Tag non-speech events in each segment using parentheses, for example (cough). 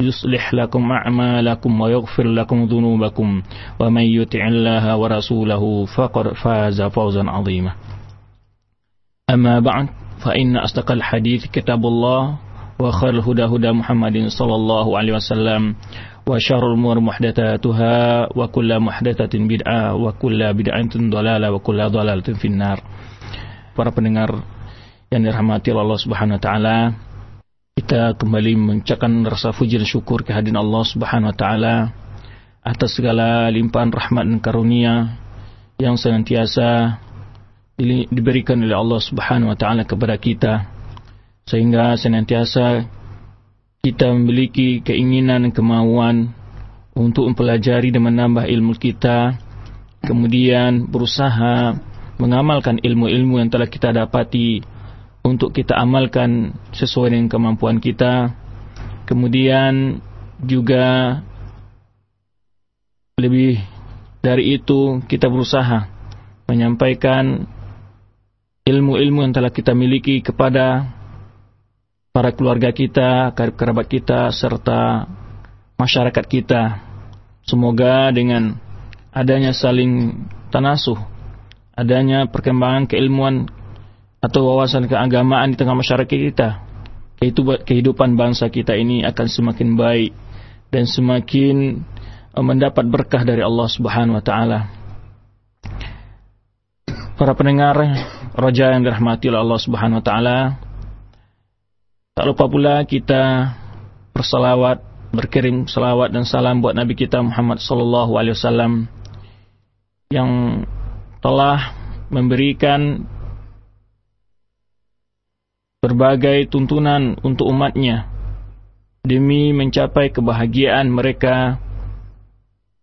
يصلح لكم أعمالكم ويغفر لكم ذنوبكم ومن يطع الله ورسوله فقد فاز فوزا عظيما أما بعد فإن أصدق الحديث كتاب الله وخير الهدى هدى محمد صلى الله عليه وسلم وشر الأمور محدثاتها وكل محدثة بدعة وكل بدعة ضلالة وكل ضلالة في النار Para pendengar yang dirahmati Allah Subhanahu wa taala, kita kembali mengucapkan rasa puji dan syukur kehadiran Allah Subhanahu wa taala atas segala limpahan rahmat dan karunia yang senantiasa diberikan oleh Allah Subhanahu wa taala kepada kita sehingga senantiasa kita memiliki keinginan kemauan untuk mempelajari dan menambah ilmu kita kemudian berusaha mengamalkan ilmu-ilmu yang telah kita dapati untuk kita amalkan sesuai dengan kemampuan kita kemudian juga lebih dari itu kita berusaha menyampaikan ilmu-ilmu yang telah kita miliki kepada para keluarga kita, kerabat kita, serta masyarakat kita. Semoga dengan adanya saling tanasuh, adanya perkembangan keilmuan atau wawasan keagamaan di tengah masyarakat kita, kehidupan bangsa kita ini akan semakin baik dan semakin eh, mendapat berkah dari Allah Subhanahu wa taala. Para pendengar raja yang dirahmati oleh Allah Subhanahu wa taala, tak lupa pula kita bersalawat, berkirim salawat dan salam buat Nabi kita Muhammad sallallahu alaihi wasallam yang telah memberikan berbagai tuntunan untuk umatnya demi mencapai kebahagiaan mereka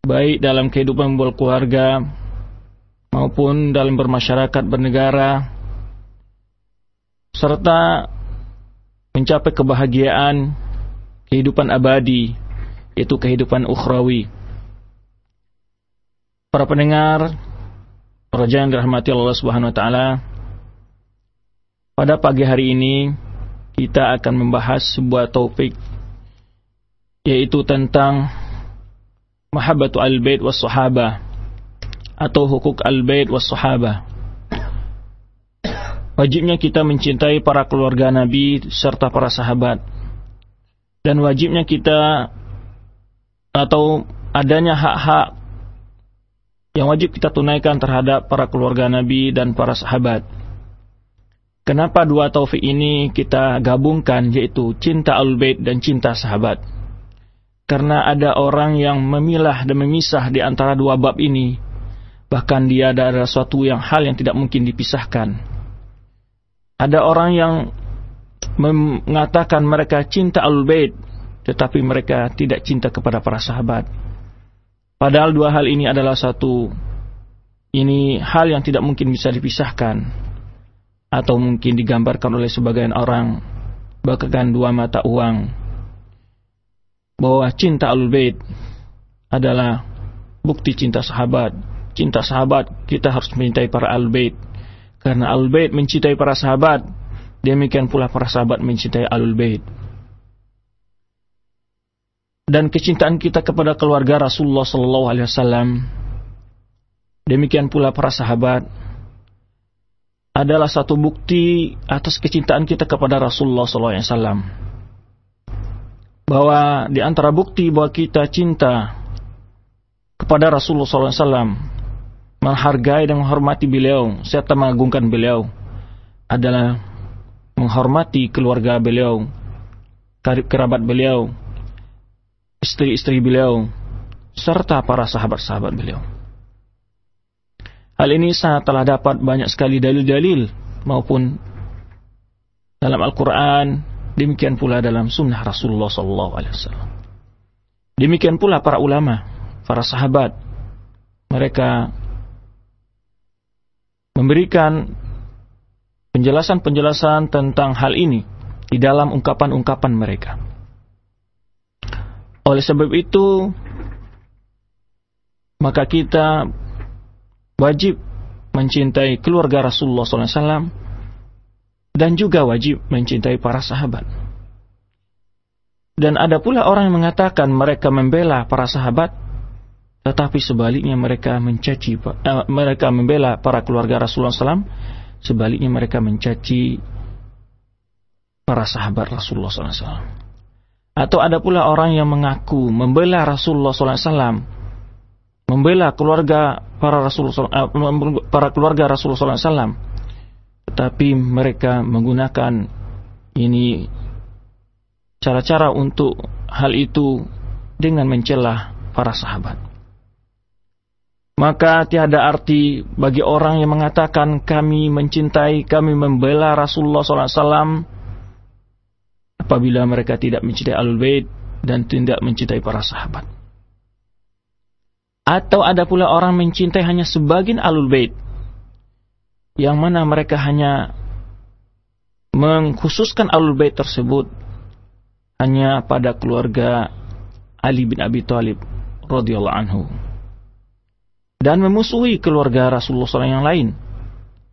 baik dalam kehidupan berkeluarga maupun dalam bermasyarakat bernegara serta mencapai kebahagiaan kehidupan abadi yaitu kehidupan ukhrawi. Para pendengar para yang dirahmati Allah Subhanahu wa taala pada pagi hari ini kita akan membahas sebuah topik yaitu tentang mahabbatu al-bait was sahabah atau hukuk al-bait was sahabah. Wajibnya kita mencintai para keluarga Nabi serta para sahabat. Dan wajibnya kita atau adanya hak-hak yang wajib kita tunaikan terhadap para keluarga Nabi dan para sahabat. Kenapa dua taufik ini kita gabungkan yaitu cinta al-bait dan cinta sahabat? Karena ada orang yang memilah dan memisah di antara dua bab ini. Bahkan dia ada suatu yang hal yang tidak mungkin dipisahkan. Ada orang yang mengatakan mereka cinta al-bait tetapi mereka tidak cinta kepada para sahabat. Padahal dua hal ini adalah satu ini hal yang tidak mungkin bisa dipisahkan atau mungkin digambarkan oleh sebagian orang bagaikan dua mata uang. Bahwa cinta alul bait adalah bukti cinta sahabat. Cinta sahabat kita harus mencintai para alul bait. Karena alul bait mencintai para sahabat demikian pula para sahabat mencintai alul bait. Dan kecintaan kita kepada keluarga Rasulullah sallallahu alaihi wasallam demikian pula para sahabat adalah satu bukti atas kecintaan kita kepada Rasulullah SAW. bahwa di antara bukti bahwa kita cinta kepada Rasulullah SAW, menghargai dan menghormati beliau, serta mengagungkan beliau, adalah menghormati keluarga beliau, kerabat beliau, istri-istri beliau, serta para sahabat-sahabat beliau. Hal ini sangat telah dapat banyak sekali dalil-dalil maupun dalam Al-Quran, demikian pula dalam sunnah Rasulullah SAW. Demikian pula para ulama, para sahabat, mereka memberikan penjelasan-penjelasan tentang hal ini di dalam ungkapan-ungkapan mereka. Oleh sebab itu, maka kita wajib mencintai keluarga Rasulullah SAW dan juga wajib mencintai para sahabat. Dan ada pula orang yang mengatakan mereka membela para sahabat, tetapi sebaliknya mereka mencaci, uh, mereka membela para keluarga Rasulullah SAW, sebaliknya mereka mencaci para sahabat Rasulullah SAW. Atau ada pula orang yang mengaku membela Rasulullah SAW, membela keluarga para Rasulullah uh, para keluarga Rasulullah SAW, tetapi mereka menggunakan ini cara-cara untuk hal itu dengan mencelah para sahabat. Maka tiada arti bagi orang yang mengatakan kami mencintai, kami membela Rasulullah SAW apabila mereka tidak mencintai Alul Bait dan tidak mencintai para sahabat. Atau ada pula orang mencintai hanya sebagian alul bait. Yang mana mereka hanya mengkhususkan alul bait tersebut hanya pada keluarga Ali bin Abi Thalib radhiyallahu anhu. Dan memusuhi keluarga Rasulullah SAW yang lain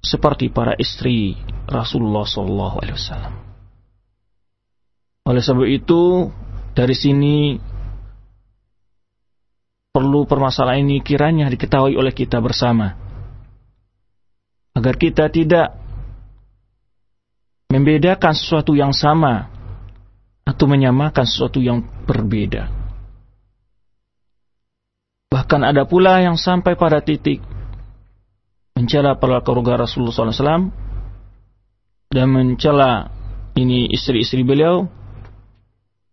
seperti para istri Rasulullah SAW. Oleh sebab itu, dari sini perlu permasalahan ini kiranya diketahui oleh kita bersama. Agar kita tidak membedakan sesuatu yang sama atau menyamakan sesuatu yang berbeda. Bahkan ada pula yang sampai pada titik mencela para keluarga Rasulullah SAW dan mencela ini istri-istri beliau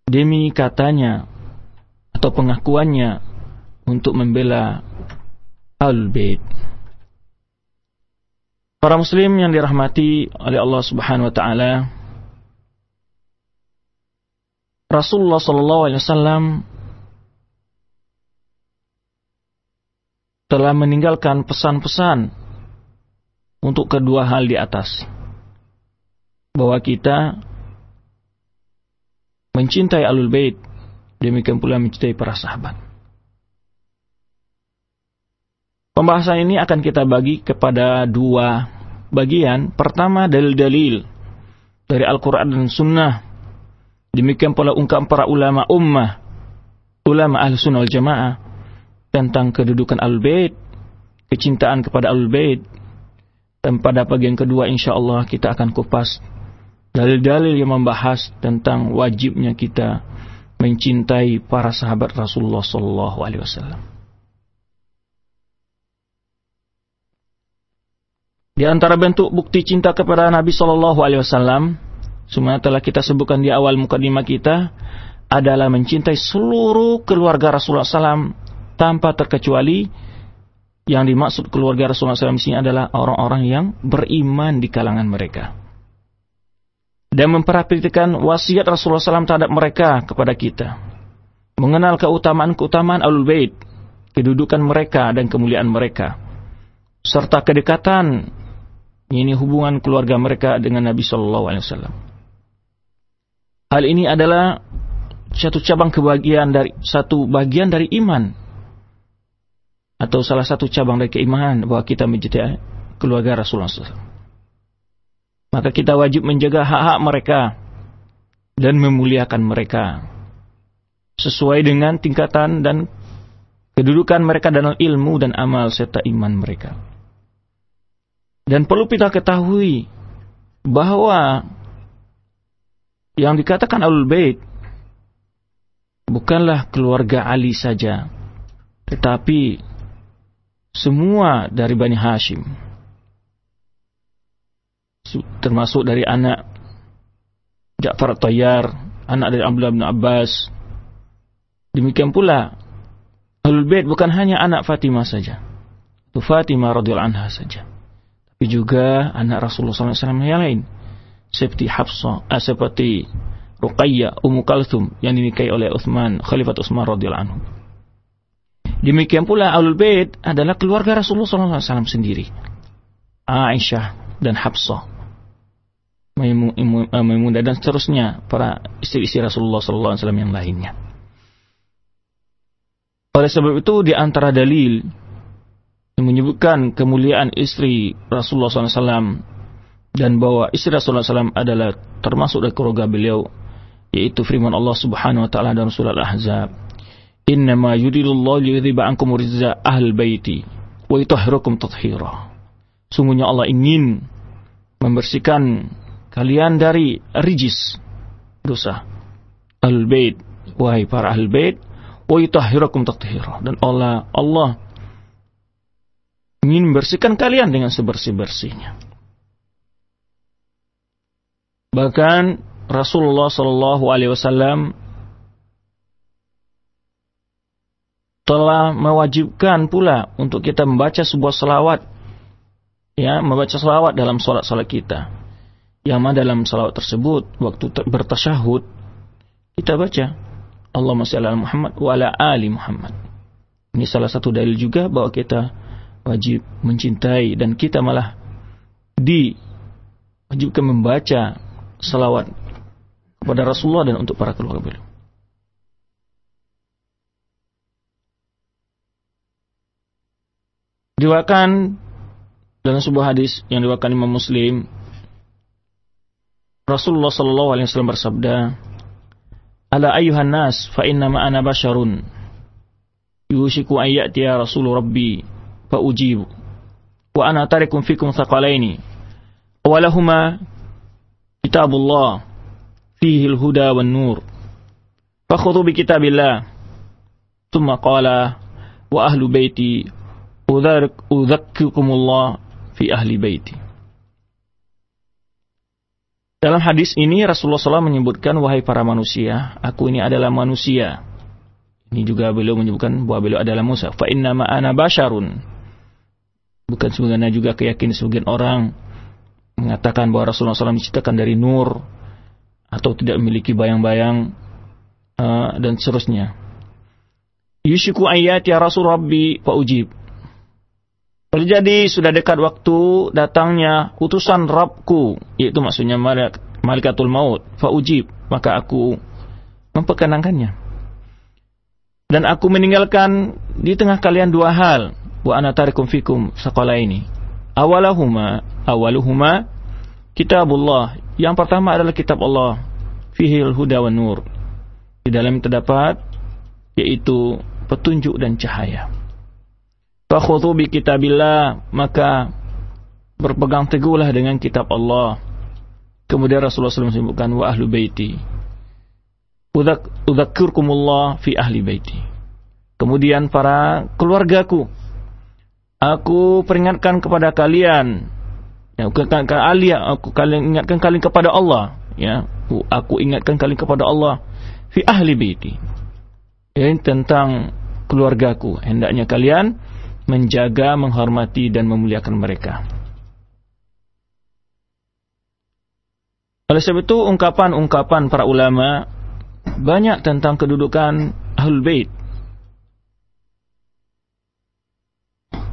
demi katanya atau pengakuannya untuk membela Al-Bait. Para muslim yang dirahmati oleh Allah Subhanahu wa taala Rasulullah sallallahu alaihi wasallam telah meninggalkan pesan-pesan untuk kedua hal di atas. Bahwa kita mencintai Alul Bait, demikian pula mencintai para sahabat. Pembahasan ini akan kita bagi kepada dua bagian. Pertama, dalil-dalil dari Al-Quran dan Sunnah. Demikian pula ungkapan para ulama ummah, ulama ahli sunnah jamaah, tentang kedudukan Al-Bait, kecintaan kepada Al-Bait. Dan pada bagian kedua insya Allah kita akan kupas dalil-dalil yang membahas tentang wajibnya kita mencintai para sahabat Rasulullah Sallallahu Alaihi Wasallam. Di antara bentuk bukti cinta kepada Nabi Shallallahu Alaihi Wasallam, semua telah kita sebutkan di awal mukadimah kita, adalah mencintai seluruh keluarga Rasulullah SAW tanpa terkecuali yang dimaksud keluarga Rasulullah SAW di sini adalah orang-orang yang beriman di kalangan mereka. Dan memperhatikan wasiat Rasulullah SAW terhadap mereka kepada kita. Mengenal keutamaan-keutamaan Alul Bait, kedudukan mereka dan kemuliaan mereka. Serta kedekatan ini hubungan keluarga mereka dengan Nabi Shallallahu Alaihi Wasallam. Hal ini adalah satu cabang kebahagiaan dari satu bagian dari iman atau salah satu cabang dari keimanan bahwa kita mencintai keluarga Rasulullah SAW. Maka kita wajib menjaga hak-hak mereka dan memuliakan mereka sesuai dengan tingkatan dan kedudukan mereka dalam ilmu dan amal serta iman mereka. Dan perlu kita ketahui bahwa yang dikatakan Alul Bait bukanlah keluarga Ali saja, tetapi semua dari Bani Hashim. Termasuk dari anak Ja'far Tayyar, anak dari Abdullah bin Abbas. Demikian pula Ahlul Bait bukan hanya anak Fatimah saja. Itu Fatimah radhiyallahu anha saja. Juga anak Rasulullah SAW yang lain. Seperti Hafsah, eh, seperti Ruqayyah, Ummu Kalthum yang dinikahi oleh Uthman, Khalifat Utsman radhiyallahu anhu. Demikian pula Ahlul Bait adalah keluarga Rasulullah SAW sendiri. Aisyah dan Hafsah. Maimunah dan seterusnya para istri-istri Rasulullah SAW yang lainnya. Oleh sebab itu di antara dalil yang menyebutkan kemuliaan istri Rasulullah SAW dan bahwa istri Rasulullah SAW adalah termasuk dari keluarga beliau yaitu firman Allah Subhanahu wa taala dalam surah Al-Ahzab. Innama yuridullahu liyudhiba ankum rizza ahl baiti wa yutahhirakum tathira. Sungguhnya Allah ingin membersihkan kalian dari rijis dosa al bait. Wahai para ahli bait wa yutahhirakum tathira. Dan Allah Allah ingin membersihkan kalian dengan sebersih-bersihnya. Bahkan Rasulullah Shallallahu alaihi wasallam telah mewajibkan pula untuk kita membaca sebuah selawat. Ya membaca selawat dalam salat-salat kita. Yang mana dalam salawat tersebut waktu bertasyahud kita baca Allahumma shalli ala Muhammad wa ala ali Muhammad. Ini salah satu dalil juga bahwa kita wajib mencintai dan kita malah diwajibkan membaca salawat kepada Rasulullah dan untuk para keluarga beliau. Diwakan dalam sebuah hadis yang diwakilkan Imam Muslim Rasulullah sallallahu alaihi wasallam bersabda, "Ala ayyuhan nas fa inna ma ana basharun yushiku an ya'tiya rasul rabbi ana tarikum fikum thaqalaini wa lahumā kitabullah fihi al-huda wan nur fakhudhu bi kitabillah thumma qala wa ahlu baiti udzakikumullah fi ahli baiti dalam hadis ini Rasulullah SAW menyebutkan wahai para manusia, aku ini adalah manusia. Ini juga beliau menyebutkan bahwa beliau adalah Musa. Fa inna basyarun. Bukan sebenarnya juga keyakinan sebagian orang mengatakan bahwa Rasulullah SAW diciptakan dari nur atau tidak memiliki bayang-bayang uh, dan seterusnya. Yushiku ayat ya Rasul Rabbi fa ujib. Terjadi sudah dekat waktu datangnya utusan Rabbku, yaitu maksudnya malikatul maut, faujib, maka aku memperkenankannya. Dan aku meninggalkan di tengah kalian dua hal, wa ana tarikum fikum ini. Awalahuma, awaluhuma kitabullah. Yang pertama adalah kitab Allah, fihil huda wa nur. Di dalam terdapat yaitu petunjuk dan cahaya. Fakhudhu bi kitabillah, maka berpegang teguhlah dengan kitab Allah. Kemudian Rasulullah SAW menyebutkan wa ahlu baiti. Udzakirkumullah fi ahli baiti. Kemudian para keluargaku. Aku peringatkan kepada kalian. Ya, aku aku kalian ingatkan kalian kepada Allah. Ya, aku ingatkan kalian kepada Allah fi ahli baiti. Ini tentang keluargaku. Hendaknya kalian menjaga, menghormati dan memuliakan mereka. Oleh sebab itu ungkapan-ungkapan para ulama banyak tentang kedudukan Ahlul Bait.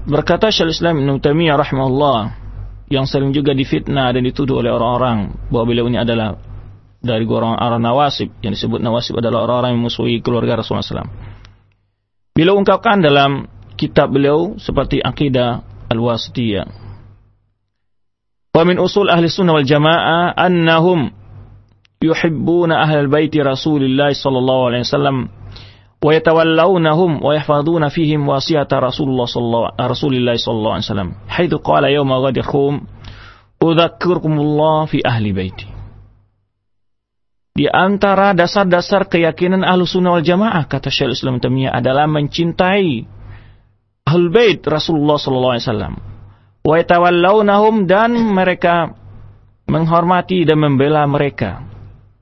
Berkata Syaikhul Islam Ibn Taimiyah rahimahullah yang sering juga difitnah dan dituduh oleh orang-orang bahwa beliau ini adalah dari golongan orang nawasib yang disebut nawasib adalah orang-orang yang memusuhi keluarga Rasulullah SAW. Beliau ungkapkan dalam kitab beliau seperti akidah al-wasitiyah. Wa min usul ahli sunnah wal jamaah annahum yuhibbuna ahlal baiti Rasulillah sallallahu alaihi wasallam wa yatawallawnahum wa yahfaduna fihim wasiyata Rasulullah sallallahu Rasulillah sallallahu alaihi wasallam. Haitsu qala yawma ghadir khum udzakkirukumullah fi ahli baiti. di antara dasar-dasar keyakinan ahlu sunnah wal jamaah, kata Syaikhul Islam Tamiyah adalah mencintai ahlul bait Rasulullah sallallahu alaihi wasallam. Wa yatawallawnahum dan mereka menghormati dan membela mereka.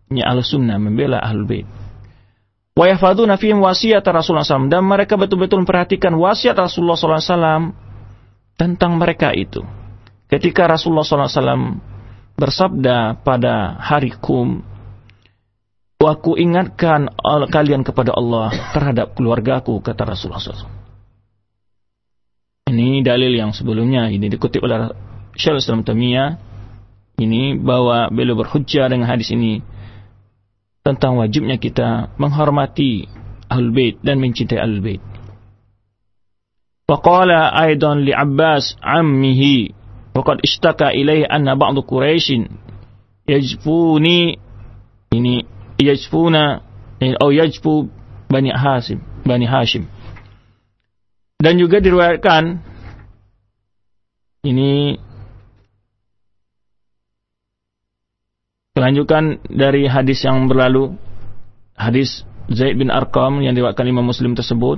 Ini ahlu sunnah membela ahlul bait. Wa yahfaduna fihim wasiat Rasulullah SAW dan mereka betul-betul memperhatikan wasiat Rasulullah SAW tentang mereka itu. Ketika Rasulullah SAW bersabda pada hari kum, Aku ingatkan kalian kepada Allah terhadap keluargaku, kata Rasulullah SAW. Ini dalil yang sebelumnya, ini dikutip oleh Syaikhul Islam Tamiyah. Ini bahwa beliau berhujjah dengan hadis ini tentang wajibnya kita menghormati Ahlul Bait dan mencintai Ahlul Bait. Waqala aidan li Abbas ammihi waqad ishtaka ilaihi anna ba'd Quraisy yajfuni ini yajfuna atau yajfu Bani Hasim, Bani Hashim. Dan juga diriwayatkan ini kelanjutan dari hadis yang berlalu, hadis Zaid bin Arqam yang diriwayatkan Imam Muslim tersebut.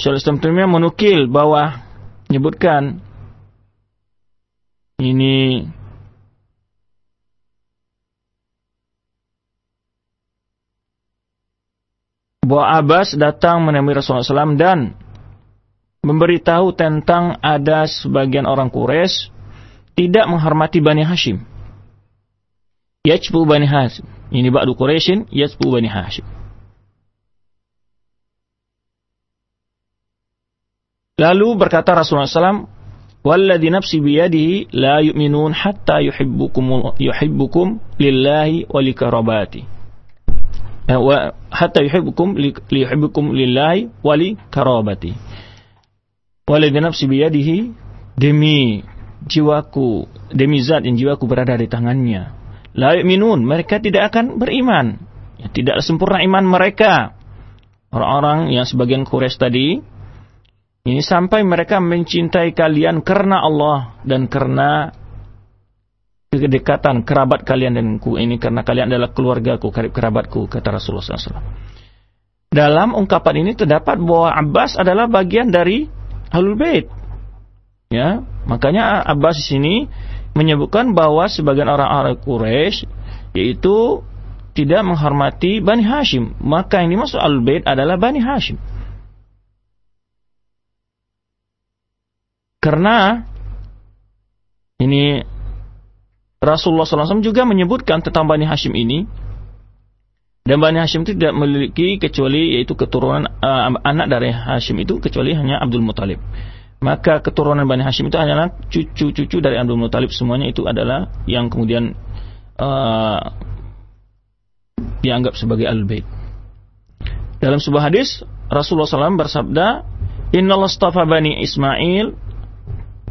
Syaikhul Islam Taimiyah menukil bahwa menyebutkan ini bahwa Abbas datang menemui Rasulullah SAW dan memberitahu tentang ada sebagian orang Quraisy tidak menghormati Bani Hashim. Yajbu Bani Hashim. Ini ba'du Quraisyin yajbu Bani Hashim. Lalu berkata Rasulullah SAW, Walladhi nafsi biyadihi la yu'minun hatta yuhibbukum, yuhibbukum lillahi wa likarabati. Eh, hatta yuhibbukum li yuhibbukum lillahi wa li karabati. Waladhi nafsi biyadihi demi jiwaku, demi zat yang jiwaku berada di tangannya. La yu'minun, mereka tidak akan beriman. Ya, tidak sempurna iman mereka. Orang-orang yang sebagian Quraisy tadi ini sampai mereka mencintai kalian karena Allah dan karena kedekatan kerabat kalian denganku ini karena kalian adalah keluargaku, kerabatku, kata Rasulullah SAW. Dalam ungkapan ini terdapat bahwa Abbas adalah bagian dari Ahlul Bait. Ya, makanya Abbas di sini menyebutkan bahwa sebagian orang-orang Quraisy yaitu tidak menghormati Bani Hashim. Maka yang dimaksud Ahlul Bait adalah Bani Hashim. Karena ini Rasulullah SAW juga menyebutkan tentang Bani Hashim ini dan Bani Hashim itu tidak memiliki kecuali yaitu keturunan uh, anak dari Hashim itu kecuali hanya Abdul Muthalib. Maka keturunan Bani Hashim itu hanyalah cucu-cucu dari Abdul Muthalib semuanya itu adalah yang kemudian uh, dianggap sebagai al-bait. Dalam sebuah hadis Rasulullah SAW bersabda, Inna Allah Bani Ismail,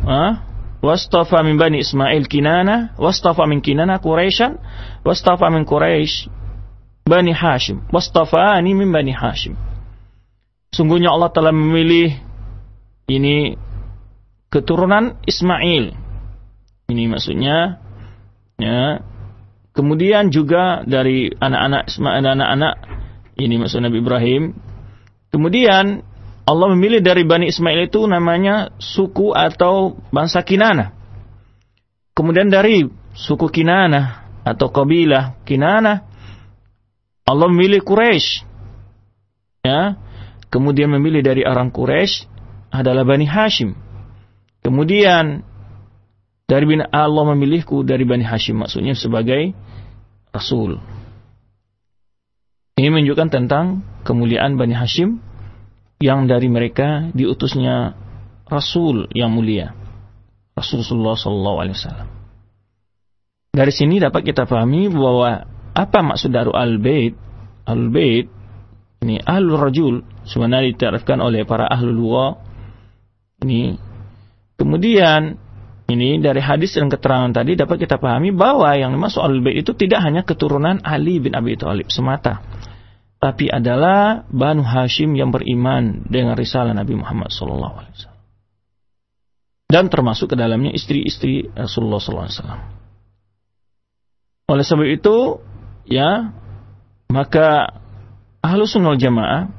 uh, wastafa min bani Ismail Kinana, wastafa min Kinana Quraisyan, wastafa min Quraisy Bani Hashim, wastafani min Bani Hashim. Sungguhnya Allah telah memilih ini keturunan Ismail. Ini maksudnya ya. Kemudian juga dari anak-anak Ismail anak-anak ini maksud Nabi Ibrahim. Kemudian Allah memilih dari Bani Ismail itu namanya suku atau bangsa Kinana. Kemudian dari suku Kinana atau kabilah Kinana, Allah memilih Quraisy. Ya. Kemudian memilih dari orang Quraisy adalah Bani Hashim. Kemudian dari bin Allah memilihku dari Bani Hashim maksudnya sebagai rasul. Ini menunjukkan tentang kemuliaan Bani Hashim yang dari mereka diutusnya Rasul yang mulia, Rasulullah Sallallahu Alaihi Wasallam. Dari sini dapat kita pahami bahwa apa maksud daru al bait al bait ini ahlul rajul sebenarnya ditarifkan oleh para ahlul luwa ini kemudian ini dari hadis dan keterangan tadi dapat kita pahami bahwa yang dimaksud al bait itu tidak hanya keturunan Ali bin Abi Thalib semata tapi adalah Banu Hashim yang beriman dengan risalah Nabi Muhammad SAW. Dan termasuk ke dalamnya istri-istri Rasulullah SAW. Oleh sebab itu, ya, maka Ahlus Sunnah Jamaah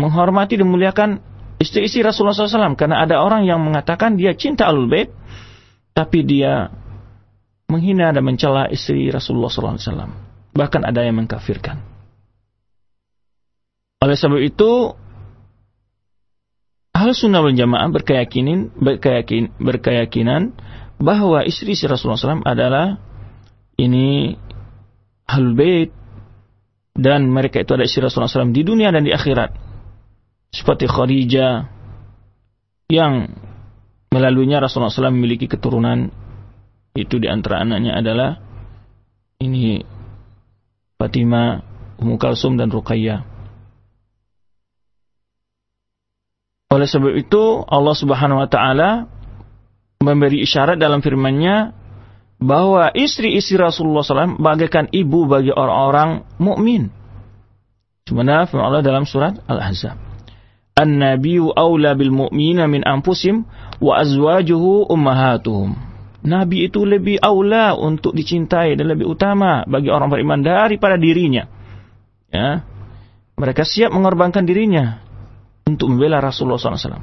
menghormati dan memuliakan istri-istri Rasulullah SAW karena ada orang yang mengatakan dia cinta Ahlul Bait tapi dia menghina dan mencela istri Rasulullah SAW. Bahkan ada yang mengkafirkan. Oleh sebab itu, Ahlus Sunnah wal Jamaah berkeyakinan, berkeyakin, berkeyakinan bahwa istri Rasulullah SAW adalah ini Ahlul Bait dan mereka itu ada istri Rasulullah SAW di dunia dan di akhirat. Seperti Khadijah yang melaluinya Rasulullah SAW memiliki keturunan itu di antara anaknya adalah ini Fatimah, Ummu Kalsum dan Ruqayyah. Oleh sebab itu Allah Subhanahu wa taala memberi isyarat dalam firman-Nya bahwa istri-istri Rasulullah SAW bagaikan ibu bagi orang-orang mukmin. Sebenarnya firman Allah dalam surat Al-Ahzab. An-nabiyyu aula bil mu'mina min anfusim wa azwajuhu ummahatuhum. Nabi itu lebih aula untuk dicintai dan lebih utama bagi orang beriman daripada dirinya. Ya. Mereka siap mengorbankan dirinya untuk membela Rasulullah SAW.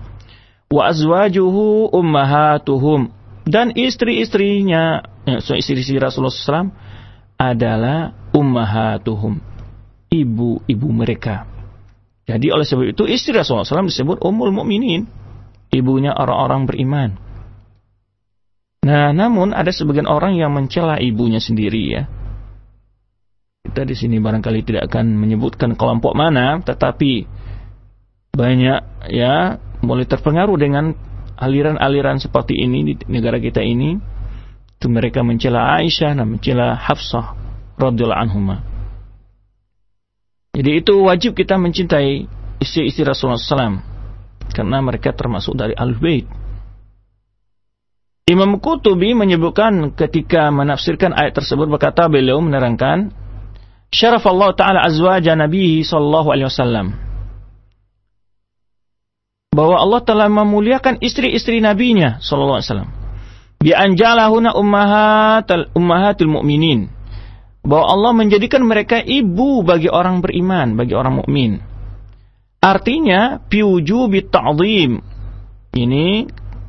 Wa azwajuhu ummahatuhum dan istri-istrinya, ya, istri-istri Rasulullah SAW adalah ummahatuhum, ibu-ibu mereka. Jadi oleh sebab itu istri Rasulullah SAW disebut umul mukminin, ibunya orang-orang beriman. Nah, namun ada sebagian orang yang mencela ibunya sendiri ya. Kita di sini barangkali tidak akan menyebutkan kelompok mana, tetapi banyak ya mulai terpengaruh dengan aliran-aliran seperti ini di negara kita ini itu mereka mencela Aisyah dan mencela Hafsah radhiyallahu anhuma. Jadi itu wajib kita mencintai istri-istri Rasulullah SAW karena mereka termasuk dari al bait. Imam Qutubi menyebutkan ketika menafsirkan ayat tersebut berkata beliau menerangkan syaraf Allah taala azwaja nabihi sallallahu alaihi wasallam bahwa Allah telah memuliakan istri-istri nabinya sallallahu alaihi wasallam. Bi anjalahuna ummahatul ummahatul mu'minin. Bahwa Allah menjadikan mereka ibu bagi orang beriman, bagi orang mukmin. Artinya piuju ta'zim. Ini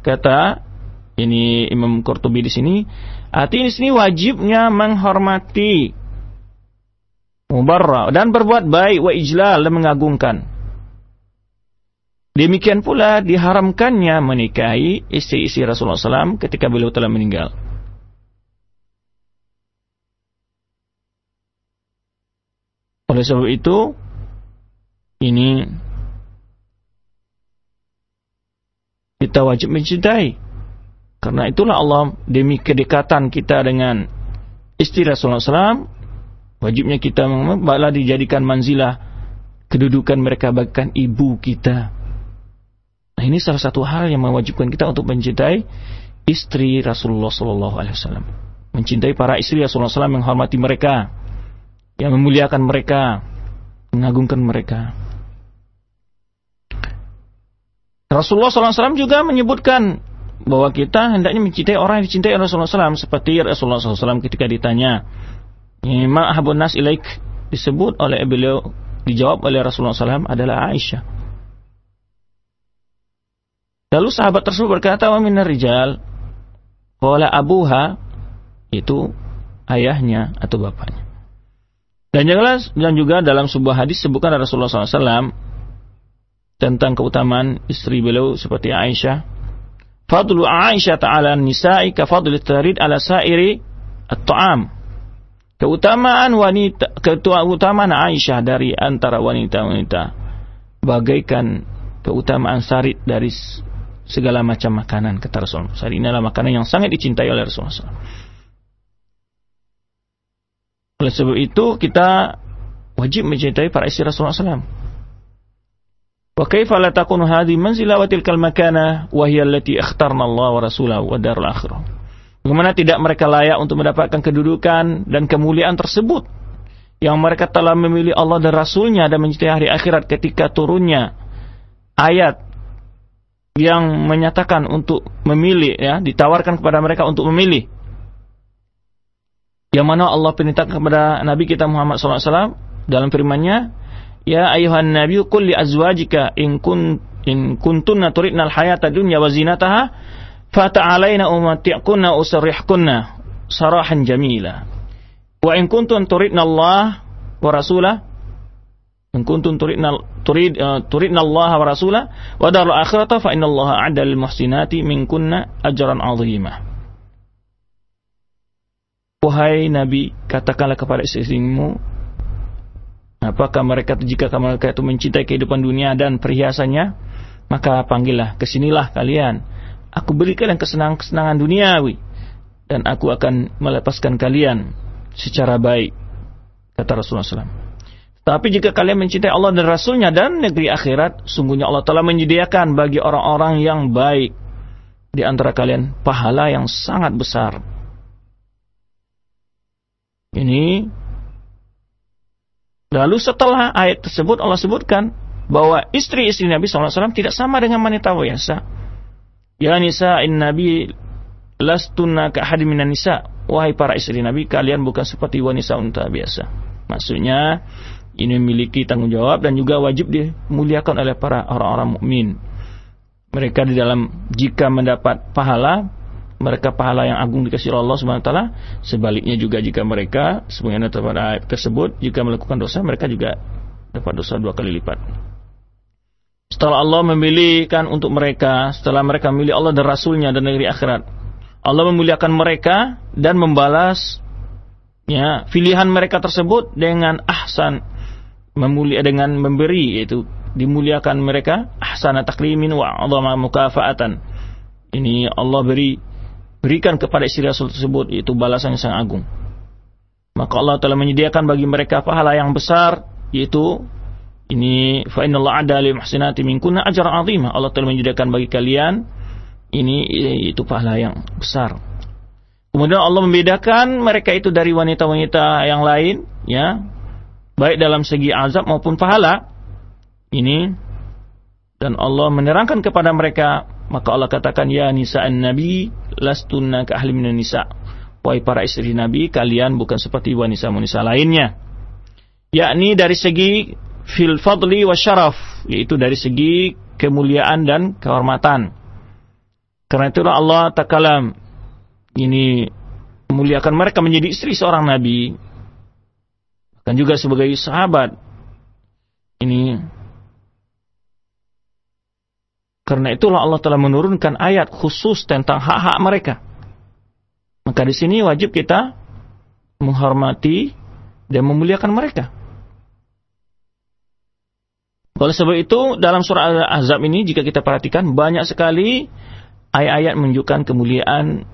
kata ini Imam Qurtubi di sini, artinya di sini wajibnya menghormati mubarra dan berbuat baik wa ijlal dan mengagungkan Demikian pula diharamkannya menikahi istri-istri Rasulullah SAW ketika beliau telah meninggal. Oleh sebab itu, ini kita wajib mencintai. Karena itulah Allah demi kedekatan kita dengan istri Rasulullah SAW, wajibnya kita malah dijadikan manzilah kedudukan mereka bahkan ibu kita. Nah ini salah satu hal yang mewajibkan kita untuk mencintai istri Rasulullah Wasallam. Mencintai para istri Rasulullah SAW, menghormati mereka, yang memuliakan mereka, mengagungkan mereka. Rasulullah SAW juga menyebutkan bahwa kita hendaknya mencintai orang yang dicintai Rasulullah SAW seperti Rasulullah SAW ketika ditanya Ma ahabun nas ilaik disebut oleh beliau dijawab oleh Rasulullah SAW adalah Aisyah Lalu sahabat tersebut berkata, "Wa minar rijal." Qala abuha itu ayahnya atau bapaknya. Dan jelas dan juga dalam sebuah hadis sebutkan Rasulullah SAW tentang keutamaan istri beliau seperti Aisyah. Fadlu Aisyah ta'ala nisa'i ka fadli tarid ala sa'iri at-ta'am. Keutamaan wanita, keutamaan Aisyah dari antara wanita-wanita bagaikan keutamaan sarit dari segala macam makanan kata Rasulullah SAW. Ini adalah makanan yang sangat dicintai oleh Rasulullah SAW. Oleh sebab itu kita wajib mencintai para istri Rasulullah SAW. Wa kaifa la takunu hadhi manzila wa tilkal makana wa hiya allati ikhtarna Allah wa rasulahu wa darul akhirah. Bagaimana tidak mereka layak untuk mendapatkan kedudukan dan kemuliaan tersebut yang mereka telah memilih Allah dan Rasulnya dan mencintai hari akhirat ketika turunnya ayat yang menyatakan untuk memilih ya ditawarkan kepada mereka untuk memilih Yang mana Allah perintahkan kepada Nabi kita Muhammad SAW dalam firman-Nya, "Ya ayuhan nabi qul li azwajika in kun in kuntunna turidna al-hayata dunya wa zinataha fata'alaina umati'kunna usarrihkunna sarahan jamila." Wa in kuntum turidna Allah wa rasulah in kuntum turidna turid uh, turidna Allah wa rasulah wa darul akhirata fa inna Allah 'adda lil muhsinati minkunna ajran 'azima. Wahai Nabi, katakanlah kepada istrimu, apakah mereka jika mereka itu mencintai kehidupan dunia dan perhiasannya, maka panggillah, ke sinilah kalian. Aku beri kalian kesenangan-kesenangan duniawi, dan aku akan melepaskan kalian secara baik, kata Rasulullah SAW. Tapi jika kalian mencintai Allah dan Rasulnya dan negeri akhirat, sungguhnya Allah telah menyediakan bagi orang-orang yang baik di antara kalian pahala yang sangat besar. Ini lalu setelah ayat tersebut Allah sebutkan bahwa istri-istri Nabi SAW tidak sama dengan wanita biasa. Ya nisa in Nabi lastunna ka minan nisa. Wahai para istri Nabi, kalian bukan seperti wanita unta biasa. Maksudnya, ini memiliki tanggung jawab dan juga wajib dimuliakan oleh para orang-orang mukmin. Mereka di dalam jika mendapat pahala, mereka pahala yang agung dikasih Allah Subhanahu wa taala. Sebaliknya juga jika mereka sebagaimana terdapat ayat tersebut, jika melakukan dosa mereka juga dapat dosa dua kali lipat. Setelah Allah memilihkan untuk mereka, setelah mereka memilih Allah dan Rasulnya dan negeri akhirat, Allah memuliakan mereka dan membalas ya pilihan mereka tersebut dengan ahsan memulia dengan memberi yaitu dimuliakan mereka ahsana takrimin wa azama mukafaatan. Ini Allah beri berikan kepada istri Rasul tersebut yaitu balasan yang sangat agung. Maka Allah telah menyediakan bagi mereka pahala yang besar yaitu ini fa innallaha ada lil muhsinati minkunna ajran azimah. Allah telah menyediakan bagi kalian ini itu pahala yang besar. Kemudian Allah membedakan mereka itu dari wanita-wanita yang lain, ya, baik dalam segi azab maupun pahala ini dan Allah menerangkan kepada mereka maka Allah katakan ya nisa'an nabi lastunna ka ahli minan nisa. Wahai para istri nabi kalian bukan seperti wanita-wanita lainnya. Yakni dari segi fil fadli wa syaraf yaitu dari segi kemuliaan dan kehormatan. Karena itulah Allah takalam ini memuliakan mereka menjadi istri seorang nabi dan juga sebagai sahabat. Ini karena itulah Allah telah menurunkan ayat khusus tentang hak-hak mereka. Maka di sini wajib kita menghormati dan memuliakan mereka. Oleh sebab itu dalam surah Al-Ahzab ini jika kita perhatikan banyak sekali ayat-ayat menunjukkan kemuliaan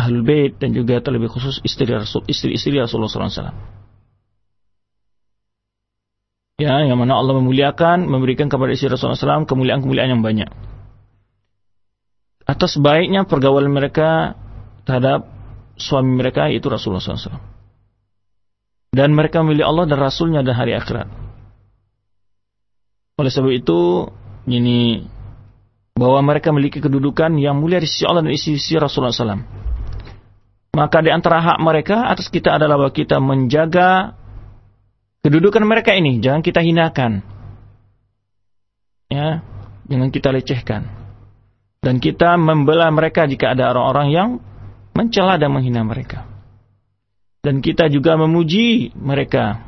Ahlul Bait dan juga terlebih khusus istri Rasul istri-istri Rasulullah SAW ya yang mana Allah memuliakan memberikan kepada istri Rasulullah SAW kemuliaan-kemuliaan yang banyak. Atas baiknya pergaulan mereka terhadap suami mereka yaitu Rasulullah SAW dan mereka memilih Allah dan Rasulnya dan hari akhirat. Oleh sebab itu ini bahwa mereka memiliki kedudukan yang mulia di sisi Allah dan di sisi Rasulullah SAW maka di antara hak mereka atas kita adalah bahwa kita menjaga kedudukan mereka ini jangan kita hinakan. Ya, jangan kita lecehkan. Dan kita membela mereka jika ada orang-orang yang mencela dan menghina mereka. Dan kita juga memuji mereka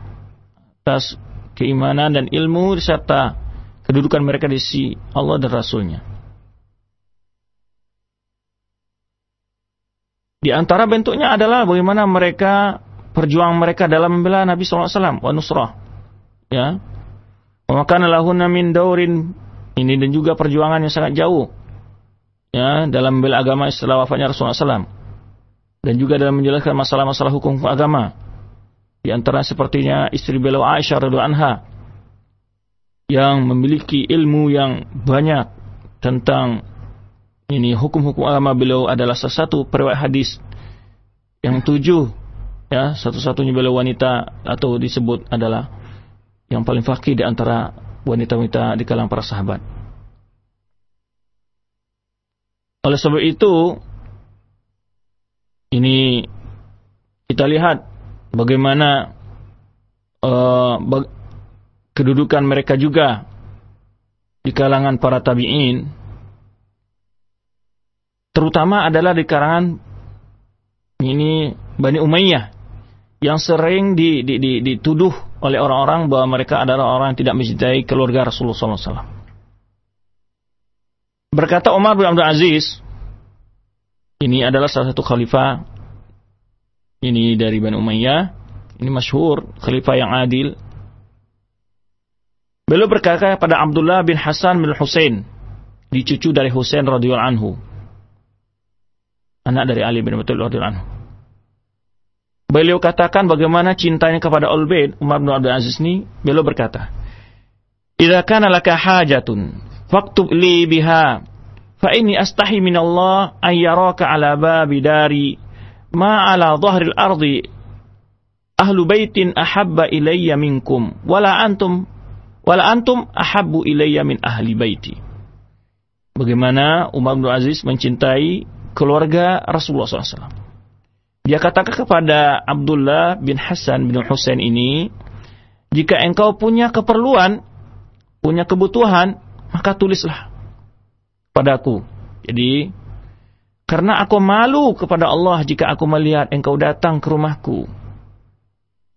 atas keimanan dan ilmu serta kedudukan mereka di sisi Allah dan Rasulnya. Di antara bentuknya adalah bagaimana mereka perjuangan mereka dalam membela Nabi SAW wa nusrah. Ya. Wa kana lahunna min daurin ini dan juga perjuangan yang sangat jauh. Ya, dalam membela agama setelah wafatnya Rasulullah SAW. Dan juga dalam menjelaskan masalah-masalah hukum agama. Di antara sepertinya istri beliau Aisyah radhiyallahu anha yang memiliki ilmu yang banyak tentang ini hukum-hukum agama beliau adalah salah satu periwayat hadis yang tujuh ya satu-satunya beliau wanita atau disebut adalah yang paling fakih di antara wanita-wanita di kalangan para sahabat. Oleh sebab itu ini kita lihat bagaimana uh, kedudukan mereka juga di kalangan para tabi'in terutama adalah di kalangan ini Bani Umayyah yang sering di, di, di, dituduh oleh orang-orang bahwa mereka adalah orang yang tidak mencintai keluarga Rasulullah SAW. Berkata Umar bin Abdul Aziz, ini adalah salah satu khalifah ini dari Bani Umayyah, ini masyhur, khalifah yang adil. Beliau berkata pada Abdullah bin Hasan bin Husain, dicucu dari Husain radhiyallahu anhu. Anak dari Ali bin Abi Thalib radhiyallahu anhu. Beliau katakan bagaimana cintanya kepada Al-Baid, Umar bin Abdul Aziz ini, beliau berkata, "Idza kana laka hajatun, faktub li biha, fa inni astahi min Allah an yaraka ala babi dari ma ala dhahril ardi ahlu baitin ahabba ilayya minkum wala antum wala antum ahabbu ilayya min ahli baiti. Bagaimana Umar bin Aziz mencintai keluarga Rasulullah SAW. Dia katakan kepada Abdullah bin Hasan bin Husain ini, jika engkau punya keperluan, punya kebutuhan, maka tulislah padaku. Jadi, karena aku malu kepada Allah jika aku melihat engkau datang ke rumahku.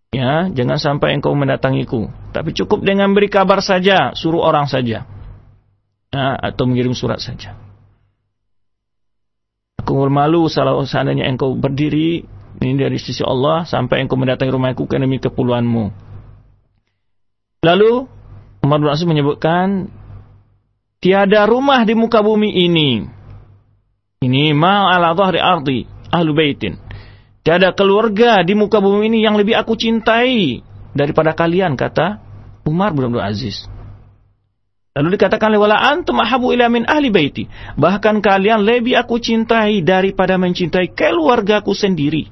Ya, jangan sampai engkau mendatangiku. Tapi cukup dengan beri kabar saja, suruh orang saja. Ya, atau mengirim surat saja. Aku malu kalau seandainya engkau berdiri ini dari sisi Allah sampai engkau mendatangi rumahku karena demi keperluanmu. Lalu Umar bin Aziz menyebutkan tiada rumah di muka bumi ini ini ma ala dhahri ardi ahlu baitin. Tiada keluarga di muka bumi ini yang lebih aku cintai daripada kalian kata Umar bin Abdul Aziz. Lalu dikatakan wala antum ahabu ila min ahli baiti. Bahkan kalian lebih aku cintai daripada mencintai keluargaku sendiri.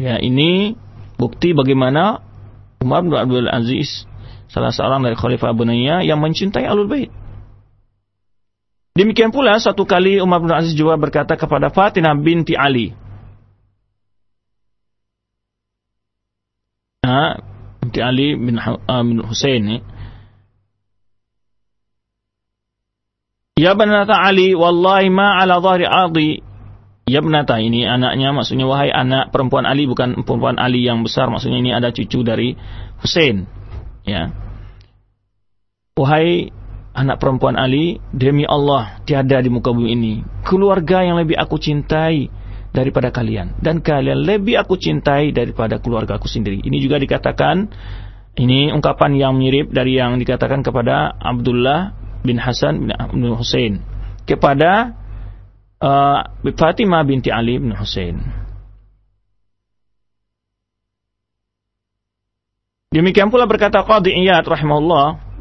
Ya, ini bukti bagaimana Umar bin Abdul Aziz salah seorang dari Khalifah Abu yang mencintai Alul Bait. Demikian pula satu kali Umar bin Aziz juga berkata kepada Fatimah binti Ali. Nah, binti Ali bin, uh, bin Husain. Ya banata Ali, wallahi ma ala dhahri ardi. Ya banata ini anaknya, maksudnya wahai anak perempuan Ali, bukan perempuan Ali yang besar, maksudnya ini ada cucu dari Husain. Ya. Wahai anak perempuan Ali, demi Allah tiada di muka bumi ini keluarga yang lebih aku cintai daripada kalian dan kalian lebih aku cintai daripada keluarga aku sendiri. Ini juga dikatakan ini ungkapan yang mirip dari yang dikatakan kepada Abdullah bin Hasan bin Hussein kepada uh, Fatimah binti Ali bin Hussein. Demikian pula berkata Qadhi Iyad rahimahullah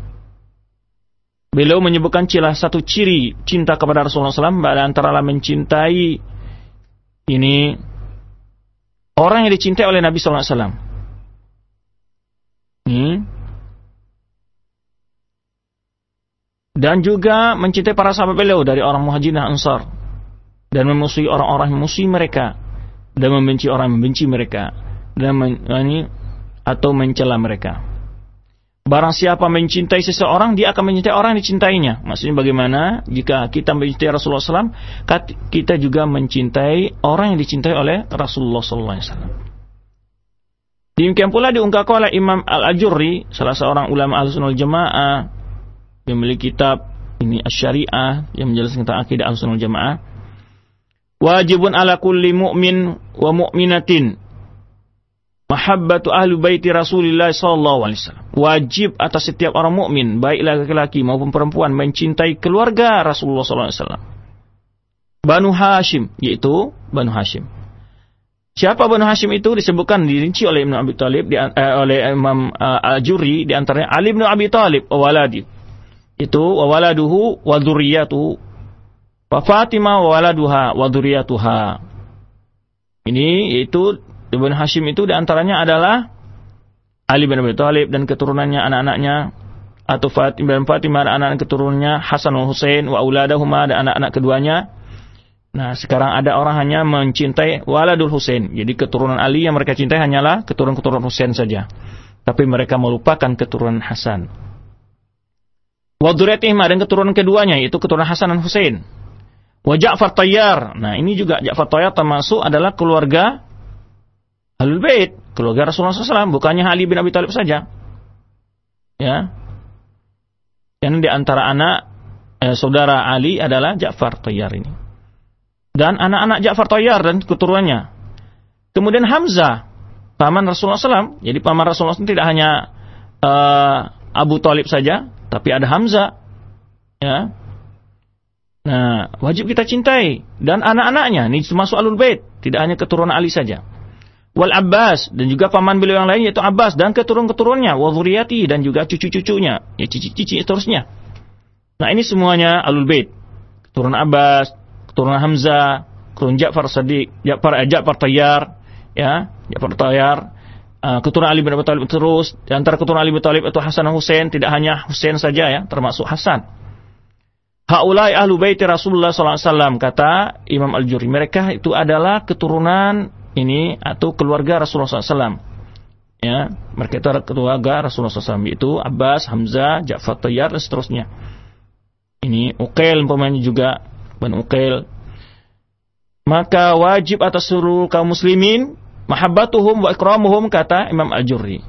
Beliau menyebutkan cilah satu ciri cinta kepada Rasulullah SAW antara mencintai ini orang yang dicintai oleh Nabi SAW. Hmm. Dan juga mencintai para sahabat beliau dari orang muhajirin dan ansar. Dan memusuhi orang-orang yang memusuhi mereka. Dan membenci orang yang membenci mereka. Dan men, ini, atau mencela mereka. Barang siapa mencintai seseorang, dia akan mencintai orang yang dicintainya. Maksudnya bagaimana? Jika kita mencintai Rasulullah SAW, kita juga mencintai orang yang dicintai oleh Rasulullah SAW. Demikian pula diungkapkan oleh Imam Al-Ajurri, salah seorang ulama al-sunnah jamaah, yang memiliki kitab ini syariah yang menjelaskan tentang akidah al-sunnah jamaah. Wajibun ala kulli mu'min wa mu'minatin Mahabbatu ahlu baiti Rasulullah sallallahu alaihi wasallam. Wajib atas setiap orang mukmin, baik laki-laki maupun perempuan mencintai keluarga Rasulullah sallallahu alaihi wasallam. Banu Hashim, yaitu Banu Hashim. Siapa Banu Hashim itu disebutkan dirinci oleh Ibnu Abi Thalib di, uh, oleh Imam uh, Al-Juri di antaranya Ali bin Abi Thalib wa waladi. Itu wa waladuhu wa dzurriyyatuhu. Wa Fatimah wa waladuha wa dzurriyyatuha. Ini yaitu Ibn Hashim itu di antaranya adalah Ali bin Abi Thalib dan keturunannya anak-anaknya atau Fatimah dan Fatimah anak-anak keturunannya Hasan dan Hussein wa auladahuma dan anak-anak keduanya Nah, sekarang ada orang hanya mencintai waladul Husain. Jadi keturunan Ali yang mereka cintai hanyalah keturunan-keturunan Husain saja. Tapi mereka melupakan keturunan Hasan. Wa dan keturunan keduanya yaitu keturunan Hasan dan Husain. Wa Ja'far. Nah, ini juga Ja'far Tayyar termasuk adalah keluarga Ahlul Bait, keluarga Rasulullah SAW, bukannya Ali bin Abi Thalib saja. Ya. Yang di antara anak eh, saudara Ali adalah Ja'far Tayyar ini dan anak-anak Ja'far Tayyar dan keturunannya. Kemudian Hamzah, paman Rasulullah SAW. Jadi paman Rasulullah SAW tidak hanya uh, Abu Talib saja, tapi ada Hamzah. Ya. Nah, wajib kita cintai dan anak-anaknya ini termasuk alul bait, tidak hanya keturunan Ali saja. Wal Abbas dan juga paman beliau yang lain yaitu Abbas dan keturun-keturunannya, wa dan juga cucu-cucunya, ya cici-cici seterusnya. Nah, ini semuanya alul bait. Keturunan Abbas, keturunan Hamzah, keturunan Ja'far Sadiq, Ja'far eh, Ja'far Tayyar, ya, Ja'far Tayyar, uh, keturunan Ali bin Abi Thalib terus, di antara keturunan Ali bin Thalib itu Hasan dan Husain, tidak hanya Husain saja ya, termasuk Hasan. Haulai ahlu baiti Rasulullah SAW, kata Imam Al-Juri. Mereka itu adalah keturunan ini atau keluarga Rasulullah SAW. Ya, mereka itu adalah keluarga Rasulullah SAW. Itu Abbas, Hamzah, Ja'far Tayyar, dan seterusnya. Ini Uqail umpamanya juga bin Uqail maka wajib atas seluruh kaum muslimin mahabbatuhum wa ikramuhum kata Imam Al-Jurri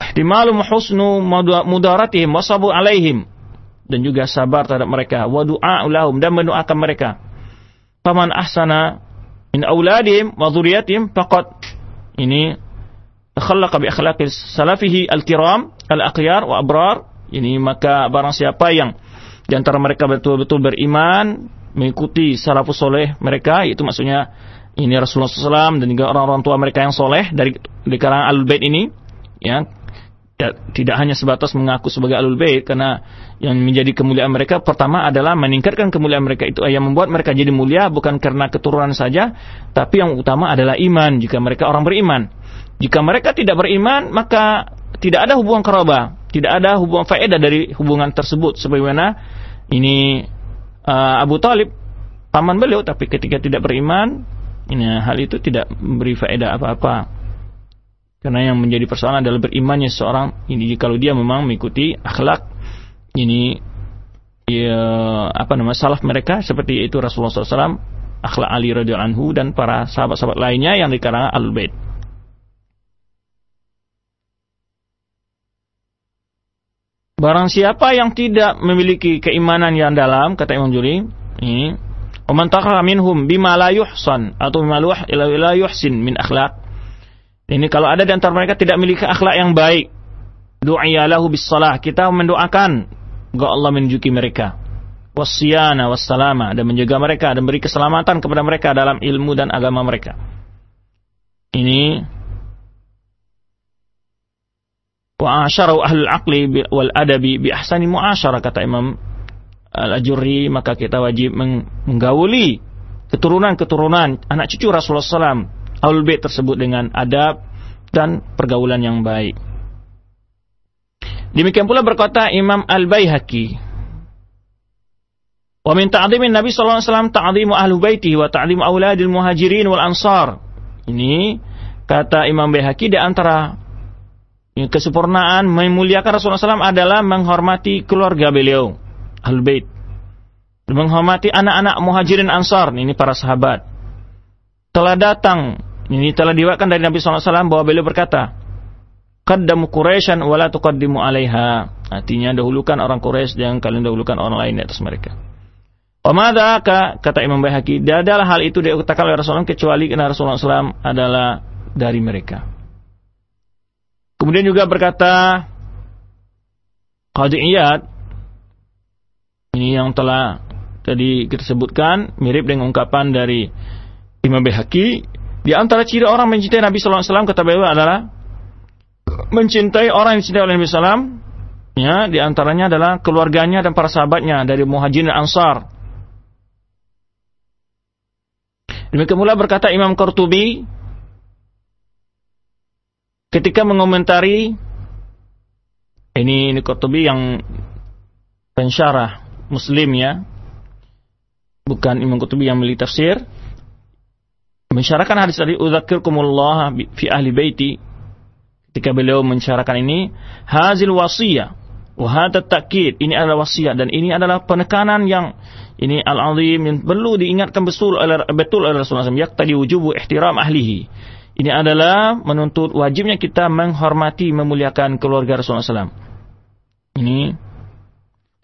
ihtimalum husnu mudaratihim wa sabu alaihim dan juga sabar terhadap mereka wa du'a lahum dan mendoakan mereka faman ahsana min auladihim wa dzurriyyatihim faqad ini takhallaqa bi akhlaqi salafihi al-kiram al-aqyar wa abrar. Ini maka barang siapa yang di antara mereka betul-betul beriman, mengikuti salafus soleh mereka, itu maksudnya ini Rasulullah SAW dan juga orang-orang tua mereka yang soleh dari di kalangan alul bait ini, ya, ya tidak hanya sebatas mengaku sebagai alul bait karena yang menjadi kemuliaan mereka pertama adalah meningkatkan kemuliaan mereka itu yang membuat mereka jadi mulia bukan karena keturunan saja tapi yang utama adalah iman. Jika mereka orang beriman. Jika mereka tidak beriman maka tidak ada hubungan kerabat tidak ada hubungan faedah dari hubungan tersebut. Sebagaimana ini uh, Abu Talib paman beliau tapi ketika tidak beriman ini hal itu tidak memberi faedah apa-apa karena yang menjadi persoalan adalah berimannya seorang ini kalau dia memang mengikuti akhlak ini ya, apa nama salaf mereka seperti itu Rasulullah SAW akhlak Ali radhiyallahu anhu dan para sahabat-sahabat lainnya yang di kalangan Al Bait Barang siapa yang tidak memiliki keimanan yang dalam, kata Imam Juri, ini, "Oman minhum bima yuhsan atau bima la yuhsin min akhlak." Ini kalau ada di antara mereka tidak memiliki akhlak yang baik, du'iya lahu bis salah. Kita mendoakan agar Allah menunjuki mereka. Wassiyana wassalama dan menjaga mereka dan beri keselamatan kepada mereka dalam ilmu dan agama mereka. Ini wa asyaru ahlul aqli wal adabi bi ahsani muasyarah kata Imam Al-Ajurri maka kita wajib menggauli keturunan-keturunan anak cucu Rasulullah SAW ahlul bait tersebut dengan adab dan pergaulan yang baik. Demikian pula berkata Imam Al-Baihaqi Wa min Nabi sallallahu alaihi wasallam ahlu baitihi wa ta'zimu auladil muhajirin wal ansar. Ini kata Imam Baihaqi di antara kesempurnaan memuliakan Rasulullah SAW adalah menghormati keluarga beliau, Ahlul Bait. Menghormati anak-anak muhajirin ansar, ini para sahabat. Telah datang, ini telah diwakilkan dari Nabi SAW bahwa beliau berkata, Qaddamu Quraisyan wala tuqaddimu alaiha. Artinya dahulukan orang Quraisy jangan kalian dahulukan orang lain di atas mereka. Omada kata Imam Baihaqi, adalah hal itu dikatakan oleh Rasulullah kecuali karena Rasulullah SAW adalah dari mereka. Kemudian juga berkata Qadi Iyad ini yang telah tadi kita sebutkan mirip dengan ungkapan dari Imam Behaki di antara ciri orang mencintai Nabi sallallahu alaihi wasallam kata beliau adalah mencintai orang yang dicintai oleh Nabi sallam ya di antaranya adalah keluarganya dan para sahabatnya dari Muhajirin dan Ansar. Demikian pula berkata Imam Qurtubi ketika mengomentari ini ini Qurtubi yang pensyarah Muslim ya bukan Imam Qurtubi yang memilih tafsir mensyarahkan hadis tadi udzakirkumullah fi ahli baiti. Ketika beliau mensyarahkan ini hazil wasiyah wa hadha takkid ini adalah wasiat dan ini adalah penekanan yang ini al-azim yang perlu diingatkan betul oleh betul oleh Rasulullah SAW tadi wujubu ihtiram ahlihi. Ini adalah menuntut wajibnya kita menghormati memuliakan keluarga Rasulullah SAW ini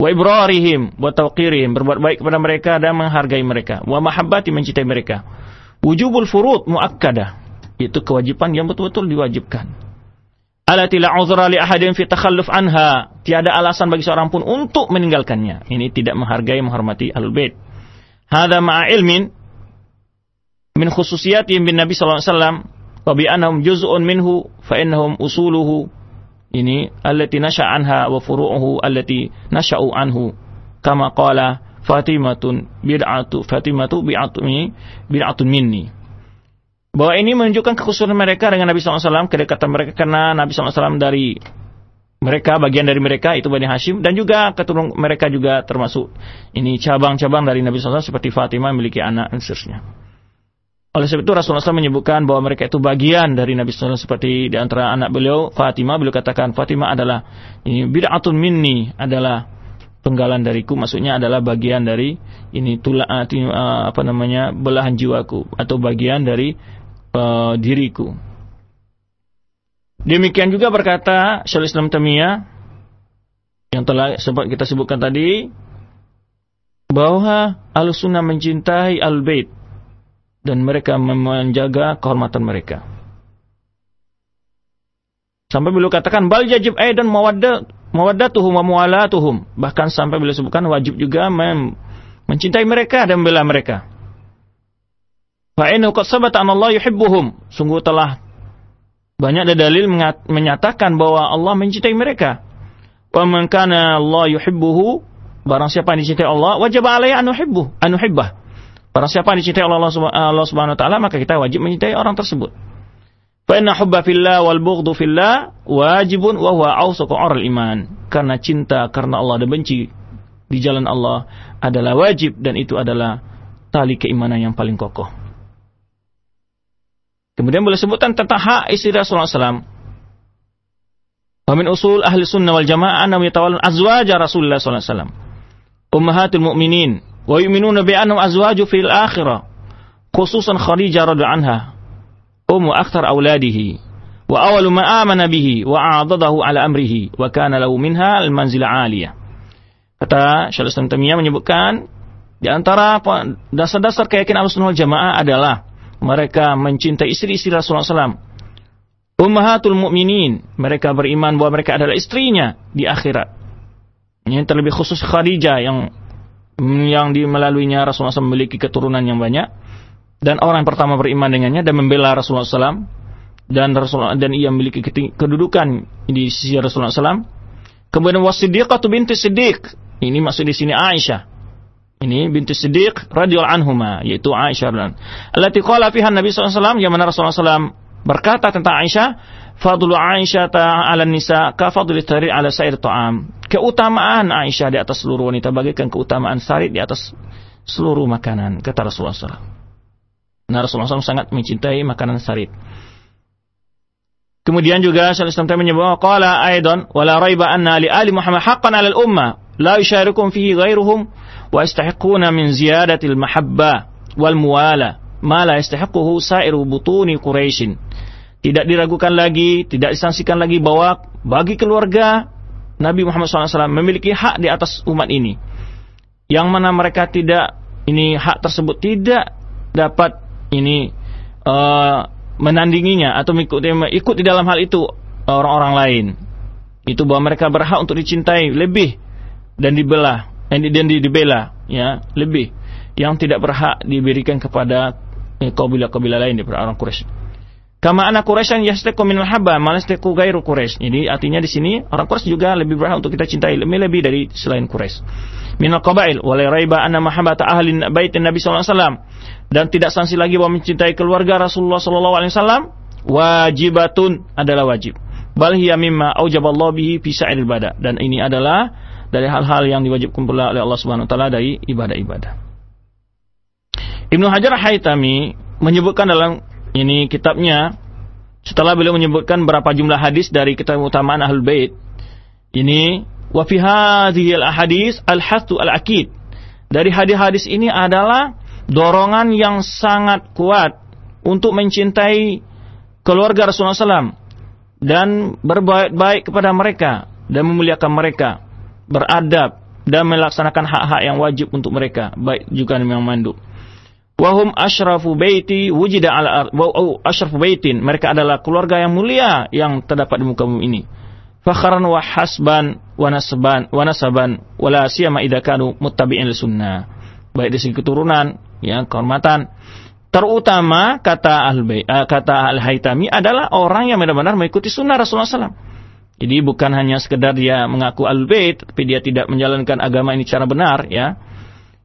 wa ibrarihim wa tawqirihim. Berbuat baik kepada mereka dan menghargai mereka. Wa mahabbati mencintai mereka wujubul furud muakkadah. Itu kewajiban yang betul-betul diwajibkan. Alati la uzra li ahadin fi takhalluf anha. Tiada alasan bagi seorang pun untuk meninggalkannya. Ini tidak menghargai menghormati ahlul bait. Hadza ma'a ilmin min khususiyatihim bin nabi sallallahu alaihi wasallam wa bi annahum juz'un minhu fa innahum usuluhu. Ini allati nasha anha wa furu'uhu allati nasha'u anhu. Kama qala Fatimatun bid'atu Fatimatu bid'atun bid'atun minni. Bahwa ini menunjukkan kekhususan mereka dengan Nabi SAW, kedekatan mereka karena Nabi SAW dari mereka, bagian dari mereka itu Bani Hashim dan juga keturunan mereka juga termasuk ini cabang-cabang dari Nabi SAW seperti Fatimah memiliki anak dan seterusnya. Oleh sebab itu Rasulullah SAW menyebutkan bahwa mereka itu bagian dari Nabi SAW seperti di antara anak beliau Fatimah beliau katakan Fatimah adalah ini bid'atun minni adalah penggalan dariku maksudnya adalah bagian dari ini tulang uh, uh, apa namanya belahan jiwaku atau bagian dari uh, diriku. Demikian juga berkata Syaikhul Islam Tamiyah yang telah sempat kita sebutkan tadi bahwa Al-Sunnah mencintai Al-Bait dan mereka menjaga kehormatan mereka. Sampai beliau katakan bal yajib aidan mawaddah mawaddatuhum wa muwalatuhum. Bahkan sampai beliau sebutkan wajib juga mencintai mereka dan membela mereka. Fa innahu qad sabata Allah yuhibbuhum. Sungguh telah banyak ada dalil menyatakan bahwa Allah mencintai mereka. Wa man kana Allah yuhibbuhu barang siapa yang dicintai Allah wajib alaihi an yuhibbu an yuhibbah. Barang siapa yang dicintai Allah Subhanahu wa taala maka kita wajib mencintai orang tersebut. Fa inna hubba fillah wal bughdhu fillah wajibun wa huwa awsaqu iman. Karena cinta karena Allah dan benci di jalan Allah adalah wajib dan itu adalah tali keimanan yang paling kokoh. Kemudian boleh sebutkan tentang hak istri Rasulullah SAW. Wa min usul ahli sunnah wal jamaah annahum yatawallun azwaja Rasulullah SAW. Ummahatul mu'minin wa yu'minuna bi annahum azwaju fil akhirah. Khususan Khadijah radhiyallahu anha umu akhtar auladihi wa awalu ma amana bihi wa a'adadahu ala amrihi wa kana lahu minha al manzila aliyah kata Syaikhul Islam Tamiyah menyebutkan di antara dasar-dasar keyakinan Ahlussunnah wal Jamaah adalah mereka mencintai istri-istri Rasulullah SAW ummahatul mu'minin mereka beriman bahwa mereka adalah istrinya di akhirat. Ini terlebih khusus Khadijah yang yang dimelaluinya Rasulullah SAW memiliki keturunan yang banyak dan orang pertama beriman dengannya dan membela Rasulullah SAW dan Rasulullah dan ia memiliki kedudukan di sisi Rasulullah SAW. Kemudian wasiddiqatu binti Siddiq. Ini maksud di sini Aisyah. Ini binti Siddiq radhiyallahu anhuma yaitu Aisyah dan allati qala fiha Nabi SAW yang mana Rasulullah SAW berkata tentang Aisyah fadlu Aisyah ala nisa ka fadli tarir ala sair ta'am. Keutamaan Aisyah di atas seluruh wanita bagaikan keutamaan sarit di atas seluruh makanan kata Rasulullah SAW. Nah Rasulullah SAW sangat mencintai makanan sarit. Kemudian juga Syaikhul Islam Taimiyah menyebut qala aidan wala raiba anna li ali Muhammad haqqan 'ala al-ummah la yusharikum fihi ghairuhum wa yastahiquna min ziyadati al-mahabba wal muwala ma la yastahiquhu sa'iru butuni Quraisy. Tidak diragukan lagi, tidak disangsikan lagi bahwa bagi keluarga Nabi Muhammad SAW memiliki hak di atas umat ini. Yang mana mereka tidak, ini hak tersebut tidak dapat ini uh, menandinginya atau mengikuti ikut di dalam hal itu orang-orang lain. Itu bahwa mereka berhak untuk dicintai lebih dan dibelah dan dibela ya lebih yang tidak berhak diberikan kepada eh, kabilah-kabilah lain daripada orang Quraisy. Kama anak Quraisy yang yastaku min al-habba, malastaku gairu Quraisy. Jadi artinya di sini orang Quraisy juga lebih berhak untuk kita cintai lebih lebih dari selain Quraisy. Min al-qabail wa la raiba anna mahabbata ahli baitin Nabi sallallahu alaihi wasallam dan tidak sanksi lagi bahwa mencintai keluarga Rasulullah sallallahu alaihi wasallam wajibatun adalah wajib. Bal hiya mimma aujaballahu bihi fi ibadah dan ini adalah dari hal-hal yang diwajibkan pula oleh Allah Subhanahu wa taala dari ibadah-ibadah. Ibnu Hajar Haytami menyebutkan dalam ini kitabnya setelah beliau menyebutkan berapa jumlah hadis dari kitab utamaan Ahlul Bait. Ini wa fi hadhihi al-ahadits al-hasu al-akid. Dari hadis-hadis ini adalah dorongan yang sangat kuat untuk mencintai keluarga Rasulullah SAW dan berbaik baik kepada mereka dan memuliakan mereka, beradab dan melaksanakan hak-hak yang wajib untuk mereka, baik juga yang mandub. Wahum ashrafu baiti wujida ala wa ashrafu baitin. Mereka adalah keluarga yang mulia yang terdapat di muka bumi ini. Fakharan wa hasban wa nasban wa nasaban wala siyama idza muttabi'in sunnah. Baik dari segi keturunan, ya, kehormatan. Terutama kata al uh, kata Al-Haytami adalah orang yang benar-benar mengikuti sunnah Rasulullah SAW. Jadi bukan hanya sekedar dia mengaku al-bait, tapi dia tidak menjalankan agama ini secara benar, ya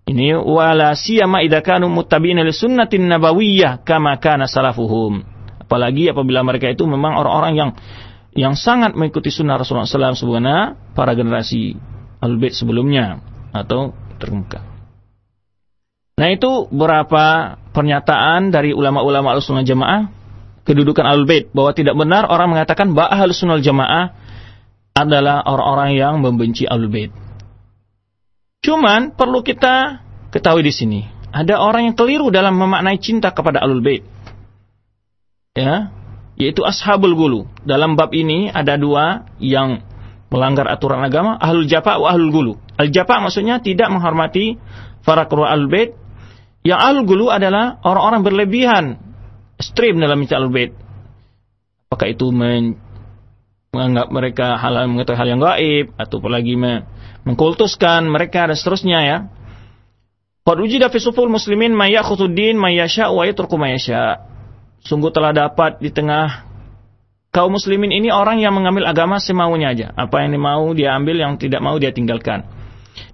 ini wala siyama idza kanu muttabi'ina li sunnatin nabawiyyah kama kana salafuhum. Apalagi apabila mereka itu memang orang-orang yang yang sangat mengikuti sunnah Rasulullah SAW sebagaimana para generasi al-bait sebelumnya atau termuka. Nah itu beberapa pernyataan dari ulama-ulama al-sunnah jamaah kedudukan al-bait bahwa tidak benar orang mengatakan bahwa al-sunnah jamaah adalah orang-orang yang membenci al-bait. Cuman perlu kita ketahui di sini, ada orang yang keliru dalam memaknai cinta kepada Ahlul Bait. Ya, yaitu ashabul gulu. Dalam bab ini ada dua yang melanggar aturan agama, ahlul japa wa ahlul gulu. Al japa maksudnya tidak menghormati para kru ahlul bait. Yang ahlul gulu adalah orang-orang berlebihan, ekstrim dalam ahlul bait. Apakah itu men menganggap mereka hal mengetahui hal yang gaib atau apalagi mengkultuskan mereka dan seterusnya ya. Qad wujida fi suful muslimin may ya'khudhu din may yasha wa yatruku may yasha. Sungguh telah dapat di tengah kaum muslimin ini orang yang mengambil agama semaunya aja. Apa yang mau dia ambil, yang tidak mau dia tinggalkan.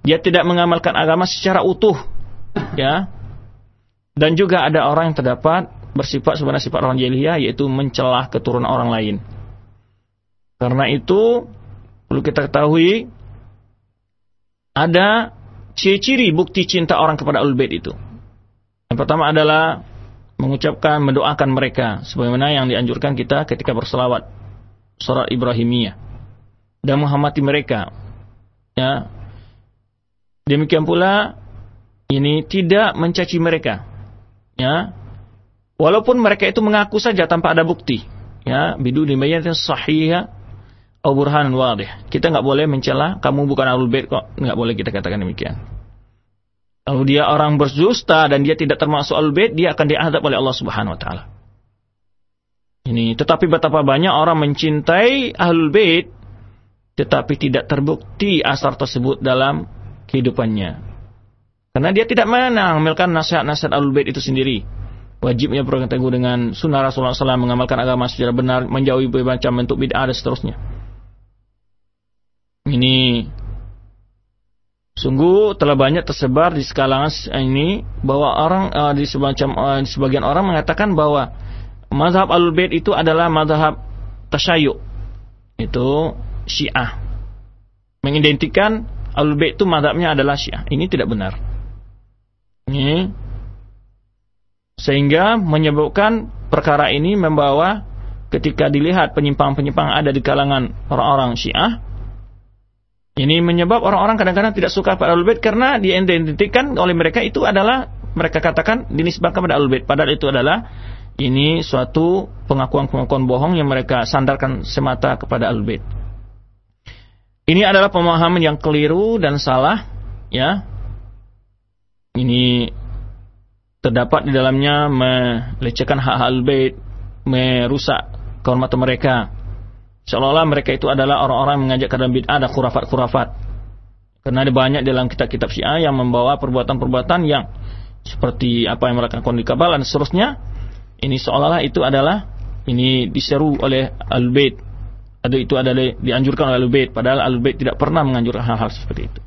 Dia tidak mengamalkan agama secara utuh. Ya. Dan juga ada orang yang terdapat bersifat sebenarnya sifat orang jahiliyah yaitu mencelah keturunan orang lain. Karena itu perlu kita ketahui ada ciri-ciri bukti cinta orang kepada Ahlul Bait itu. Yang pertama adalah mengucapkan, mendoakan mereka sebagaimana yang dianjurkan kita ketika berselawat surat Ibrahimiyah dan menghormati mereka. Ya. Demikian pula ini tidak mencaci mereka. Ya. Walaupun mereka itu mengaku saja tanpa ada bukti. Ya, bidu dibayatin sahih au burhanun wadih. Kita nggak boleh mencela kamu bukan ahlul bait kok, nggak boleh kita katakan demikian. Kalau dia orang berdusta dan dia tidak termasuk ahlul bait, dia akan diadab oleh Allah Subhanahu wa taala. Ini tetapi betapa banyak orang mencintai ahlul bait tetapi tidak terbukti asar tersebut dalam kehidupannya. Karena dia tidak mengambilkan nasihat-nasihat ahlul bait itu sendiri. Wajibnya berpegang teguh dengan sunnah Rasulullah SAW, mengamalkan agama secara benar, menjauhi berbagai macam bentuk bid'ah dan seterusnya. Ini sungguh telah banyak tersebar di kalangan ini bahwa orang uh, di semacam uh, sebagian orang mengatakan bahwa mazhab Ahlul Bait itu adalah mazhab tasyayyu. Itu Syiah. Mengidentikan Ahlul Bait itu mazhabnya adalah Syiah. Ini tidak benar. Ini sehingga menyebabkan perkara ini membawa ketika dilihat penyimpang-penyimpang ada di kalangan orang-orang Syiah ini menyebab orang-orang kadang-kadang tidak suka pada Ahlul Bait karena diidentikan oleh mereka itu adalah mereka katakan dinisbahkan kepada Ahlul Bait padahal itu adalah ini suatu pengakuan-pengakuan bohong yang mereka sandarkan semata kepada Ahlul Bait. Ini adalah pemahaman yang keliru dan salah ya. Ini terdapat di dalamnya melecehkan hak Ahlul Bait, merusak kehormatan mereka Seolah-olah mereka itu adalah orang-orang mengajak ke dalam bid'ah dan khurafat-khurafat. Karena ada banyak dalam kitab-kitab Syiah yang membawa perbuatan-perbuatan yang seperti apa yang mereka lakukan di Kabal dan seterusnya. Ini seolah-olah itu adalah ini diseru oleh Al-Bait. Atau itu adalah dianjurkan oleh Al-Bait. Padahal Al-Bait tidak pernah menganjurkan hal-hal seperti itu.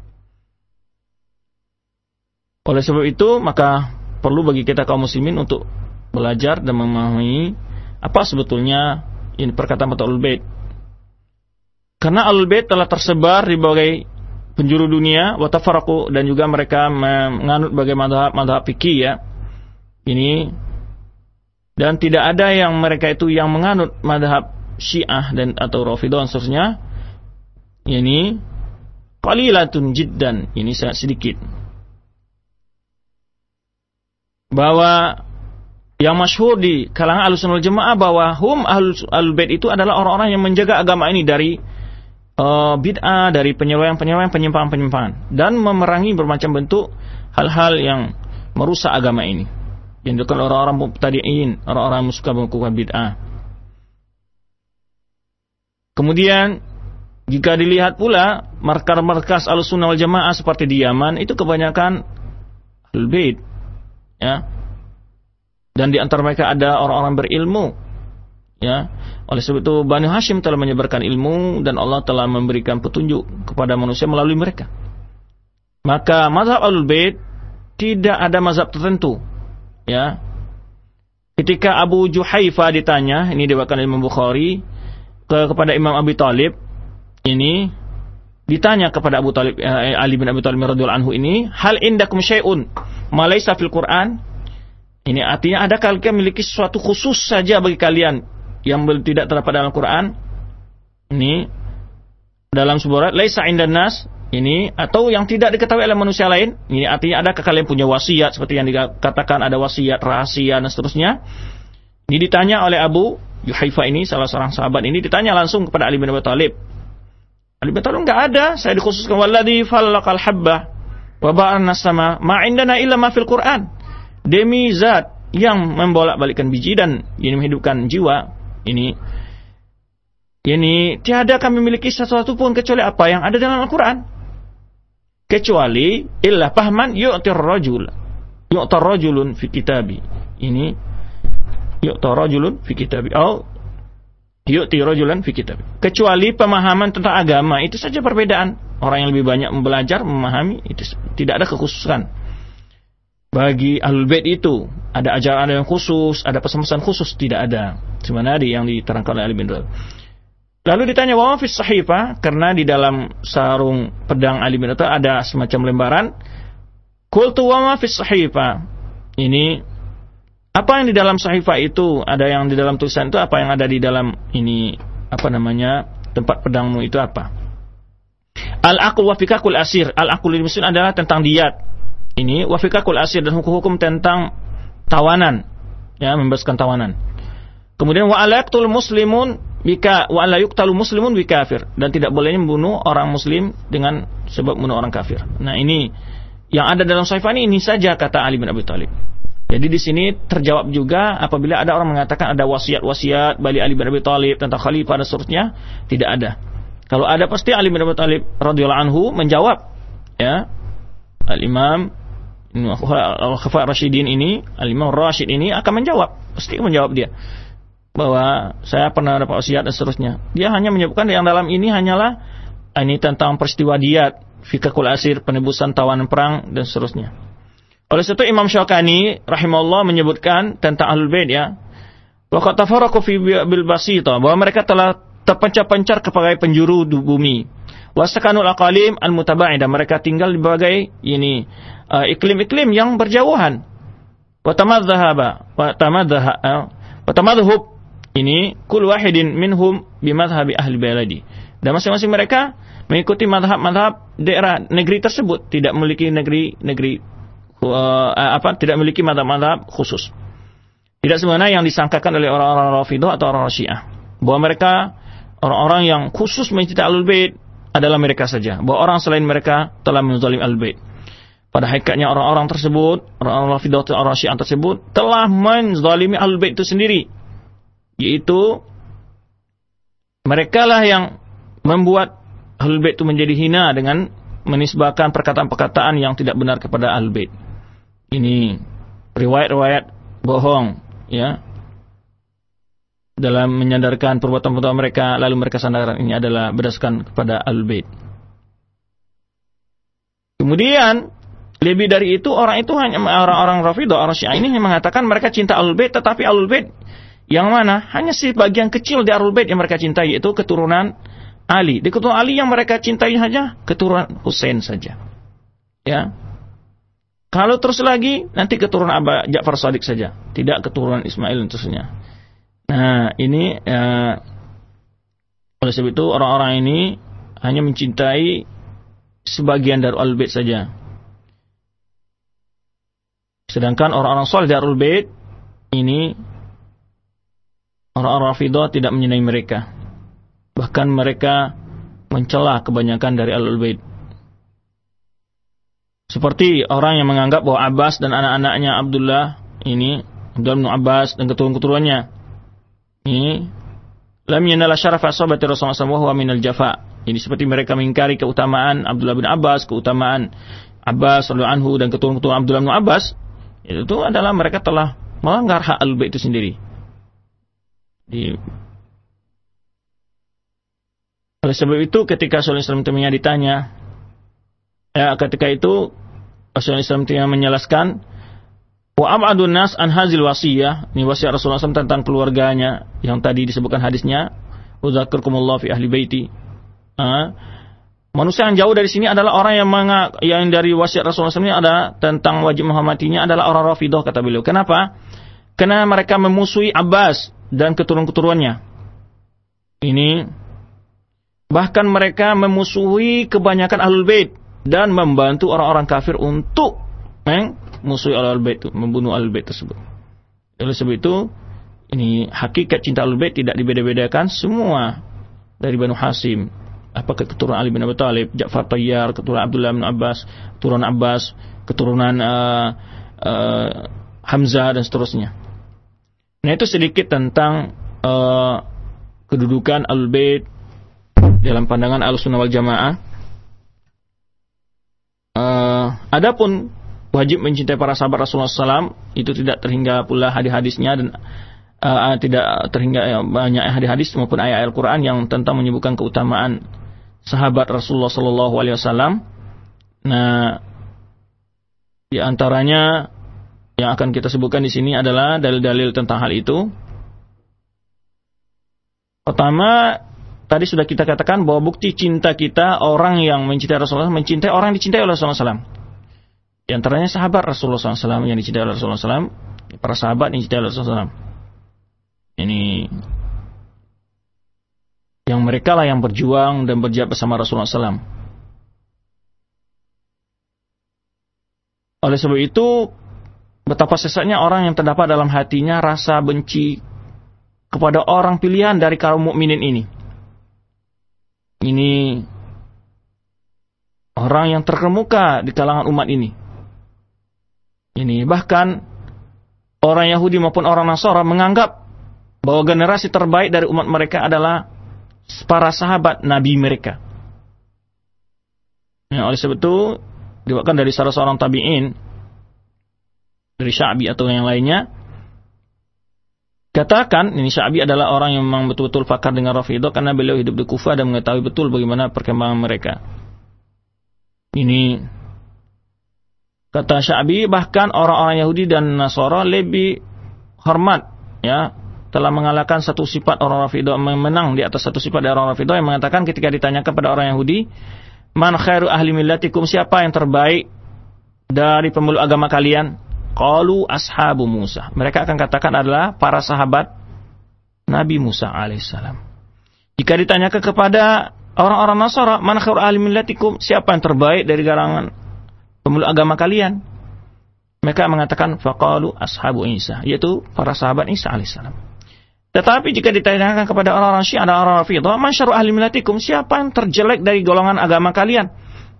Oleh sebab itu, maka perlu bagi kita kaum muslimin untuk belajar dan memahami apa sebetulnya ini perkataan Al Bait karena Ahlul Bait telah tersebar di berbagai penjuru dunia, watafaraku dan juga mereka menganut bagaimana madhab madhab fikih ya. Ini dan tidak ada yang mereka itu yang menganut madhab Syiah dan atau Rafidah dan seterusnya. Ini qalilatun jiddan. Ini sangat sedikit. Bahwa yang masyhur di kalangan Ahlussunnah Jamaah bahwa hum Ahlul Bait itu adalah orang-orang yang menjaga agama ini dari uh, bid'ah, dari penyeleweng-penyeleweng, penyimpangan-penyimpangan dan memerangi bermacam bentuk hal-hal yang merusak agama ini. Yang dilakukan orang-orang mubtadi'in, orang-orang yang suka melakukan bid'ah. Kemudian jika dilihat pula markas-markas Ahlussunnah wal Jamaah seperti di Yaman itu kebanyakan Ahlul Bait. Ya, dan di antara mereka ada orang-orang berilmu. Ya. Oleh sebab itu Bani Hashim telah menyebarkan ilmu dan Allah telah memberikan petunjuk kepada manusia melalui mereka. Maka mazhab Alul Bait tidak ada mazhab tertentu. Ya. Ketika Abu Juhaifa ditanya ini diwakilkan Imam Bukhari ke, kepada Imam Abi Talib ini ditanya kepada Abu Talib eh, Ali bin Abi Talib radhiyallahu anhu ini hal indakum syai'un malaysa fil Quran ini artinya ada kalian memiliki sesuatu khusus saja bagi kalian yang tidak terdapat dalam Quran. Ini dalam sebuah laisa indan nas ini atau yang tidak diketahui oleh manusia lain. Ini artinya ada kalian punya wasiat seperti yang dikatakan ada wasiat rahasia dan seterusnya. Ini ditanya oleh Abu Yuhaifa ini salah seorang sahabat ini ditanya langsung kepada Ali bin Abi Thalib. Ali bin Thalib enggak ada, saya dikhususkan waladhi falaqal habbah wa ba'an sama ma indana illa ma fil Quran. Demi zat yang membolak-balikkan biji dan ini menghidupkan jiwa ini ini tiada kami memiliki sesuatu pun kecuali apa yang ada dalam Al-Quran. Kecuali illa pahman yu'tir rajul yu'tar rajulun fi kitabi. Ini yu'tar rajulun fi kitabi yu'ti rajulan fi kitabi kecuali pemahaman tentang agama itu saja perbedaan. Orang yang lebih banyak belajar memahami itu tidak ada kekhususan. Bagi ahlul bait itu ada ajaran yang khusus, ada pesan-pesan khusus tidak ada. Sebenarnya yang diterangkan oleh Ali bin Lalu ditanya wa fi sahifa? Karena di dalam sarung pedang Ali bin ada semacam lembaran. Qultu wa ma fi sahifa. Ini apa yang di dalam sahifa itu? Ada yang di dalam tulisan itu apa yang ada di dalam ini apa namanya? tempat pedangmu itu apa? Al-aqul wa fikakul asir. Al-aqul ini adalah tentang diat ini wafikakul asir dan hukum-hukum tentang tawanan ya membebaskan tawanan kemudian wa alayaktul muslimun bika wa ala yuqtalu muslimun bikafir dan tidak bolehnya membunuh orang muslim dengan sebab membunuh orang kafir nah ini yang ada dalam saifah ini, ini saja kata Ali bin Abi Thalib jadi di sini terjawab juga apabila ada orang mengatakan ada wasiat-wasiat bagi Ali bin Abi Thalib tentang khalifah dan seterusnya, tidak ada. Kalau ada pasti Ali bin Abi Thalib radhiyallahu anhu menjawab ya. Al-Imam Al-Khafa Rashidin ini, Al-Imam Rashid ini akan menjawab, pasti menjawab dia bahwa saya pernah dapat wasiat dan seterusnya. Dia hanya menyebutkan yang dalam ini hanyalah ini tentang peristiwa diat, fikakul asir, penebusan tawanan perang dan seterusnya. Oleh itu Imam Syakani rahimahullah menyebutkan tentang Ahlul Bait ya. Waqat tafarraqu fi bil basita bahwa mereka telah terpencar-pencar kepada penjuru bumi. Wasakanul aqalim al mutaba'idah mereka tinggal di berbagai ini Uh, iklim-iklim uh, yang berjauhan. Watamadhahaba, watamadhahub uh, ini kul wahidin minhum bimadhabi ahli baladi. Dan masing-masing mereka mengikuti madhab-madhab daerah negeri tersebut, tidak memiliki negeri-negeri apa tidak memiliki madhab-madhab khusus. Tidak semuanya yang disangkakan oleh orang-orang Rafidah atau orang-orang Syiah bahwa mereka orang-orang yang khusus mencintai Ahlul Bait adalah mereka saja. Bahwa orang selain mereka telah menzalim Ahlul Bait pada hakikatnya orang-orang tersebut, orang-orang Rafidah atau orang Syiah tersebut telah menzalimi Ahlul Bait itu sendiri. Yaitu mereka lah yang membuat Ahlul Bait itu menjadi hina dengan menisbahkan perkataan-perkataan yang tidak benar kepada Ahlul Bait. Ini riwayat-riwayat bohong, ya. Dalam menyandarkan perbuatan-perbuatan mereka, lalu mereka sandarkan ini adalah berdasarkan kepada Ahlul Bait. Kemudian lebih dari itu orang itu hanya orang-orang Rafidah, orang Syiah ini mengatakan mereka cinta Ahlul Bait tetapi Ahlul Bait yang mana? Hanya sebagian kecil dari Ahlul Bait yang mereka cintai yaitu keturunan Ali. Di keturunan Ali yang mereka cintai hanya keturunan Hussein saja. Ya. Kalau terus lagi, nanti keturunan Aba Ja'far Sadiq saja. Tidak keturunan Ismail tentunya. Nah, ini ya, oleh sebab itu orang-orang ini hanya mencintai sebagian dari Al-Bait saja. Sedangkan orang-orang soleh dari Al-Bait ini orang-orang Rafidah tidak menyenangi mereka. Bahkan mereka mencela kebanyakan dari Al Bait. Seperti orang yang menganggap bahwa Abbas dan anak-anaknya Abdullah ini Abdullah bin Abbas dan keturunan-keturunannya ini lam yanala syarafa sahabati Rasulullah SAW wa minal jafa. Ini seperti mereka mengingkari keutamaan Abdullah bin Abbas, keutamaan Abbas radhiyallahu anhu dan keturunan-keturunan Abdullah bin Abbas. Itu adalah mereka telah melanggar hak Al-Bait itu sendiri. Di oleh sebab itu ketika Rasulullah SAW ditanya, ya ketika itu Rasulullah SAW menjelaskan, wa am'adun nas an hazil wasiyah, ini wasiat Rasulullah SAW tentang keluarganya yang tadi disebutkan hadisnya, uzakurkumullah fi ahli baiti. Uh, manusia yang jauh dari sini adalah orang yang mengak, yang dari wasiat Rasulullah SAW ini ada tentang wajib menghormatinya adalah orang Rafidah kata beliau. Kenapa? Karena mereka memusuhi Abbas dan keturunan-keturunannya. Ini Bahkan mereka memusuhi kebanyakan ahlul bait dan membantu orang-orang kafir untuk eh, musuhi ahlul bait, membunuh ahlul bait tersebut. Oleh sebab itu, ini hakikat cinta ahlul bait tidak dibeda-bedakan semua dari Banu Hasim. Apakah keturunan Ali bin Abi Thalib, Ja'far Tayyar, keturunan Abdullah bin Abbas, keturunan Abbas, keturunan uh, uh, Hamzah dan seterusnya. Nah itu sedikit tentang uh, kedudukan Al-Bait dalam pandangan al-sunnah wal jamaah. Uh, adapun wajib mencintai para sahabat Rasulullah SAW itu tidak terhingga pula hadis-hadisnya dan uh, tidak terhingga ya, banyak hadis-hadis maupun ayat Al-Quran yang tentang menyebutkan keutamaan sahabat Rasulullah SAW. Nah, di antaranya yang akan kita sebutkan di sini adalah dalil-dalil tentang hal itu. Pertama, tadi sudah kita katakan bahwa bukti cinta kita orang yang mencintai Rasulullah mencintai orang yang dicintai oleh Rasulullah SAW. Di antaranya sahabat Rasulullah SAW yang dicintai oleh Rasulullah SAW, para sahabat yang dicintai oleh Rasulullah SAW. Ini yang mereka lah yang berjuang dan berjihad bersama Rasulullah SAW. Oleh sebab itu, betapa sesatnya orang yang terdapat dalam hatinya rasa benci kepada orang pilihan dari kaum mukminin ini ini orang yang terkemuka di kalangan umat ini. Ini bahkan orang Yahudi maupun orang Nasara menganggap bahwa generasi terbaik dari umat mereka adalah para sahabat Nabi mereka. Ya, oleh sebab itu diwakilkan dari salah seorang tabi'in dari Syabi atau yang lainnya Katakan, ini Syabi adalah orang yang memang betul-betul fakar dengan Rafidah karena beliau hidup di Kufah dan mengetahui betul bagaimana perkembangan mereka. Ini kata Syabi bahkan orang-orang Yahudi dan Nasara lebih hormat ya telah mengalahkan satu sifat orang Rafidah menang di atas satu sifat dari orang Rafidah yang mengatakan ketika ditanyakan pada orang Yahudi man khairu ahli millatikum siapa yang terbaik dari pemeluk agama kalian Qalu ashabu Musa. Mereka akan katakan adalah para sahabat Nabi Musa alaihissalam. Jika ditanyakan kepada orang-orang Nasara, man khair ahli millatikum? Siapa yang terbaik dari kalangan pemeluk agama kalian? Mereka mengatakan faqalu ashabu Isa, yaitu para sahabat Isa alaihissalam. Tetapi jika ditanyakan kepada orang-orang Syiah dan orang Rafidah, man syarru ahli millatikum? Siapa yang terjelek dari golongan agama kalian?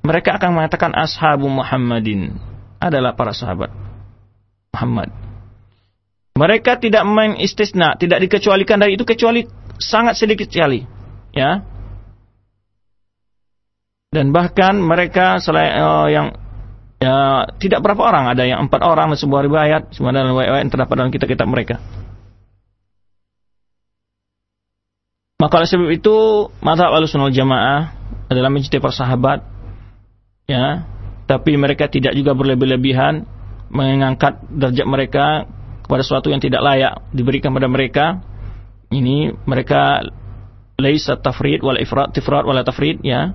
Mereka akan mengatakan ashabu Muhammadin adalah para sahabat Muhammad. Mereka tidak main istisna, tidak dikecualikan dari itu kecuali sangat sedikit sekali, ya. Dan bahkan mereka selain uh, yang ya tidak berapa orang, ada yang empat orang dalam sebuah riwayat, semua dalam riwayat yang terdapat dalam kitab-kitab mereka. Maka oleh sebab itu, mata al-sunnah jamaah adalah mencintai para sahabat, ya, tapi mereka tidak juga berlebih-lebihan mengangkat derajat mereka kepada sesuatu yang tidak layak diberikan pada mereka. Ini mereka laisa tafrid wal ifrat tifrat wal tafrid ya.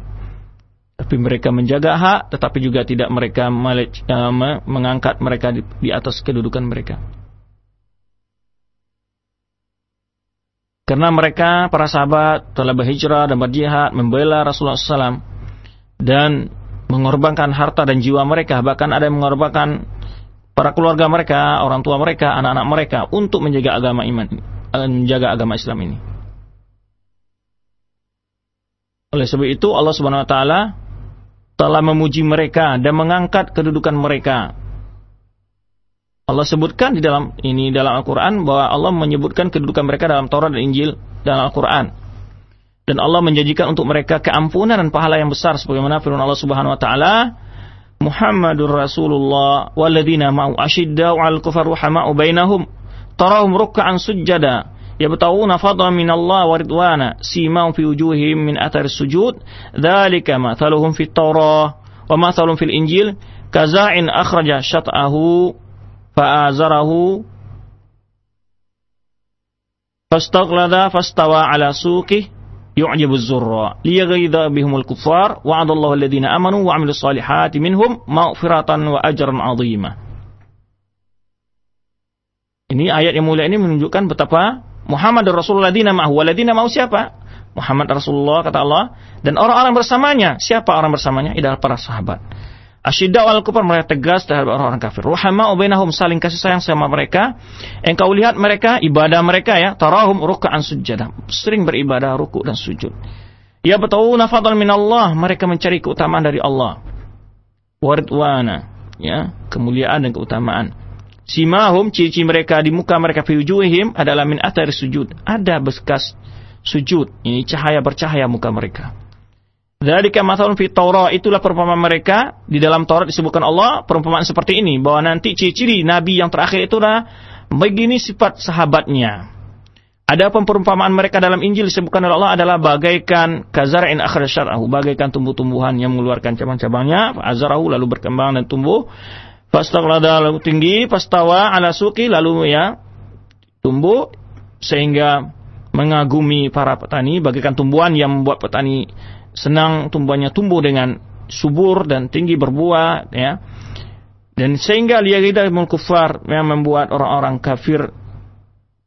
Tapi mereka menjaga hak tetapi juga tidak mereka uh, mengangkat mereka di, di atas kedudukan mereka. Karena mereka para sahabat telah berhijrah dan berjihad membela Rasulullah SAW dan mengorbankan harta dan jiwa mereka. Bahkan ada yang mengorbankan para keluarga mereka orang tua mereka anak-anak mereka untuk menjaga agama iman eh, menjaga agama Islam ini oleh sebab itu Allah Subhanahu wa taala telah memuji mereka dan mengangkat kedudukan mereka. Allah sebutkan di dalam ini dalam Al-Qur'an bahwa Allah menyebutkan kedudukan mereka dalam Taurat dan Injil dalam Al-Qur'an. Dan Allah menjanjikan untuk mereka keampunan dan pahala yang besar sebagaimana firman Allah Subhanahu wa taala Muhammadur Rasulullah walladzina ma'u asyidda'u 'alal kufar ruhama'u bainahum tarahum ruk'an sujjada yabtawuna fadlan min Allah wa ridwana simahum fi wujuhihim min athar sujud dzalika mathaluhum fit Taurah wa mathaluhum fil Injil kaza'in akhraja syat'ahu fa'azarahu fastaghlada fastawa ala az-zurra liyaghidha bihumul kuffar wa'adallahu alladhina amanu wa 'amilus salihati minhum maghfiratan wa ajran 'azima ini ayat yang mulia ini menunjukkan betapa Muhammad Rasulullah dina ma'hu. Waladina mau siapa? Muhammad Rasulullah kata Allah dan orang-orang bersamanya. Siapa orang bersamanya? Adalah para sahabat. Asyidda wal kufar mereka tegas terhadap orang-orang kafir. Ruhama ubainahum saling kasih sayang sama mereka. Engkau lihat mereka ibadah mereka ya, tarahum ruk'an sujada. Sering beribadah ruku dan sujud. Ya fadl min Allah, mereka mencari keutamaan dari Allah. Waridwana, ya, kemuliaan dan keutamaan. Simahum, ciri-ciri mereka di muka mereka fiujuhim adalah min athari sujud. Ada bekas sujud. Ini cahaya bercahaya muka mereka. Dzalika mathalun fi Taurat, itulah perumpamaan mereka. Di dalam Taurat disebutkan Allah perumpamaan seperti ini. Bahwa nanti ciri-ciri nabi yang terakhir itulah begini sifat sahabatnya. Ada perumpamaan mereka dalam Injil disebutkan oleh Allah adalah bagaikan kazara'in akhir syar'ahu, bagaikan tumbuh-tumbuhan yang mengeluarkan cabang-cabangnya, azarahu lalu berkembang dan tumbuh. Fastaqlada lalu tinggi, pastawa ala suki lalu ya tumbuh. Sehingga mengagumi para petani. Bagaikan tumbuhan yang membuat petani senang tumbuhannya tumbuh dengan subur dan tinggi berbuah ya. Dan sehingga liyagida kufar yang membuat orang-orang kafir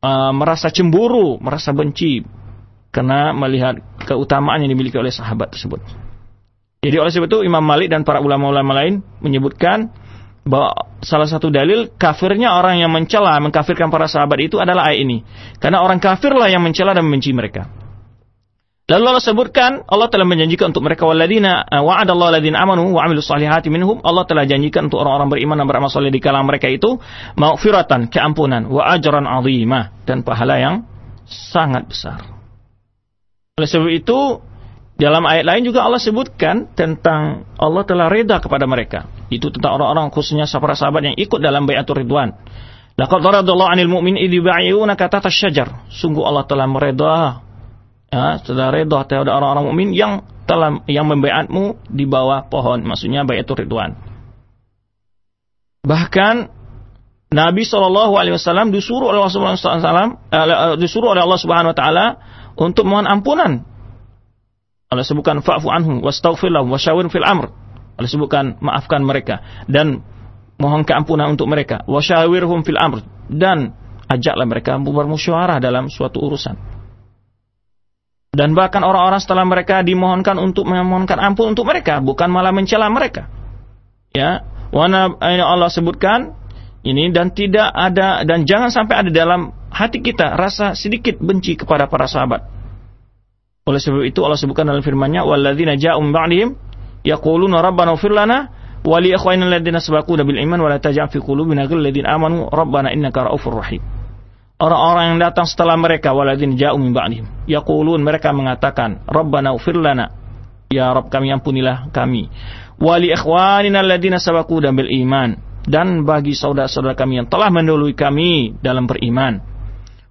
uh, merasa cemburu, merasa benci karena melihat keutamaan yang dimiliki oleh sahabat tersebut. Jadi oleh sebab itu Imam Malik dan para ulama-ulama lain menyebutkan bahwa salah satu dalil kafirnya orang yang mencela, mengkafirkan para sahabat itu adalah ayat ini. Karena orang kafirlah yang mencela dan membenci mereka. Lalu Allah sebutkan Allah telah menjanjikan untuk mereka waladina eh, wa'adallahu alladzina amanu wa amilus salihati minhum Allah telah janjikan untuk orang-orang beriman dan beramal saleh di kalangan mereka itu maghfiratan keampunan wa ajran 'azimah dan pahala yang sangat besar. Oleh sebab itu dalam ayat lain juga Allah sebutkan tentang Allah telah reda kepada mereka. Itu tentang orang-orang khususnya para sahabat yang ikut dalam bayatul ridwan. Laqad radallahu 'anil mu'min idh yubayyi'unaka tahta syajar. Sungguh Allah telah mereda ya, telah reda terhadap orang-orang mukmin yang telah yang membaiatmu di bawah pohon, maksudnya bayatul ridwan. Bahkan Nabi Shallallahu Alaihi Wasallam disuruh oleh Allah Subhanahu Wa disuruh oleh Allah Subhanahu Wa Taala untuk mohon ampunan Allah sebutkan fa'fu anhum wastaghfir lahum wasyawir fil amr. Allah sebutkan maafkan mereka dan mohon keampunan untuk mereka. Wasyawirhum fil amr dan ajaklah mereka bermusyawarah dalam suatu urusan. Dan bahkan orang-orang setelah mereka dimohonkan untuk memohonkan ampun untuk mereka, bukan malah mencela mereka. Ya, wana Allah sebutkan ini dan tidak ada dan jangan sampai ada dalam hati kita rasa sedikit benci kepada para sahabat oleh sebab itu Allah sebutkan dalam firman-Nya walladzina ja'u min ba'dihim yaquluna rabbana ighfir lana wa li ikhwanina alladziina sabaquna bil iman wa la taj'al fi qulubina ghillan ladzina amanu rabbana innaka ra'ufur rahim. Orang-orang yang datang setelah mereka walladzina ja'u min ba'dihim. Yaqulun mereka mengatakan rabbana ighfir lana. Ya rabb kami ampunilah kami. Wa li ikhwanina alladziina sabaquna bil iman dan bagi saudara-saudara kami yang telah mendahului kami dalam beriman.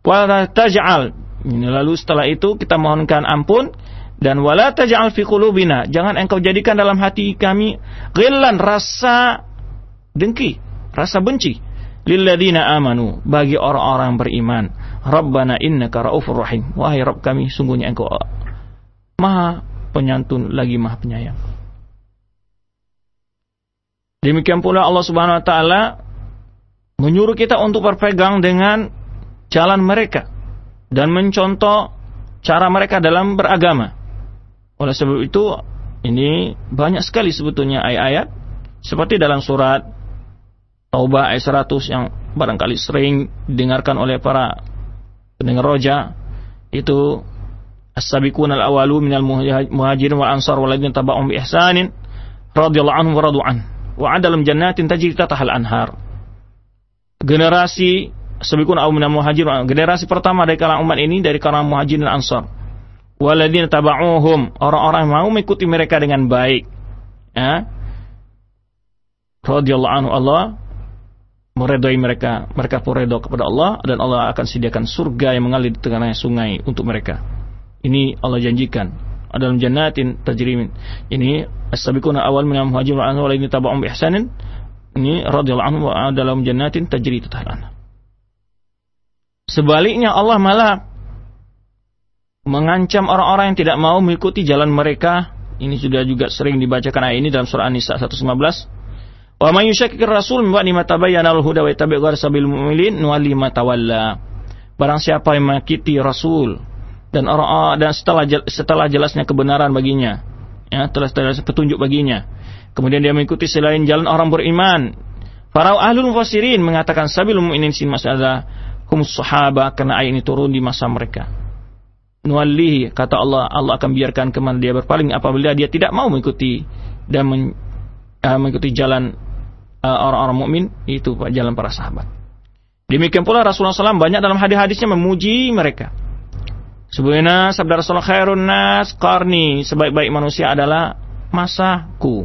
Wa taj'al. Lalu setelah itu kita mohonkan ampun. Dan wala taj'al fi qulubina. Jangan engkau jadikan dalam hati kami ghillan rasa dengki, rasa benci lilladzina amanu bagi orang-orang beriman. Rabbana innaka raufur rahim. Wahai Rabb kami, sungguhnya engkau Maha penyantun lagi Maha penyayang. Demikian pula Allah Subhanahu wa taala menyuruh kita untuk berpegang dengan jalan mereka dan mencontoh cara mereka dalam beragama. Oleh sebab itu, ini banyak sekali sebetulnya ayat-ayat seperti dalam surat Taubah ayat 100 yang barangkali sering didengarkan oleh para pendengar roja itu as-sabiqun al-awalu minal muhajirin wal ansar wal ladzina tabauhum bi ihsanin radhiyallahu anhum wa radu an wa adalam jannatin tajri tahal anhar. Generasi sabiqun aw minal muhajirin generasi pertama dari kalangan umat ini dari kalangan muhajirin dan ansar walladzina tabauhum orang-orang mau mengikuti mereka dengan baik. Ya. Radhiyallahu anhu Allah meredoi mereka, mereka pun redha kepada Allah dan Allah akan sediakan surga yang mengalir di tengah sungai untuk mereka. Ini Allah janjikan. Dalam jannatin tajrimin. Ini as-sabiquna awal min al-muhajirin wal ansar ini tabi'un bi ihsanin. Ini radhiyallahu anhu wa dalam jannatin tajri tahtaha Sebaliknya Allah malah mengancam orang-orang yang tidak mau mengikuti jalan mereka. Ini sudah juga sering dibacakan ayat ini dalam surah An-Nisa 115 Wa may yushakkir rasul min ba'di ma tabayyana al-huda wa yattabi' ghayra sabilil mu'minin nuwalli ma tawalla. Barang siapa yang menyakiti rasul dan orang dan setelah setelah jelasnya kebenaran baginya, ya, telah jelas petunjuk baginya. Kemudian dia mengikuti selain jalan orang beriman. Para ahlul mufassirin mengatakan sabilul mu'minin sin masada hum sahaba karena ayat ini turun di masa mereka. Nuwallihi kata Allah Allah akan biarkan ke mana dia berpaling apabila dia tidak mau mengikuti dan men, uh, mengikuti jalan orang-orang mukmin itu jalan para sahabat. Demikian pula Rasulullah SAW banyak dalam hadis-hadisnya memuji mereka. Sebenarnya sabda Rasulullah khairun nas qarni sebaik-baik manusia adalah masaku.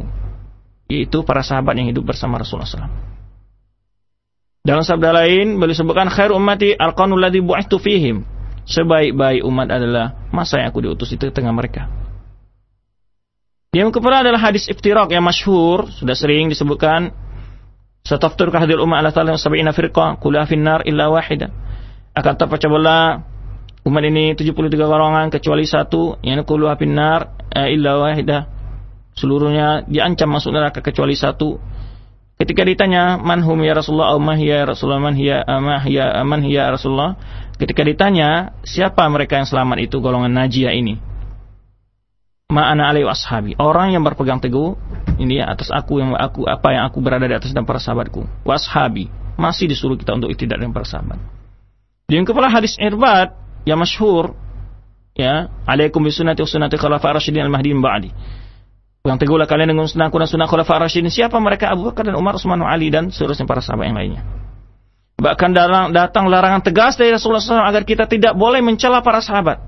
Itu para sahabat yang hidup bersama Rasulullah SAW. Dalam sabda lain beliau sebutkan khair ummati alqanul ladzi bu'ithtu fihim. Sebaik-baik umat adalah masa yang aku diutus itu tengah mereka. Yang keempat adalah hadis iftirak yang masyhur, sudah sering disebutkan Satafturka hadil umat ala ta'ala sab'ina firqa kula finnar illa wahida. Akan terpecah belah umat ini 73 golongan kecuali satu yang kulu finnar eh, illa wahida. Seluruhnya diancam masuk neraka kecuali satu. Ketika ditanya man hum ya Rasulullah au mah ya Rasulullah man hiya amah ya aman hiya Rasulullah. Ketika ditanya siapa mereka yang selamat itu golongan najiyah ini. Ma'ana alaihi ashabi. Orang yang berpegang teguh ini ya, atas aku yang aku apa yang aku berada di atas dan para sahabatku. Washabi masih disuruh kita untuk tidak dengan para sahabat. Yang kepala hadis irbat yang masyhur ya alaikum bisunnati wa sunnati khulafa rasyidin al-mahdi ba'di. Yang teguhlah kalian dengan sunnahku dan sunnah khulafa rasyidin siapa mereka? Abu Bakar dan Umar Utsman Ali dan seterusnya para sahabat yang lainnya. Bahkan datang larangan tegas dari Rasulullah SAW agar kita tidak boleh mencela para sahabat.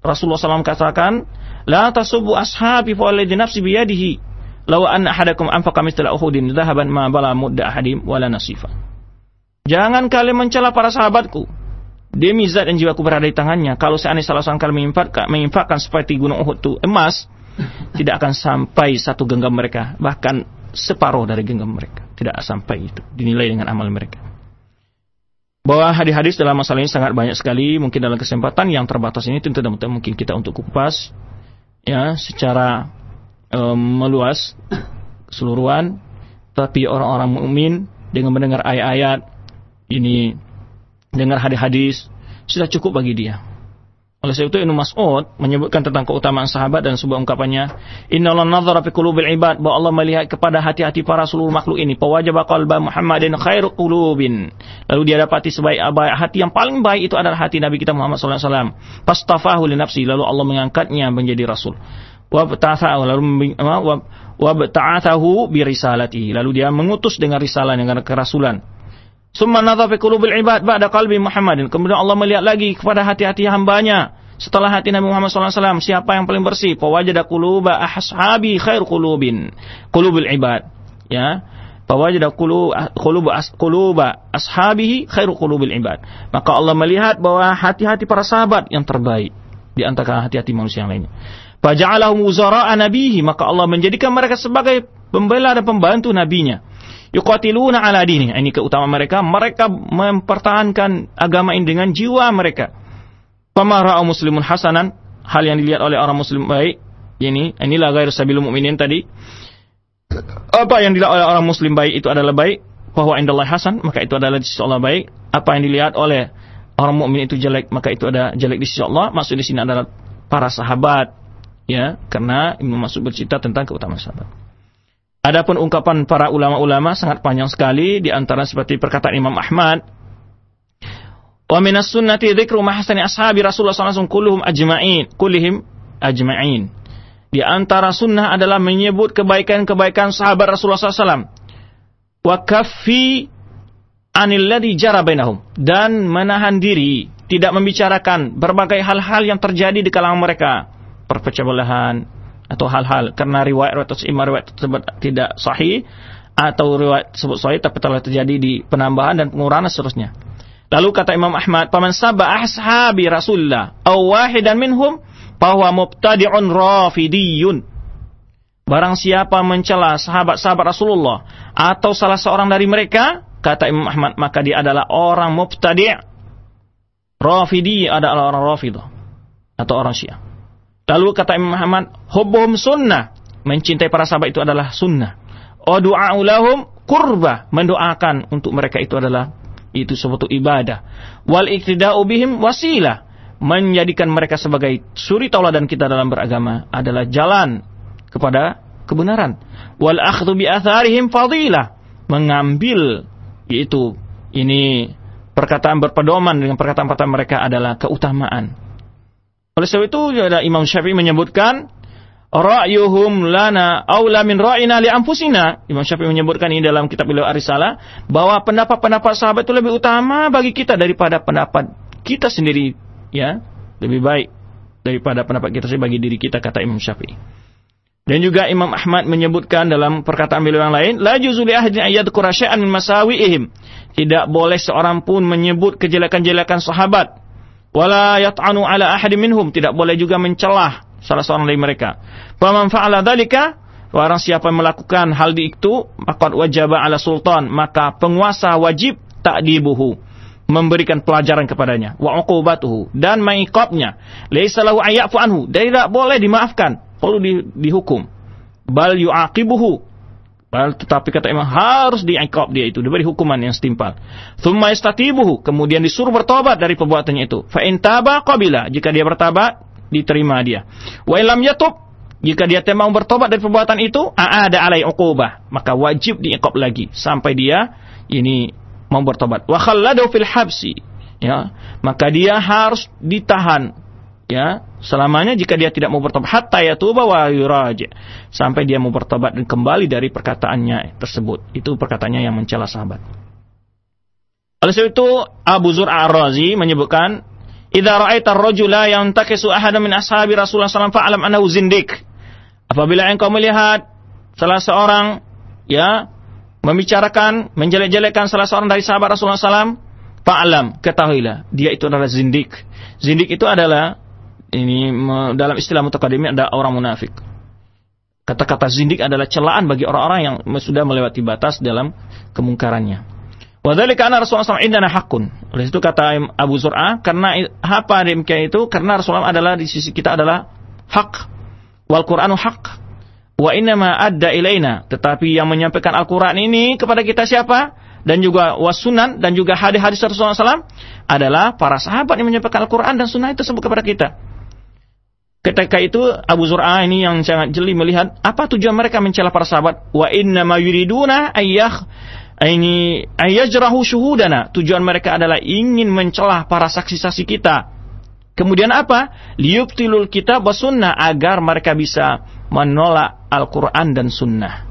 Rasulullah SAW katakan la tasubu ashabi fa alladhi nafsi biyadihi Lau an ahadakum anfaqa mithla Uhudin dhahaban ma bala mudda ahadim wala nasifa. Jangan kalian mencela para sahabatku. Demi zat dan jiwaku berada di tangannya. Kalau seandainya salah seorang kalian menginfakkan, menginfakkan seperti gunung Uhud itu emas, (laughs) tidak akan sampai satu genggam mereka. Bahkan separuh dari genggam mereka. Tidak sampai itu. Dinilai dengan amal mereka. Bahwa hadis-hadis dalam masalah ini sangat banyak sekali. Mungkin dalam kesempatan yang terbatas ini tentu tidak mungkin kita untuk kupas. Ya, secara um, meluas keseluruhan tapi orang-orang mukmin dengan mendengar ayat-ayat ini dengar hadis-hadis sudah cukup bagi dia. Oleh sebab itu Ibnu Mas'ud menyebutkan tentang keutamaan sahabat dan sebuah ungkapannya, "Innallaha nadzara fi qulubil ibad," bahwa Allah melihat kepada hati-hati para seluruh makhluk ini, "Fawajaba qalba Muhammadin khairu qulubin." Lalu dia dapati sebaik abai hati yang paling baik itu adalah hati Nabi kita Muhammad sallallahu alaihi wasallam. Fastafahu li nafsi, lalu Allah mengangkatnya menjadi rasul wabta'athahu lalu wabta'athahu bi risalati lalu dia mengutus dengan risalah dengan kerasulan summa nadha fi qulubil ibad ba'da qalbi Muhammadin. Kemudian Allah melihat lagi kepada hati-hati hambanya. Setelah hati Nabi Muhammad SAW siapa yang paling bersih? Fawajada quluba ashabi khair qulubin. Qulubil ibad. Ya. Fawajada quluba quluba ashabihi khair qulubil ibad. Maka Allah melihat bahwa hati-hati para sahabat yang terbaik di antara hati-hati manusia yang lainnya. Faja'alahum uzara'a nabihi. Maka Allah menjadikan mereka sebagai pembela dan pembantu nabinya. Yuqatiluna ala dini. Ini keutamaan mereka. Mereka mempertahankan agama ini dengan jiwa mereka. Pamara'u muslimun hasanan. Hal yang dilihat oleh orang muslim baik. Ini, inilah gair sabilul mu'minin tadi. apa yang dilihat oleh orang muslim baik itu adalah baik, bahwa indallah hasan, maka itu adalah di sisi Allah baik. Apa yang dilihat oleh orang mukmin itu jelek, maka itu ada jelek di sisi Allah. Maksud di sini adalah para sahabat, ya, karena Ibnu Mas'ud bercerita tentang keutamaan sahabat. Adapun ungkapan para ulama-ulama sangat panjang sekali di antara seperti perkataan Imam Ahmad Wa minas sunnati dzikru mahsani ashabi Rasulullah SAW kulluhum ajma'in, kullihim ajma'in. Di antara sunnah adalah menyebut kebaikan-kebaikan sahabat Rasulullah SAW. Wa kaffi anil ladhi jara bainahum. Dan menahan diri, tidak membicarakan berbagai hal-hal yang terjadi di kalangan mereka. Perpecah belahan, atau hal-hal. Karena riwayat-riwayat riwayat tersebut tidak sahih, atau riwayat tersebut sahih tapi telah terjadi di penambahan dan pengurangan seterusnya. Lalu kata Imam Ahmad, "Paman sabba ashabi Rasulullah aw wahidan minhum bahwa mubtadi'un rafidiyun." Barang siapa mencela sahabat-sahabat Rasulullah atau salah seorang dari mereka, kata Imam Ahmad, maka dia adalah orang mubtadi'. Rafidi adalah orang Rafidah atau orang Syiah. Lalu kata Imam Ahmad, hubbuhum sunnah. Mencintai para sahabat itu adalah sunnah. O du'a'u lahum kurba. Mendoakan untuk mereka itu adalah itu suatu ibadah. Wal iktida'u bihim wasilah. Menjadikan mereka sebagai suri tauladan kita dalam beragama adalah jalan kepada kebenaran. Wal akhdhu bi atharihim fadilah. Mengambil yaitu ini perkataan berpedoman dengan perkataan-perkataan mereka adalah keutamaan. Oleh sebab itu Imam Syafi'i menyebutkan ra'yuhum lana aula min ra'ina li anfusina. Imam Syafi'i menyebutkan ini dalam kitab beliau Arisalah bahwa pendapat-pendapat sahabat itu lebih utama bagi kita daripada pendapat kita sendiri, ya. Lebih baik daripada pendapat kita sendiri bagi diri kita kata Imam Syafi'i. Dan juga Imam Ahmad menyebutkan dalam perkataan beliau yang lain, la juzu li ahadin ayyadhkura min masawi'ihim. Tidak boleh seorang pun menyebut kejelekan-jelekan sahabat. Wala yat'anu ala ahadin minhum, tidak boleh juga mencelah salah seorang dari mereka. Faman fa'ala dzalika Orang siapa melakukan hal di itu, maka wajib ala sultan, maka penguasa wajib ta'dibuhu, memberikan pelajaran kepadanya, wa uqubatuhu dan mengiqabnya. Laisa lahu ayyafu anhu, tidak boleh dimaafkan, perlu di, dihukum. Bal yu'aqibuhu. Tetapi kata imam harus diiqab dia itu, diberi hukuman yang setimpal. Thumma istatibuhu, kemudian disuruh bertobat dari perbuatannya itu. Fa in taba qabila, jika dia bertobat, diterima dia. Wa ilam yatub jika dia mau bertobat dari perbuatan itu, ada alai uqubah, maka wajib diiqab lagi sampai dia ini mau bertobat. Wa khalladu fil habsi, ya, maka dia harus ditahan ya selamanya jika dia tidak mau bertobat hatta yatuba wa yuraji sampai dia mau bertobat dan kembali dari perkataannya tersebut. Itu perkataannya yang mencela sahabat. Oleh sebab itu Abu Zur Ar-Razi menyebutkan Idza ra'aita ar-rajula yantakisu ahadan min ashabi Rasulullah SAW fa'alam annahu zindik. Apabila engkau melihat salah seorang ya membicarakan, menjelek-jelekkan salah seorang dari sahabat Rasulullah SAW, fa'alam, ketahuilah, dia itu adalah zindik. Zindik itu adalah ini dalam istilah mutaqaddimin ada orang munafik. Kata-kata zindik adalah celaan bagi orang-orang yang sudah melewati batas dalam kemungkarannya. Wadhalika anna Rasulullah SAW indana hakun. Oleh itu kata Abu Zur'ah, karena apa demikian itu? Karena Rasulullah adalah di sisi kita adalah hak. Wal Qur'anu hak. Wa innama adda ilaina. Tetapi yang menyampaikan Al-Quran ini kepada kita siapa? Dan juga wasunan dan juga hadis-hadis Rasulullah SAW adalah para sahabat yang menyampaikan Al-Quran dan sunnah itu sebut kepada kita. Ketika itu Abu Zur'ah ini yang sangat jeli melihat apa tujuan mereka mencela para sahabat. Wa inna ma yuriduna ayyah ini ayajrahu syuhudana. Tujuan mereka adalah ingin mencelah para saksi-saksi kita. Kemudian apa? Liyubtilul kitab wa sunnah agar mereka bisa menolak Al-Quran dan sunnah.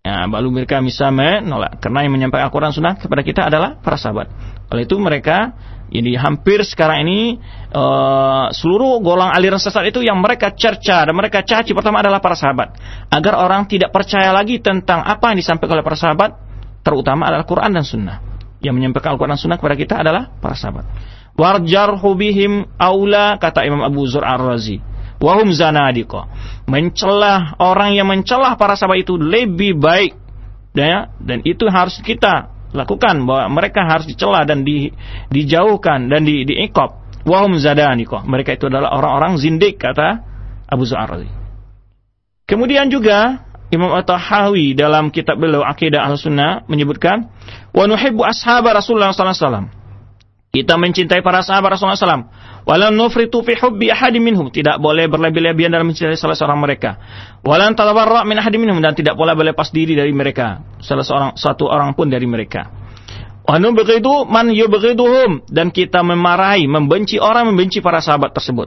Ya, baru mereka bisa menolak. Karena yang menyampaikan Al-Quran sunnah kepada kita adalah para sahabat. Oleh itu mereka ini hampir sekarang ini uh, seluruh golongan aliran sesat itu yang mereka cerca dan mereka caci pertama adalah para sahabat agar orang tidak percaya lagi tentang apa yang disampaikan oleh para sahabat terutama adalah Quran dan Sunnah. Yang menyampaikan Al-Quran dan Sunnah kepada kita adalah para sahabat. Warjarhu bihim aula kata Imam Abu Zur Ar-Razi. Wahum zanadiqa. Mencelah orang yang mencelah para sahabat itu lebih baik. Ya, dan itu harus kita lakukan bahwa mereka harus dicela dan di, dijauhkan dan di, diikop. Wahum zanadiqa. Mereka itu adalah orang-orang zindik kata Abu Zur Ar-Razi. Kemudian juga Imam At-Tahawi dalam kitab beliau Aqidah Ahlussunnah menyebutkan wa nuhibbu ashaba Rasulullah sallallahu alaihi wasallam. Kita mencintai para sahabat Rasulullah SAW. Walan nufritu fi hubbi ahadi minhum. Tidak boleh berlebih-lebihan dalam mencintai salah seorang mereka. Walan tatabarra min ahadi minhum. Dan tidak boleh berlepas diri dari mereka. Salah seorang, satu orang pun dari mereka. Wanu begitu man yubghiduhum. Dan kita memarahi, membenci orang, membenci para sahabat tersebut.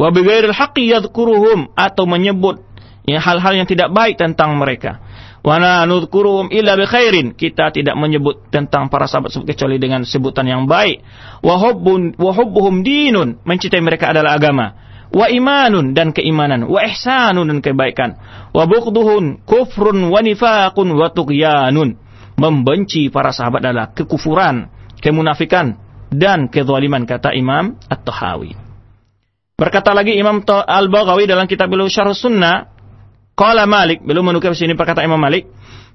Wa bighairil haqqi yadhkuruhum. Atau menyebut ya, hal-hal yang tidak baik tentang mereka. Wana nudkuruhum illa bi khairin. Kita tidak menyebut tentang para sahabat kecuali dengan sebutan yang baik. Wa hubbun wa hubbuhum dinun. Mencintai mereka adalah agama. Wa imanun dan keimanan. Wa ihsanun dan kebaikan. Wa bughduhun kufrun wa nifaqun wa tughyanun. Membenci para sahabat adalah kekufuran, kemunafikan dan kezaliman kata Imam At-Tahawi. Berkata lagi Imam Al-Baghawi dalam kitab Syarh Sunnah Qala Malik, belum menukar sini perkataan Imam Malik,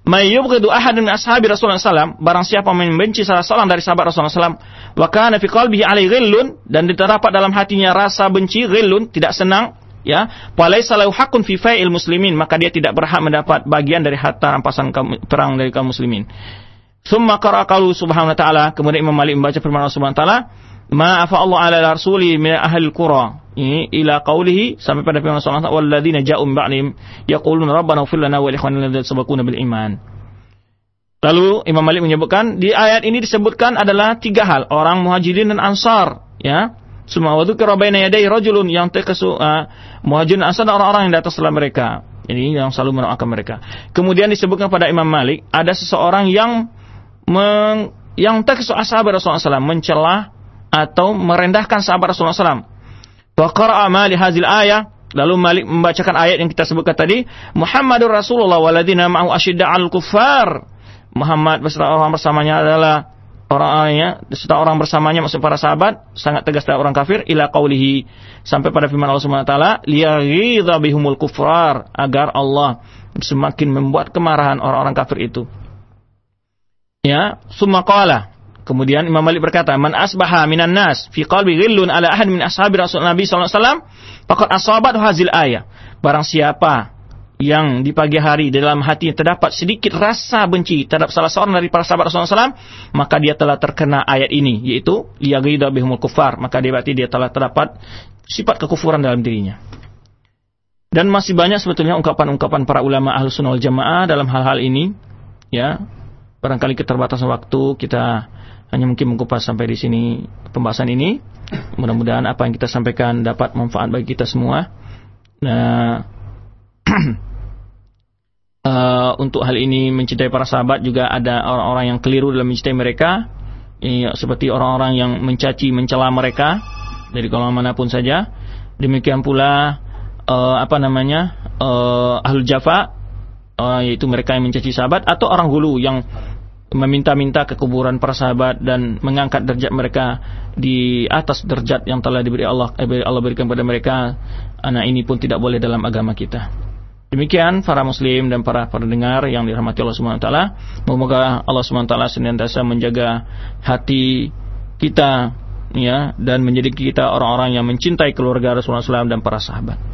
"May yubghidu ahadun min ashabi Rasulullah SAW, barang siapa membenci salah seorang dari sahabat Rasulullah SAW, wa kana fi qalbihi alai ghillun dan terdapat dalam hatinya rasa benci ghillun, tidak senang, ya, walaysa lahu haqqun fi fa'il muslimin, maka dia tidak berhak mendapat bagian dari harta rampasan perang dari kaum muslimin." Summa qara'a subhanahu wa ta'ala, kemudian Imam Malik membaca firman Allah subhanahu wa ta'ala, "Ma Allah ala rasuli min ahli qura." Ini ila qaulihi sampai pada firman Allah walladzina ja'u min ba'dihim rabbana ighfir lana wa li ikhwanina alladzina sabaquna bil iman. Lalu Imam Malik menyebutkan di ayat ini disebutkan adalah tiga hal, orang Muhajirin dan Ansar, ya. Semua waktu dzukira baina yaday rajulun yang takasu uh, Muhajirin Ansar dan orang-orang yang datang setelah mereka. Ini yang selalu mendoakan mereka. Kemudian disebutkan pada Imam Malik ada seseorang yang meng, yang takasu ashabar Rasulullah SAW mencela atau merendahkan sahabat Rasulullah SAW Wa qara'a ma li hadzal ayah Lalu Malik membacakan ayat yang kita sebutkan tadi, Muhammadur Rasulullah waladina ma'u asyidda'al kuffar. Muhammad beserta orang bersamanya adalah orang-orangnya beserta orang bersamanya maksud para sahabat sangat tegas terhadap orang kafir ila qaulihi sampai pada firman Allah Subhanahu wa taala liyaghidha bihumul kufrar agar Allah semakin membuat kemarahan orang-orang kafir itu. Ya, summa qala Kemudian Imam Malik berkata, "Man asbaha minan nas fi qalbi ghillun ala ahad min ashabi Rasul Nabi sallallahu alaihi wasallam, faqad asabat hazil ayah." Barang siapa yang di pagi hari dalam hati terdapat sedikit rasa benci terhadap salah seorang dari para sahabat Rasulullah SAW, maka dia telah terkena ayat ini, yaitu liyaghidha bihumul kufar. Maka dia berarti dia telah terdapat sifat kekufuran dalam dirinya. Dan masih banyak sebetulnya ungkapan-ungkapan para ulama ahlus sunnah wal jamaah dalam hal-hal ini. Ya, barangkali keterbatasan waktu kita hanya mungkin mengkupas sampai di sini pembahasan ini. Mudah-mudahan apa yang kita sampaikan dapat manfaat bagi kita semua. Nah, uh, (clears throat) untuk hal ini mencintai para sahabat juga ada orang-orang yang keliru dalam mencintai mereka. Ya, seperti orang-orang yang mencaci, mencela mereka dari golongan mana pun saja. Demikian pula uh, apa namanya uh, ahlul jafa, uh, yaitu mereka yang mencaci sahabat atau orang hulu yang meminta-minta ke kuburan para sahabat dan mengangkat derajat mereka di atas derajat yang telah diberi Allah eh, Allah berikan pada mereka. Anak ini pun tidak boleh dalam agama kita. Demikian para muslim dan para pendengar yang dirahmati Allah Subhanahu wa taala. Semoga Allah Subhanahu wa taala senantiasa menjaga hati kita ya dan menjadi kita orang-orang yang mencintai keluarga Rasulullah SAW dan para sahabat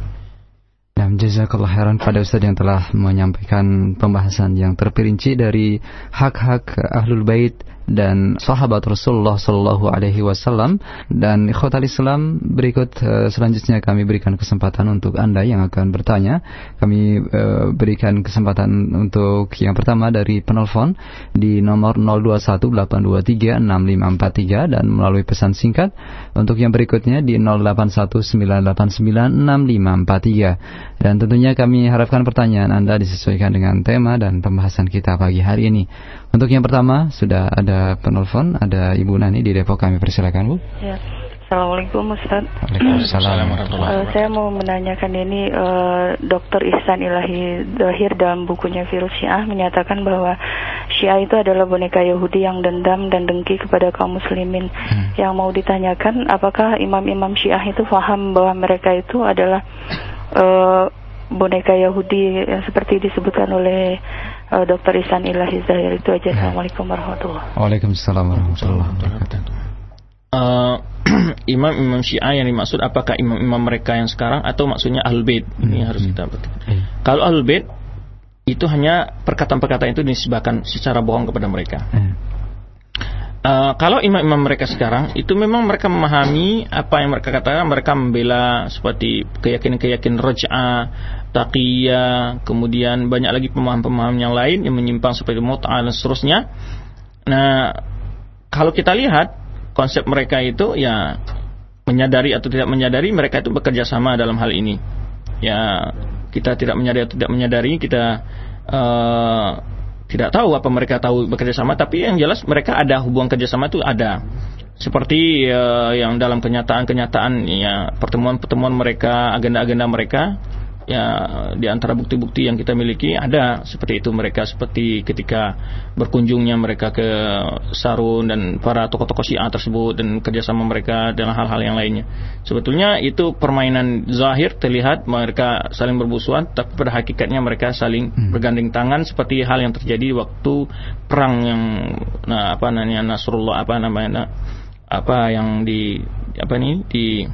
Nah, jazakallah khairan pada Ustaz yang telah menyampaikan pembahasan yang terperinci dari hak-hak Ahlul Bait dan sahabat Rasulullah Sallallahu Alaihi Wasallam. Dan ikhwatal Islam berikut uh, selanjutnya kami berikan kesempatan untuk anda yang akan bertanya. Kami uh, berikan kesempatan untuk yang pertama dari penelpon di nomor 0218236543 dan melalui pesan singkat. Untuk yang berikutnya di 0819896543 dan tentunya kami harapkan pertanyaan anda disesuaikan dengan tema dan pembahasan kita pagi hari ini untuk yang pertama sudah ada penelpon, ada Ibu Nani di Depok kami persilakan Bu. Ya. Assalamualaikum Ustaz. Waalaikumsalam uh, Saya mau menanyakan ini uh, Dr. Ihsan Ilahi Dahir dalam bukunya Virus Syiah menyatakan bahwa Syiah itu adalah boneka Yahudi yang dendam dan dengki kepada kaum muslimin. Hmm. Yang mau ditanyakan apakah imam-imam Syiah itu paham bahwa mereka itu adalah uh, boneka Yahudi yang seperti disebutkan oleh uh, Dr. Isan Ilahi Zahir itu aja. Ya. Assalamualaikum warahmatullahi wabarakatuh. Waalaikumsalam warahmatullahi wabarakatuh. (clears throat) Uh, imam-imam Syiah yang dimaksud apakah imam-imam mereka yang sekarang atau maksudnya Ahlul Bait? Ini hmm. harus kita. Hmm. Kalau Ahlul Bait itu hanya perkataan-perkataan itu disebabkan secara bohong kepada mereka. Hmm. Uh, kalau imam-imam mereka sekarang itu memang mereka memahami apa yang mereka katakan mereka membela seperti keyakinan-keyakinan roja'ah, taqiyah, kemudian banyak lagi pemahaman-pemahaman yang lain yang menyimpang seperti mut'ah dan seterusnya. Nah, kalau kita lihat konsep mereka itu ya menyadari atau tidak menyadari mereka itu bekerja sama dalam hal ini. Ya, kita tidak menyadari atau tidak menyadari kita uh, tidak tahu apa mereka tahu bekerja sama tapi yang jelas mereka ada hubungan kerjasama itu ada. Seperti uh, yang dalam kenyataan-kenyataan ya pertemuan-pertemuan mereka agenda-agenda mereka ya di antara bukti-bukti yang kita miliki ada seperti itu mereka seperti ketika berkunjungnya mereka ke Sarun dan para tokoh-tokoh Syiah tersebut dan kerjasama mereka dalam hal-hal yang lainnya sebetulnya itu permainan zahir terlihat mereka saling berbusuan tapi pada hakikatnya mereka saling hmm. bergandeng tangan seperti hal yang terjadi waktu perang yang nah apa namanya Nasrullah apa namanya apa yang di apa nih di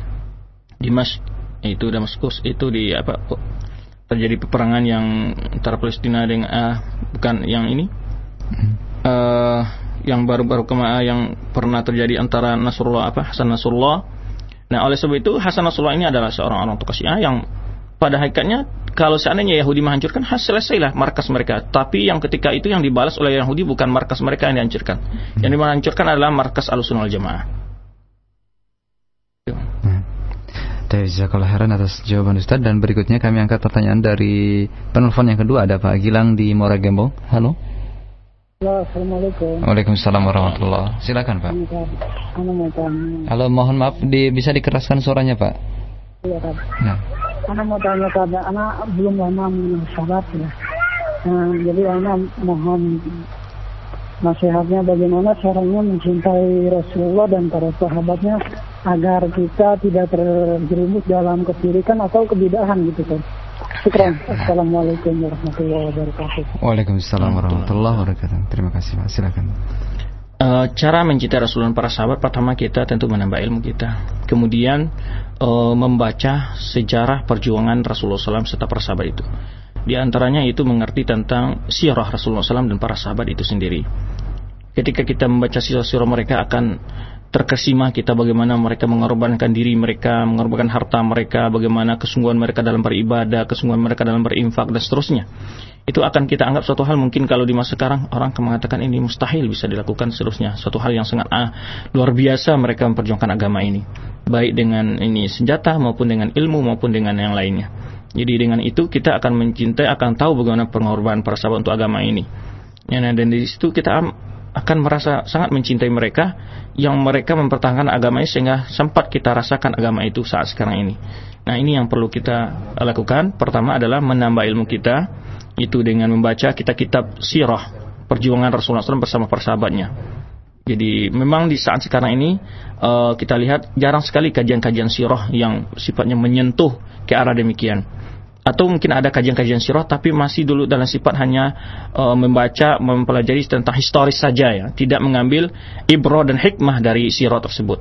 Dimas itu Damaskus itu di apa terjadi peperangan yang antara Palestina dengan uh, bukan yang ini uh, yang baru-baru kemarin yang pernah terjadi antara Nasrullah apa Hasan Nasrullah. Nah oleh sebab itu Hasan Nasrullah ini adalah seorang orang tokoh Syiah yang pada hakikatnya kalau seandainya Yahudi menghancurkan selesailah markas mereka. Tapi yang ketika itu yang dibalas oleh Yahudi bukan markas mereka yang dihancurkan. Yang dihancurkan adalah markas Al-Sunnah Jamaah. Jazakallah heran atas jawaban Ustaz dan berikutnya kami angkat pertanyaan dari penelpon yang kedua ada Pak Gilang di Moragembo. Halo. Assalamualaikum. Waalaikumsalam warahmatullah. Silakan Pak. Halo, mohon maaf di, bisa dikeraskan suaranya Pak. Iya Pak. Nah. Anak mau tanya karena anak belum lama mengenal sahabat ya. Nah, jadi anak mohon nasihatnya bagaimana caranya mencintai Rasulullah dan para sahabatnya agar kita tidak terjerumus dalam kesirikan atau kebidahan gitu kan. Syukran. Assalamualaikum warahmatullahi wabarakatuh. Waalaikumsalam warahmatullahi wabarakatuh. Terima kasih Pak. Silakan. Uh, cara mencintai Rasulullah dan para sahabat pertama kita tentu menambah ilmu kita. Kemudian uh, membaca sejarah perjuangan Rasulullah SAW serta para sahabat itu. Di antaranya itu mengerti tentang sirah Rasulullah SAW dan para sahabat itu sendiri. Ketika kita membaca sirah-sirah mereka akan terkesima kita bagaimana mereka mengorbankan diri mereka, mengorbankan harta mereka, bagaimana kesungguhan mereka dalam beribadah, kesungguhan mereka dalam berinfak dan seterusnya. Itu akan kita anggap suatu hal mungkin kalau di masa sekarang orang akan mengatakan ini mustahil bisa dilakukan seterusnya. Suatu hal yang sangat ah, luar biasa mereka memperjuangkan agama ini. Baik dengan ini senjata maupun dengan ilmu maupun dengan yang lainnya. Jadi dengan itu kita akan mencintai, akan tahu bagaimana pengorbanan para sahabat untuk agama ini. Ya, nah, dan di situ kita akan merasa sangat mencintai mereka yang mereka mempertahankan agamanya sehingga sempat kita rasakan agama itu saat sekarang ini. Nah ini yang perlu kita lakukan. Pertama adalah menambah ilmu kita itu dengan membaca kitab-kitab sirah perjuangan Rasulullah SAW bersama persahabatnya. Jadi memang di saat sekarang ini uh, kita lihat jarang sekali kajian-kajian sirah yang sifatnya menyentuh ke arah demikian atau mungkin ada kajian-kajian sirah tapi masih dulu dalam sifat hanya uh, membaca mempelajari tentang historis saja ya. Tidak mengambil ibro dan hikmah dari sirah tersebut.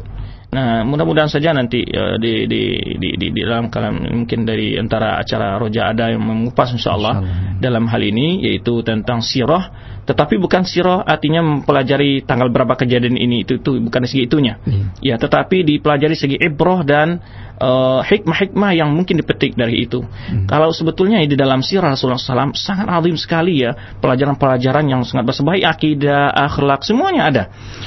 Nah, mudah-mudahan saja nanti uh, di, di, di, di, di dalam kalam mungkin dari antara acara Roja ada yang mengupas insya Allah, dalam hal ini yaitu tentang sirah, tetapi bukan sirah artinya mempelajari tanggal berapa kejadian ini itu itu bukan segi itunya. Hmm. Ya, tetapi dipelajari segi ibroh dan hikmah eh, hikmah-hikmah yang mungkin dipetik dari itu. Hmm. Kalau sebetulnya di dalam sirah Rasulullah SAW sangat azim sekali ya pelajaran-pelajaran yang sangat bersebaik akidah, akhlak semuanya ada.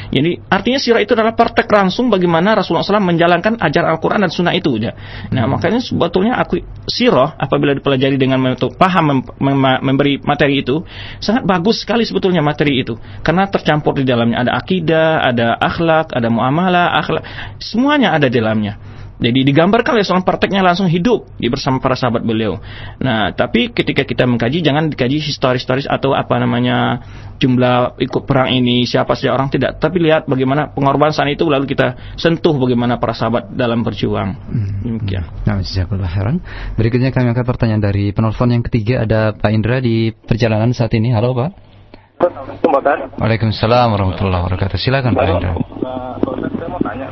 Jadi artinya sirah itu adalah praktek langsung bagaimana Rasulullah SAW menjalankan ajaran Al-Quran dan Sunnah itu. Ya. Nah hmm. makanya sebetulnya aku sirah apabila dipelajari dengan paham mem mem memberi materi itu sangat bagus sekali sebetulnya materi itu karena tercampur di dalamnya ada akidah, ada akhlak, ada muamalah, akhlak semuanya ada di dalamnya. Jadi digambarkan oleh seorang prakteknya langsung hidup di bersama para sahabat beliau. Nah, tapi ketika kita mengkaji jangan dikaji historis-historis atau apa namanya jumlah ikut perang ini siapa saja orang tidak, tapi lihat bagaimana pengorbanan saat itu lalu kita sentuh bagaimana para sahabat dalam berjuang. Hmm. Demikian. Nah, heran. Berikutnya kami akan pertanyaan dari penelpon yang ketiga ada Pak Indra di perjalanan saat ini. Halo, Pak. Waalaikumsalam warahmatullahi wabarakatuh. Silakan Pak Indra. saya mau tanya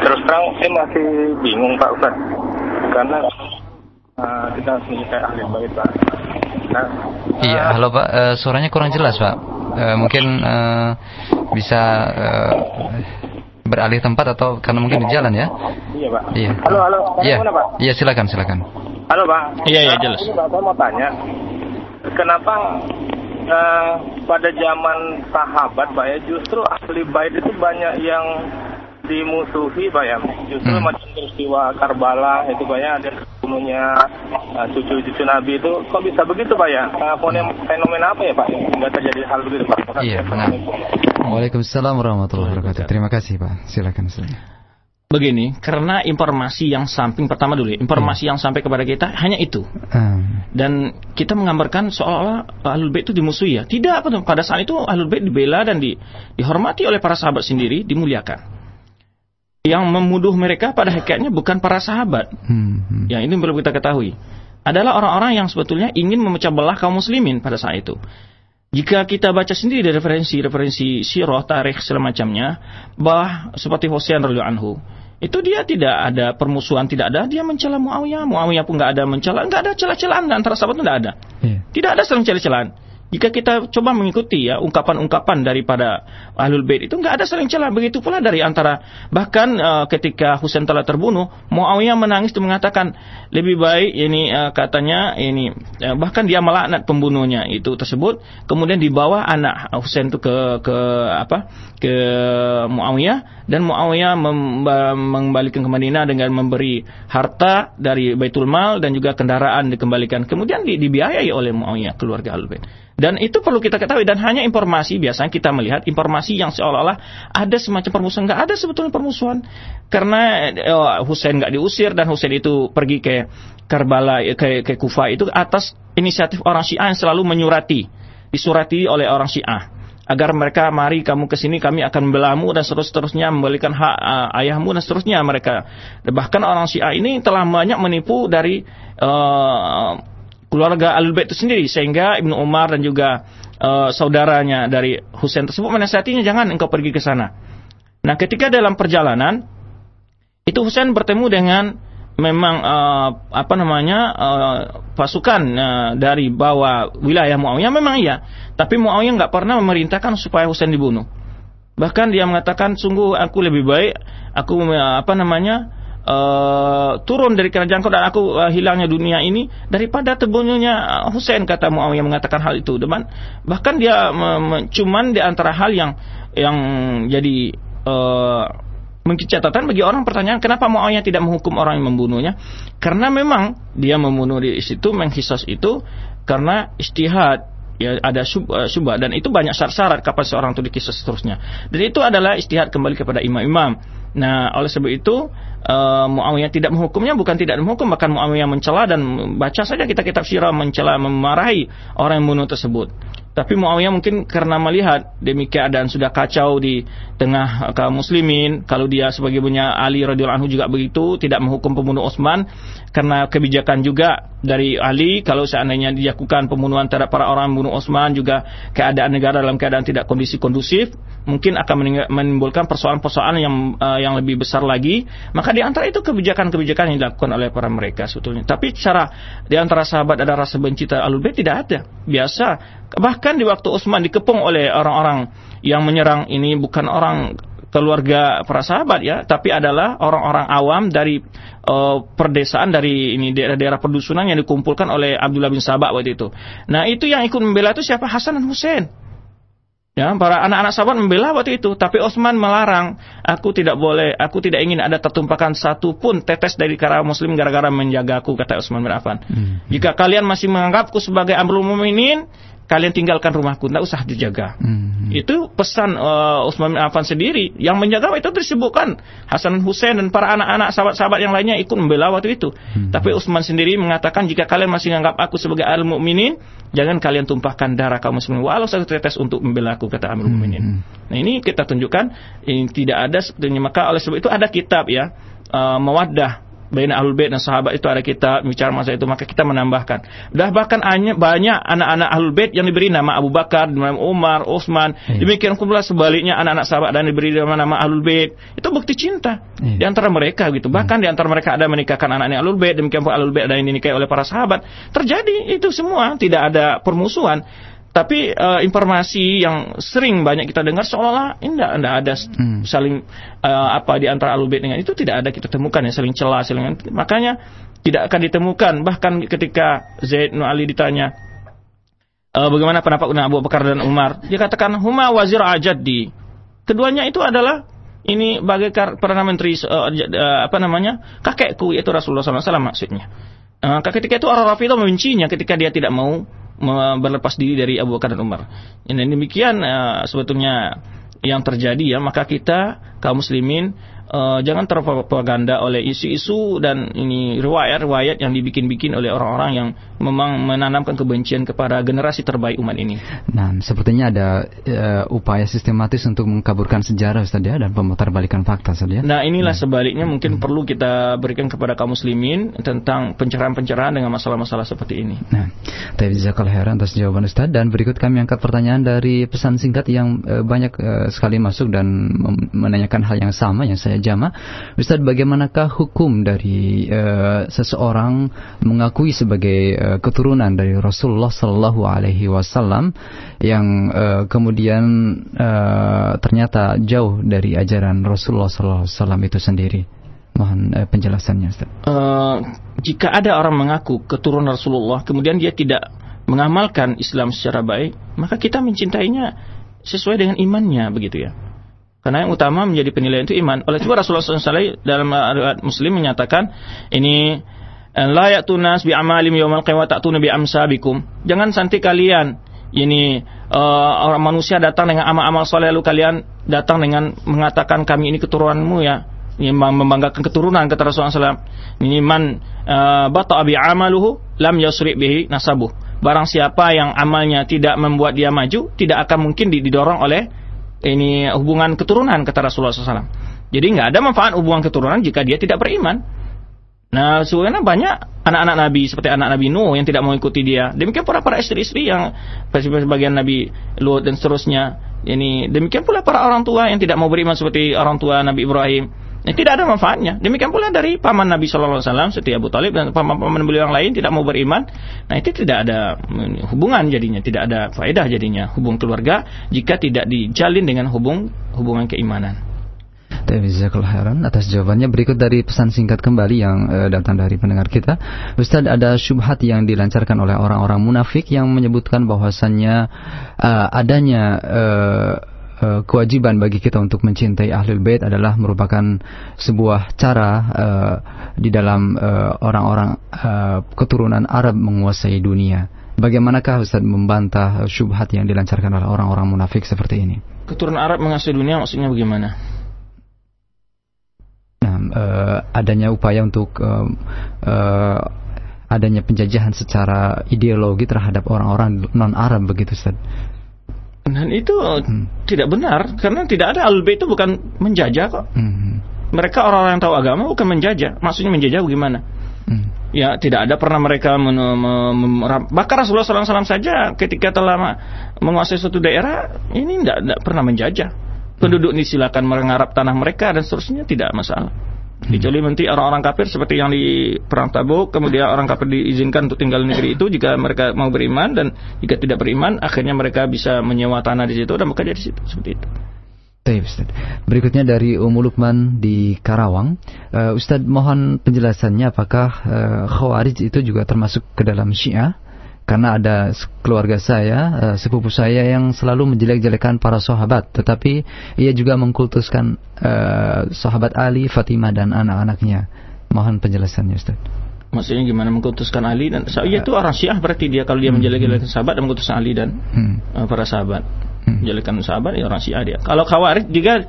Terus terang saya masih bingung Pak Ustaz. Karena uh, kita harus menyukai ahli bait Pak. Nah, Iya, halo Pak, Eh, suaranya kurang jelas Pak. Eh, mungkin eh, bisa eh, beralih tempat atau karena mungkin di jalan ya? iya Pak. Iya. Halo, halo. Iya, Mana, Pak? iya silakan silakan. Halo Pak. Iya, iya, Nah, jelas. Ini Pak, saya mau tanya, kenapa eh, pada zaman sahabat Pak ya justru ahli bait itu banyak yang dimusuhi Pak ya. Justru Hmm. macam peristiwa Karbala itu Pak ya ada bunuhnya eh, cucu-cucu Nabi itu kok bisa begitu Pak ya? Eh, fenomena- apa ya Pak? Hingga terjadi hal begitu Pak. Iya, benar. Waalaikumsalam warahmatullahi wabarakatuh. Terima kasih Pak. Silakan silakan. Begini, karena informasi yang samping pertama dulu, ya, informasi yang sampai kepada kita hanya itu. Hmm. dan kita menggambarkan seolah-olah ahlul bait itu dimusuhi ya. Tidak. Pada saat itu ahlul bait dibela dan di, dihormati oleh para sahabat sendiri, dimuliakan. Yang memuduh mereka pada hakikatnya bukan para sahabat. Hmm, hmm. Yang ini perlu kita ketahui. Adalah orang-orang yang sebetulnya ingin memecah belah kaum muslimin pada saat itu. Jika kita baca sendiri dari referensi-referensi sirah, tarikh segala macamnya, bah seperti Husain radhiyallahu anhu, itu dia tidak ada permusuhan, tidak ada dia mencela Muawiyah, Muawiyah pun nggak ada mencela, nggak ada celah-celahan antara sahabat itu nggak ada. Iya. Tidak ada saling celah-celahan. Jika kita coba mengikuti ya ungkapan-ungkapan daripada ahlul bait itu nggak ada saling celah. Begitu pula dari antara bahkan eh, ketika Husain telah terbunuh, Muawiyah menangis dan mengatakan lebih baik ini eh, katanya ini eh, bahkan dia melaknat pembunuhnya itu tersebut. Kemudian dibawa anak Husain itu ke ke apa ke Muawiyah dan Muawiyah mengembalikan ke Madinah dengan memberi harta dari Baitul Mal dan juga kendaraan dikembalikan. Kemudian di- dibiayai oleh Muawiyah keluarga Ahlul Bait. Dan itu perlu kita ketahui dan hanya informasi biasanya kita melihat informasi yang seolah-olah ada semacam permusuhan nggak ada sebetulnya permusuhan karena eh, Husain nggak diusir dan Husain itu pergi ke Karbala ke ke Kufa itu atas inisiatif orang Syiah yang selalu menyurati disurati oleh orang Syiah agar mereka mari kamu ke sini kami akan membelamu dan seterusnya membalikan hak uh, ayahmu dan seterusnya mereka bahkan orang Syiah ini telah banyak menipu dari uh, keluarga Alul Bait itu sendiri sehingga Ibnu Umar dan juga uh, saudaranya dari Husain tersebut menasihatinya jangan engkau pergi ke sana. Nah, ketika dalam perjalanan itu Husain bertemu dengan memang uh, apa namanya uh, pasukan uh, dari bawah wilayah Muawiyah memang iya, tapi Muawiyah nggak pernah memerintahkan supaya Husain dibunuh. Bahkan dia mengatakan sungguh aku lebih baik aku uh, apa namanya uh, turun dari kerajaanku dan aku uh, hilangnya dunia ini daripada terbunuhnya uh, Husain kata Muawiyah mengatakan hal itu. Depan bahkan dia me- cuman di antara hal yang yang jadi uh, mungkin catatan bagi orang pertanyaan kenapa Muawiyah tidak menghukum orang yang membunuhnya? Karena memang dia membunuh di situ menghisos itu karena istihad ya ada syub, eh, syubhat dan itu banyak syarat-syarat kapan seorang itu dikisah seterusnya. Dan itu adalah istihad kembali kepada imam-imam. Nah, oleh sebab itu uh, Muawiyah tidak menghukumnya bukan tidak menghukum bahkan Muawiyah mencela dan baca saja kita kitab sirah mencela memarahi orang yang membunuh tersebut. Tapi Muawiyah mungkin karena melihat demikian keadaan sudah kacau di tengah kaum muslimin, kalau dia sebagai punya Ali radhiyallahu anhu juga begitu, tidak menghukum pembunuh Utsman karena kebijakan juga dari Ali kalau seandainya dilakukan pembunuhan terhadap para orang membunuh Utsman juga keadaan negara dalam keadaan tidak kondisi kondusif, mungkin akan menimbulkan persoalan-persoalan yang eh, yang lebih besar lagi. Maka di antara itu kebijakan-kebijakan yang dilakukan oleh para mereka sebetulnya. Tapi secara di antara sahabat ada rasa benci terhadap Ahlul Bait tidak ada. Biasa bahkan di waktu Utsman dikepung oleh orang-orang yang menyerang ini bukan orang keluarga para sahabat ya, tapi adalah orang-orang awam dari eh, perdesaan dari ini daerah-daerah perdusunan yang dikumpulkan oleh Abdullah bin Sabah waktu itu. Nah, itu yang ikut membela itu siapa? Hasan dan Husain. Ya, para anak-anak sahabat membela waktu itu, tapi Utsman melarang. Aku tidak boleh, aku tidak ingin ada tertumpahkan satu pun tetes dari kara muslim gara-gara menjagaku, kata Utsman bin Affan. Hmm. Jika kalian masih menganggapku sebagai amrul muminin, kalian tinggalkan rumahku, tidak usah dijaga. Hmm. Itu pesan uh, Utsman bin Affan sendiri. Yang menjaga itu disebutkan Hasan Hussein dan para anak-anak sahabat-sahabat yang lainnya ikut membela waktu itu. Hmm. Tapi Utsman sendiri mengatakan jika kalian masih menganggap aku sebagai al mukminin, jangan kalian tumpahkan darah kaum muslimin walau satu tetes untuk membela aku kata Amirul Hmm. Mukminin. Nah ini kita tunjukkan ini tidak ada sebetulnya maka oleh sebab itu ada kitab ya uh, mawaddah baina ahlul bait dan sahabat itu ada kita bicara masa itu maka kita menambahkan. Dah bahkan banyak anak-anak ahlul bait yang diberi nama Abu Bakar, nama Umar, Utsman. Iya. Demikian pula sebaliknya anak-anak sahabat dan diberi nama nama ahlul bait. Itu bukti cinta Iya. di antara mereka gitu. Bahkan di antara mereka ada menikahkan anaknya ahlul bait, demikian pula ahlul bait ada yang dinikahi oleh para sahabat. Terjadi itu semua, tidak ada permusuhan. Tapi eh, informasi yang sering banyak kita dengar seolah-olah enggak, enggak ada Hmm. saling eh, apa di antara ahlul bait dengan itu tidak ada kita temukan yang saling celah, saling makanya tidak akan ditemukan. Bahkan ketika Zaid bin Ali ditanya eh, bagaimana pendapat Abu Bakar dan Umar? Dia katakan huma wazir ajaddi. Keduanya itu adalah ini bagaikan perdana menteri eh, eh, apa namanya kakekku yaitu Rasulullah SAW maksudnya. Eh, ketika itu orang Rafidah membencinya ketika dia tidak mau berlepas diri dari Abu Bakar dan Umar. Ini demikian eh, sebetulnya yang terjadi ya maka kita kaum muslimin eh, jangan terpropaganda oleh isu-isu dan ini riwayat-riwayat yang dibikin-bikin oleh orang-orang yang memang menanamkan kebencian kepada generasi terbaik umat ini. Nah, sepertinya ada eh, upaya sistematis untuk mengkaburkan sejarah Ustaz ya dan pemutarbalikan fakta Ustaz ya. Nah inilah sebaliknya mungkin perlu kita berikan kepada kaum muslimin tentang pencerahan-pencerahan dengan masalah-masalah seperti ini. Nah, Taib Jazakallah khairan atas jawaban Ustaz dan berikut kami angkat pertanyaan dari pesan singkat yang eh, banyak eh, sekali masuk dan menanyakan hal yang sama yang saya jama. Ustaz, bagaimanakah hukum dari eh, seseorang mengakui sebagai eh, keturunan dari Rasulullah Sallallahu Alaihi Wasallam yang eh, kemudian eh, ternyata jauh dari ajaran Rasulullah Sallallahu Alaihi Wasallam itu sendiri? Mohon eh, penjelasannya Ustaz. Eh, jika ada orang mengaku keturunan Rasulullah kemudian dia tidak mengamalkan Islam secara baik, maka kita mencintainya sesuai dengan imannya begitu ya. Karena yang utama menjadi penilaian itu iman. Oleh sebab Rasulullah SAW dalam riwayat Muslim menyatakan ini la ya'tunas bi amalim yaumal qiyamah ta'tuna bi amsabikum. Jangan nanti kalian ini eh, orang manusia datang dengan amal-amal soleh lalu kalian datang dengan mengatakan kami ini keturunanmu ya ini membanggakan keturunan kata Rasulullah SAW. Ini man uh, bata'a bi amaluhu lam yusri bihi nasabuh. Barang siapa yang amalnya tidak membuat dia maju, tidak akan mungkin di- didorong oleh ini hubungan keturunan kata Rasulullah SAW. Jadi nggak ada manfaat hubungan keturunan jika dia tidak beriman. Nah, sebenarnya banyak anak-anak Nabi seperti anak Nabi Nuh yang tidak mau ikuti dia. Demikian pula para istri-istri yang sebagian Nabi Lut dan seterusnya. Ini demikian pula para orang tua yang tidak mau beriman seperti orang tua Nabi Ibrahim. Ini tidak ada manfaatnya. Demikian pula dari paman Nabi Shallallahu Alaihi Wasallam seperti Abu Talib dan paman-paman beliau yang lain tidak mau beriman. Nah itu tidak ada mm, hubungan jadinya, tidak ada faedah jadinya hubung keluarga jika tidak dijalin dengan hubung hubungan keimanan. Khairan atas jawabannya berikut dari pesan singkat kembali yang eh, datang dari pendengar kita. Ustaz ada syubhat yang dilancarkan oleh orang-orang munafik yang menyebutkan bahwasannya eh, adanya eh, eh, kewajiban bagi kita untuk mencintai ahlul bait adalah merupakan sebuah cara eh, di dalam eh, orang-orang eh, keturunan Arab menguasai dunia. Bagaimanakah Ustaz membantah syubhat yang dilancarkan oleh orang-orang munafik seperti ini? Keturunan Arab menguasai dunia maksudnya bagaimana? Nah, eh, adanya upaya untuk eh, eh, adanya penjajahan secara ideologi terhadap orang-orang non Arab begitu Ustaz. Dan itu Hmm. tidak benar karena tidak ada albi itu bukan menjajah kok. Hmm. Mereka orang-orang yang tahu agama bukan menjajah. Maksudnya menjajah bagaimana? Hmm. Ya tidak ada pernah mereka men, me- me- bahkan Rasulullah SAW saja ketika telah menguasai suatu daerah ini tidak, pernah menjajah. Penduduk ini silakan mengarap tanah mereka dan seterusnya tidak masalah. Kecuali nanti orang-orang kafir seperti yang di perang Tabuk, kemudian orang kafir diizinkan untuk tinggal di negeri itu jika mereka mau beriman dan jika tidak beriman, akhirnya mereka bisa menyewa tanah di situ dan bekerja di situ seperti itu. Baik, Ustaz. Berikutnya dari Ummu Lukman di Karawang. Eh, Ustaz mohon penjelasannya apakah eh, Khawarij itu juga termasuk ke dalam Syiah? Karena ada keluarga saya, eh, sepupu saya yang selalu menjelek-jelekan para sahabat, tetapi ia juga mengkultuskan eh, sahabat Ali, Fatimah dan anak-anaknya. Mohon penjelasannya, Ustaz. Maksudnya gimana mengkutuskan Ali dan so, ya itu orang Syiah berarti dia kalau dia menjelek-jelekan sahabat dan mengutuskan Ali dan Hmm. eh, para sahabat. Hmm. Menjelekkan sahabat ya orang Syiah dia. Kalau Khawarij juga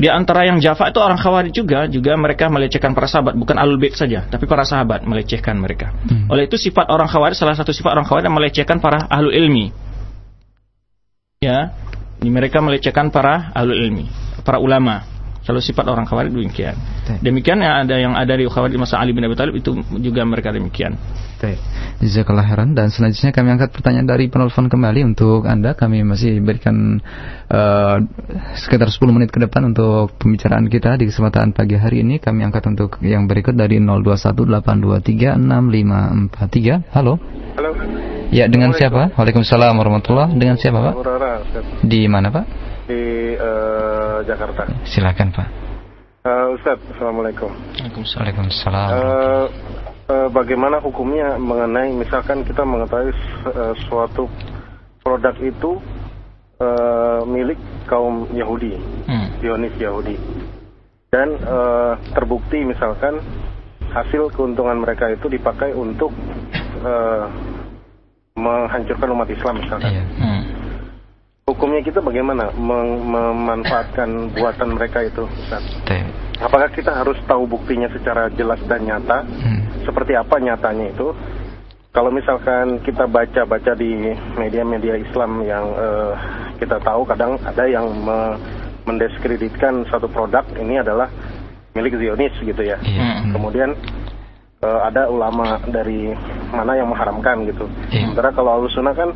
di antara yang Jaffa itu orang Khawarij juga juga mereka melecehkan para sahabat bukan alul bait saja tapi para sahabat melecehkan mereka. Hmm. Oleh itu sifat orang Khawarij salah satu sifat orang Khawarij melecehkan para ahlul ilmi. Ya, ini mereka melecehkan para ahlul ilmi, para ulama. Kalau sifat orang Khawarij demikian. Demikian ya ada yang ada di Khawarij masa Ali bin Abi Thalib itu juga mereka demikian. Jazakallah khairan dan selanjutnya kami angkat pertanyaan dari penelpon kembali untuk Anda. Kami masih berikan uh, sekitar 10 menit ke depan untuk pembicaraan kita di kesempatan pagi hari ini. Kami angkat untuk yang berikut dari 0218236543. Halo. Halo. Ya, dengan siapa? Waalaikumsalam warahmatullahi Dengan siapa, Pak? Di mana, Pak? Di uh, Jakarta. Silakan, Pak. Uh, Ustaz, Assalamualaikum. Waalaikumsalam. Uh, uh, bagaimana hukumnya mengenai misalkan kita mengetahui uh, suatu produk itu uh, milik kaum Yahudi, hmm. Zionis Yahudi, dan uh, terbukti misalkan hasil keuntungan mereka itu dipakai untuk uh, menghancurkan umat Islam misalkan. Iya. Hmm. Hukumnya kita bagaimana mem memanfaatkan buatan mereka itu, Ustaz? Apakah kita harus tahu buktinya secara jelas dan nyata? Hmm. Seperti apa nyatanya itu? Kalau misalkan kita baca-baca di media-media Islam yang uh, kita tahu kadang ada yang me mendiskreditkan satu produk ini adalah milik Zionis gitu ya. Yeah. Hmm. Kemudian uh, ada ulama dari mana yang mengharamkan gitu. Yeah. Sementara kalau Sunnah kan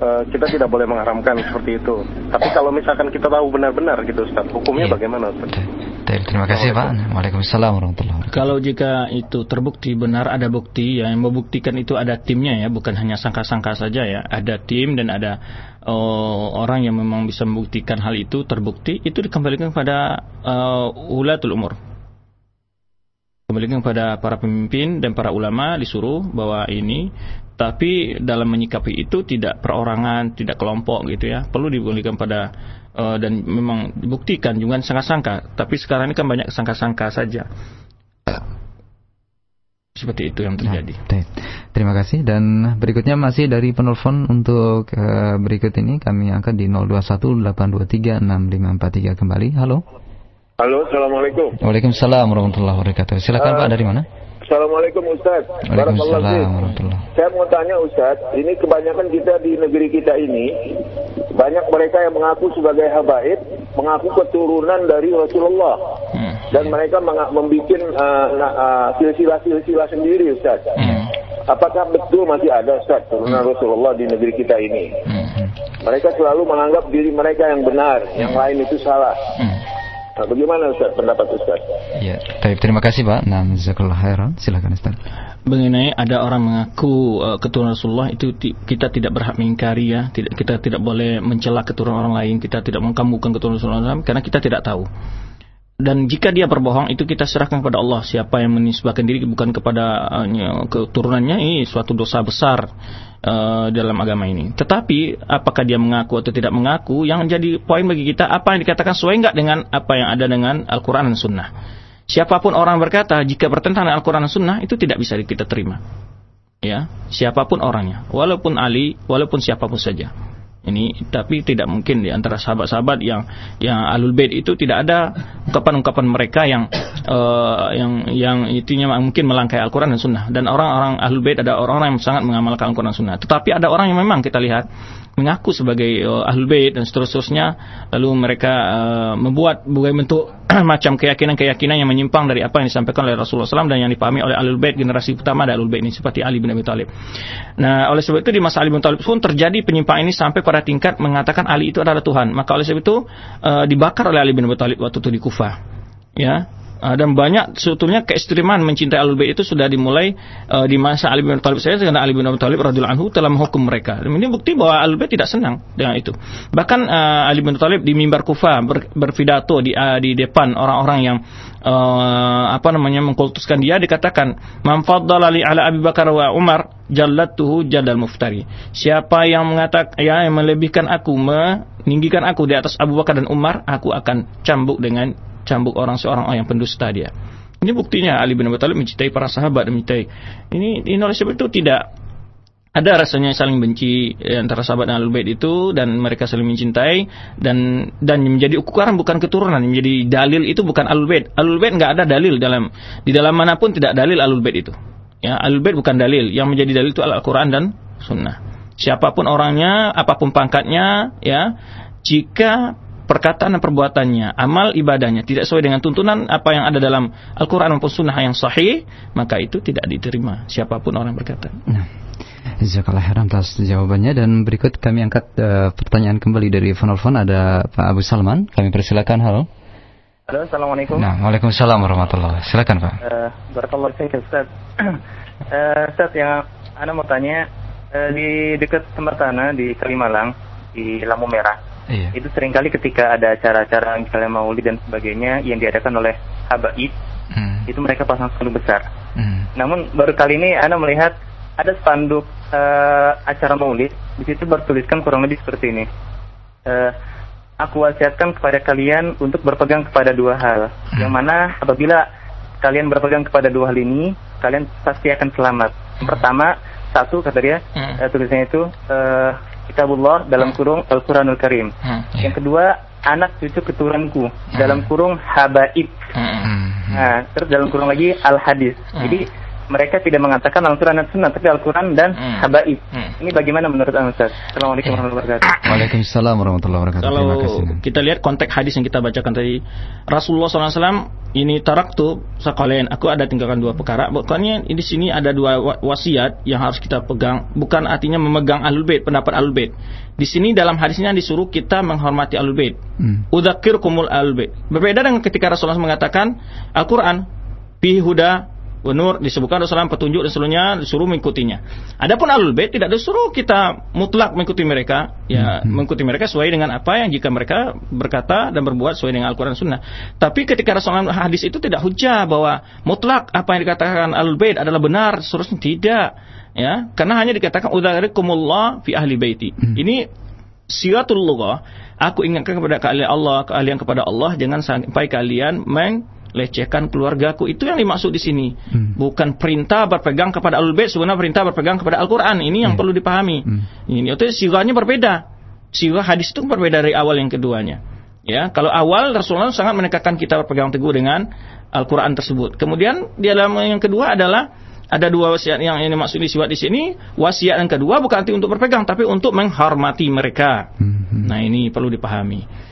uh, kita tidak boleh mengharamkan seperti itu. Tapi kalau misalkan kita tahu benar-benar gitu Ustaz, hukumnya yeah. bagaimana Ustaz? Terima kasih Pak. Waalaikumsalam warahmatullahi wabarakatuh. Kalau jika itu terbukti benar ada bukti ya, yang membuktikan itu ada timnya ya, bukan hanya sangka-sangka saja ya. Ada tim dan ada uh, orang yang memang bisa membuktikan hal itu terbukti, itu dikembalikan kepada uh, ulatul umur kembalikan kepada para pemimpin dan para ulama disuruh bahwa ini tapi dalam menyikapi itu tidak perorangan, tidak kelompok gitu ya. Perlu dibuktikan pada uh, dan memang dibuktikan juga sangka-sangka. Tapi sekarang ini kan banyak sangka-sangka saja. Seperti itu yang terjadi. Nah, terima kasih dan berikutnya masih dari penelpon untuk uh, berikut ini kami angkat di 0218236543 kembali. Halo. Halo, Assalamualaikum. Waalaikumsalam warahmatullahi wabarakatuh. Silakan uh, Pak, dari mana? Assalamualaikum Ustaz. Waalaikumsalam Saya mau tanya Ustaz, ini kebanyakan kita di negeri kita ini, banyak mereka yang mengaku sebagai habaib, mengaku keturunan dari Rasulullah. Hmm. Dan mereka membuat uh, uh, silsilah-silsilah sendiri Ustaz. Hmm. Apakah betul masih ada Ustaz turunan hmm. Rasulullah di negeri kita ini? Hmm. Mereka selalu menganggap diri mereka yang benar, yang hmm. lain itu salah. Hmm. Nah, bagaimana Ustaz pendapat Ustaz? Ya, baik, terima kasih Pak. Nah, jazakallah khairan. Silakan Ustaz. Mengenai ada orang mengaku uh, keturunan Rasulullah itu kita tidak berhak mengingkari ya. Tidak kita tidak boleh mencela keturunan orang lain, kita tidak mengkambukan keturunan Rasulullah karena kita tidak tahu. Dan jika dia berbohong itu kita serahkan kepada Allah. Siapa yang menisbahkan diri bukan kepada uh, keturunannya ini suatu dosa besar uh, dalam agama ini. Tetapi apakah dia mengaku atau tidak mengaku yang jadi poin bagi kita apa yang dikatakan sesuai enggak dengan apa yang ada dengan Al-Qur'an dan Sunnah. Siapa pun orang berkata jika bertentangan dengan Al-Qur'an dan Sunnah itu tidak bisa kita terima. Ya, siapa pun orangnya, walaupun Ali, walaupun siapa pun saja ini tapi tidak mungkin di antara sahabat-sahabat yang yang alul bait itu tidak ada ungkapan-ungkapan mereka yang uh, (clears throat) yang yang itunya mungkin melangkai Al-Qur'an dan Sunnah. Dan orang-orang ahlul bait ada orang-orang yang sangat mengamalkan Al-Qur'an dan Sunnah. Tetapi ada orang yang memang kita lihat mengaku sebagai uh, ahlul bait dan seterusnya lalu mereka uh, membuat berbagai bentuk (clears throat) macam keyakinan-keyakinan yang menyimpang dari apa yang disampaikan oleh Rasulullah SAW dan yang dipahami oleh ahlul bait generasi pertama dari ahlul bait ini seperti Ali bin Abi Thalib. Nah, oleh sebab itu di masa Ali bin Thalib pun terjadi penyimpangan ini sampai pada tingkat mengatakan Ali itu adalah Tuhan. Maka oleh sebab itu uh, dibakar oleh Ali bin Abi Thalib waktu itu di Kufah. Ya, Uh, dan banyak sebetulnya keekstriman mencintai Ahlul Bait itu sudah dimulai uh, di masa Ali bin Thalib saya karena Ali bin Abi Thalib radhiyallahu anhu telah menghukum mereka. Dan ini bukti bahwa Ahlul Bait tidak senang dengan itu. Bahkan uh, Ali bin Thalib di mimbar Kufah ber, berpidato di uh, di depan orang-orang yang uh, apa namanya mengkultuskan dia dikatakan man faddala li ala Abi Bakar wa Umar jallatuhu jadal muftari. Siapa yang mengatakan ya yang melebihkan aku meninggikan aku di atas Abu Bakar dan Umar, aku akan cambuk dengan cambuk orang seorang orang yang pendusta dia. Ini buktinya Ali bin Abi Thalib mencintai para sahabat dan mencintai. Ini, ini oleh sebab itu tidak ada rasanya saling benci antara sahabat dan Bait itu dan mereka saling mencintai dan dan menjadi ukuran bukan keturunan menjadi dalil itu bukan Ahlul Bait. Ahlul Bait nggak ada dalil dalam di dalam mana pun tidak dalil Ahlul Bait itu. Ya, Ahlul Bait bukan dalil, yang menjadi dalil itu Al-Qur'an dan Sunnah. Siapa pun orangnya, apa pun pangkatnya, ya, jika perkataan dan perbuatannya, amal ibadahnya tidak sesuai dengan tuntunan apa yang ada dalam Al-Quran maupun Sunnah yang sahih, maka itu tidak diterima siapa pun orang berkata. Nah. Jazakallah khairan atas jawabannya dan berikut kami angkat uh, pertanyaan kembali dari penelpon ada Pak Abu Salman. Kami persilakan. Halo. Halo, Assalamualaikum. Nah, Waalaikumsalam warahmatullahi Silakan Pak. Uh, Barakallah saya Ustaz. uh, (clears throat) Ustaz yang Anda mau tanya uh, di dekat tempat tanah di Kalimalang di Lampu Merah. Iya. Itu sering kali ketika ada acara-acara misalnya maulid dan sebagainya yang diadakan oleh habaib, hmm. itu mereka pasang spanduk besar. Hmm. Namun baru kali ini Anda melihat ada spanduk uh, acara maulid, di situ bertuliskan kurang lebih seperti ini. Uh, aku wasiatkan kepada kalian untuk berpegang kepada dua hal. Hmm. Yang mana apabila kalian berpegang kepada dua hal ini, kalian pasti akan selamat. Hmm. Pertama, satu kata dia, hmm. uh, tulisannya itu uh, kitabullah dalam hmm. kurung Al-Quranul Karim. Hmm. Yang kedua, anak cucu keturunanku hmm. dalam kurung habaib. Hmm. Nah, terus dalam kurung lagi al-hadis. Hmm. Jadi mereka tidak mengatakan Al-Quran dan Sunnah, tapi Al-Quran dan hmm. Habaib. Hmm. Ini bagaimana menurut Anda Ustaz? Assalamualaikum warahmatullahi wabarakatuh. Waalaikumsalam warahmatullahi wabarakatuh. Kalau kita lihat konteks hadis yang kita bacakan tadi, Rasulullah SAW ini taraktu sekalian, aku ada tinggalkan dua perkara. Bukannya di sini ada dua wasiat yang harus kita pegang, bukan artinya memegang alul bait, pendapat alul bait. Di sini dalam hadisnya disuruh kita menghormati alul bait. Hmm. Udakir kumul alul bait. Berbeda dengan ketika Rasulullah mengatakan Al-Quran, fi huda Nur disebutkan Rasulullah petunjuk dan seluruhnya disuruh mengikutinya. Adapun alul bait tidak disuruh kita mutlak mengikuti mereka, ya hmm. mengikuti mereka sesuai dengan apa yang jika mereka berkata dan berbuat sesuai dengan Al-Qur'an Sunnah. Tapi ketika Rasulullah hadis itu tidak hujah bahwa mutlak apa yang dikatakan alul bait adalah benar, seterusnya tidak. Ya, karena hanya dikatakan udzarikumullah fi ahli baiti. Hmm. Ini siatul lughah, aku ingatkan kepada kalian Allah, kalian kepada Allah jangan sampai kalian meng lecehkan keluargaku. Itu yang dimaksud di sini. Hmm. Bukan perintah berpegang kepada Al Bait, sebenarnya perintah berpegang kepada Al-Qur'an. Ini yang hmm. perlu dipahami. Hmm. Ini itu siganya berbeda. Siwa hadis itu berbeda dari awal yang keduanya. Ya, kalau awal Rasulullah sangat menekankan kita berpegang teguh dengan Al-Qur'an tersebut. Kemudian di dalam yang kedua adalah ada dua wasiat yang ini maksud disiwat di sini. Wasiat yang kedua bukan untuk berpegang, tapi untuk menghormati mereka. Hmm. Nah ini perlu dipahami.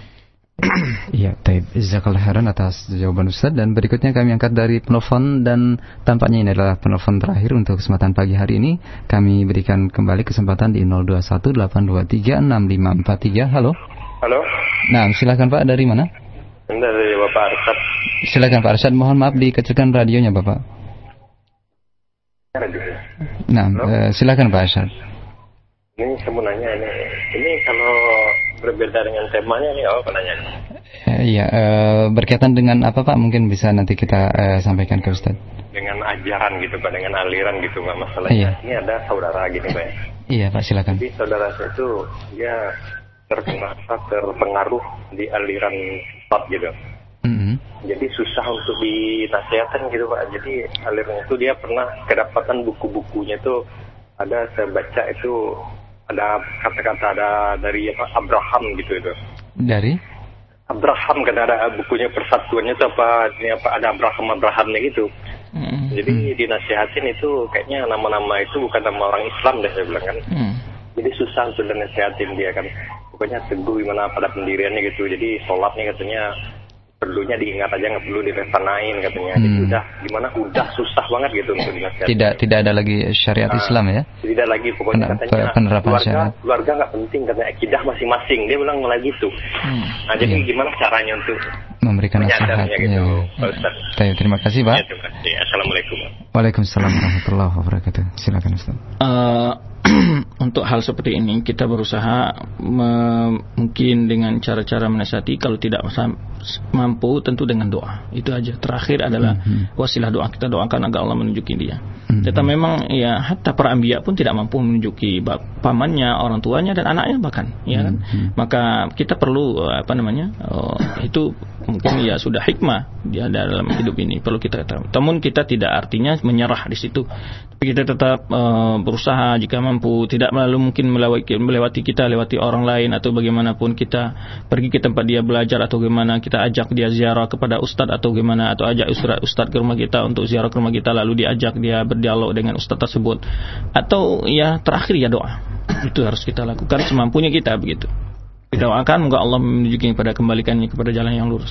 (clears throat) Iya, taib. Jazakallah khairan atas jawaban Ustaz dan berikutnya kami angkat dari penelpon dan tampaknya ini adalah penelpon terakhir untuk kesempatan pagi hari ini. Kami berikan kembali kesempatan di 0218236543. Halo. Halo. Nah, silakan Pak dari mana? Dari Bapak Arsyad. Silakan Pak Arsyad, mohon maaf dikecilkan radionya Bapak. Nah, uh, silakan Pak Arsyad. Ini saya mau nanya ini, ini kalau berbeda dengan temanya nih, oh penanya. Eh, iya, uh, berkaitan dengan apa Pak? Mungkin bisa nanti kita uh, sampaikan ke Ustaz. Dengan ajaran gitu Pak, dengan aliran gitu Pak masalahnya. Iya. Ini ada saudara gini Pak. Iya Pak, silakan. Jadi saudara saya itu dia terpengaruh, terpengaruh di aliran Pak gitu. Mm -hmm. Jadi susah untuk dinasihatkan gitu Pak. Jadi aliran itu dia pernah kedapatan buku-bukunya itu ada saya baca itu ada kata-kata ada dari apa Abraham gitu itu. Dari? Abraham kan ada bukunya persatuannya itu apa ini apa ada Abraham Abrahamnya gitu. Mm. Jadi dinasihatin itu kayaknya nama-nama itu bukan nama orang Islam deh saya bilang kan. Mm. Jadi susah untuk dinasihatin dia kan. Pokoknya teguh gimana pada pendiriannya gitu. Jadi sholatnya katanya perlunya diingat aja nggak perlu direfanain katanya. Hmm. Jadi udah gimana udah susah banget gitu untuk. Tidak tidak ada lagi syariat nah, Islam ya? Tidak lagi pokoknya Pen katanya penerapan keluarga syariat. keluarga nggak penting katanya akidah masing-masing. Dia bilang malah gitu. Hmm. Nah jadi iya. gimana caranya untuk memberikan nasihat gitu, ya. Terima kasih Pak. Ya, terima kasih. Assalamualaikum. Waalaikumsalam warahmatullahi wabarakatuh. Silakan Ustaz. Uh, (clears throat) untuk hal seperti ini kita berusaha mungkin dengan cara-cara menasihati. Kalau tidak mampu tentu dengan doa. Itu aja. Terakhir adalah mm-hmm. wasilah doa. Kita doakan agar Allah menunjuki dia. Mm-hmm. tetapi memang ya hatta para ambiyah pun tidak mampu menunjuki pamannya orang tuanya dan anaknya bahkan ya kan? Mm-hmm. maka kita perlu apa namanya oh, itu mungkin ya sudah hikmah dia dalam hidup ini. Perlu kita tahu. Namun kita tidak artinya menyerah di situ. Tapi kita tetap uh, berusaha jika mampu tidak melalui mungkin melewati, kita lewati orang lain atau bagaimanapun kita pergi ke tempat dia belajar atau bagaimana kita ajak dia ziarah kepada ustadz atau bagaimana atau ajak ustadz ustadz ke rumah kita untuk ziarah ke rumah kita lalu diajak dia berdialog dengan ustadz tersebut. Atau ya terakhir ya doa. (coughs) Itu harus kita lakukan semampunya kita begitu. Didoakan moga Allah menunjukinya kepada kembalikannya kepada jalan yang lurus.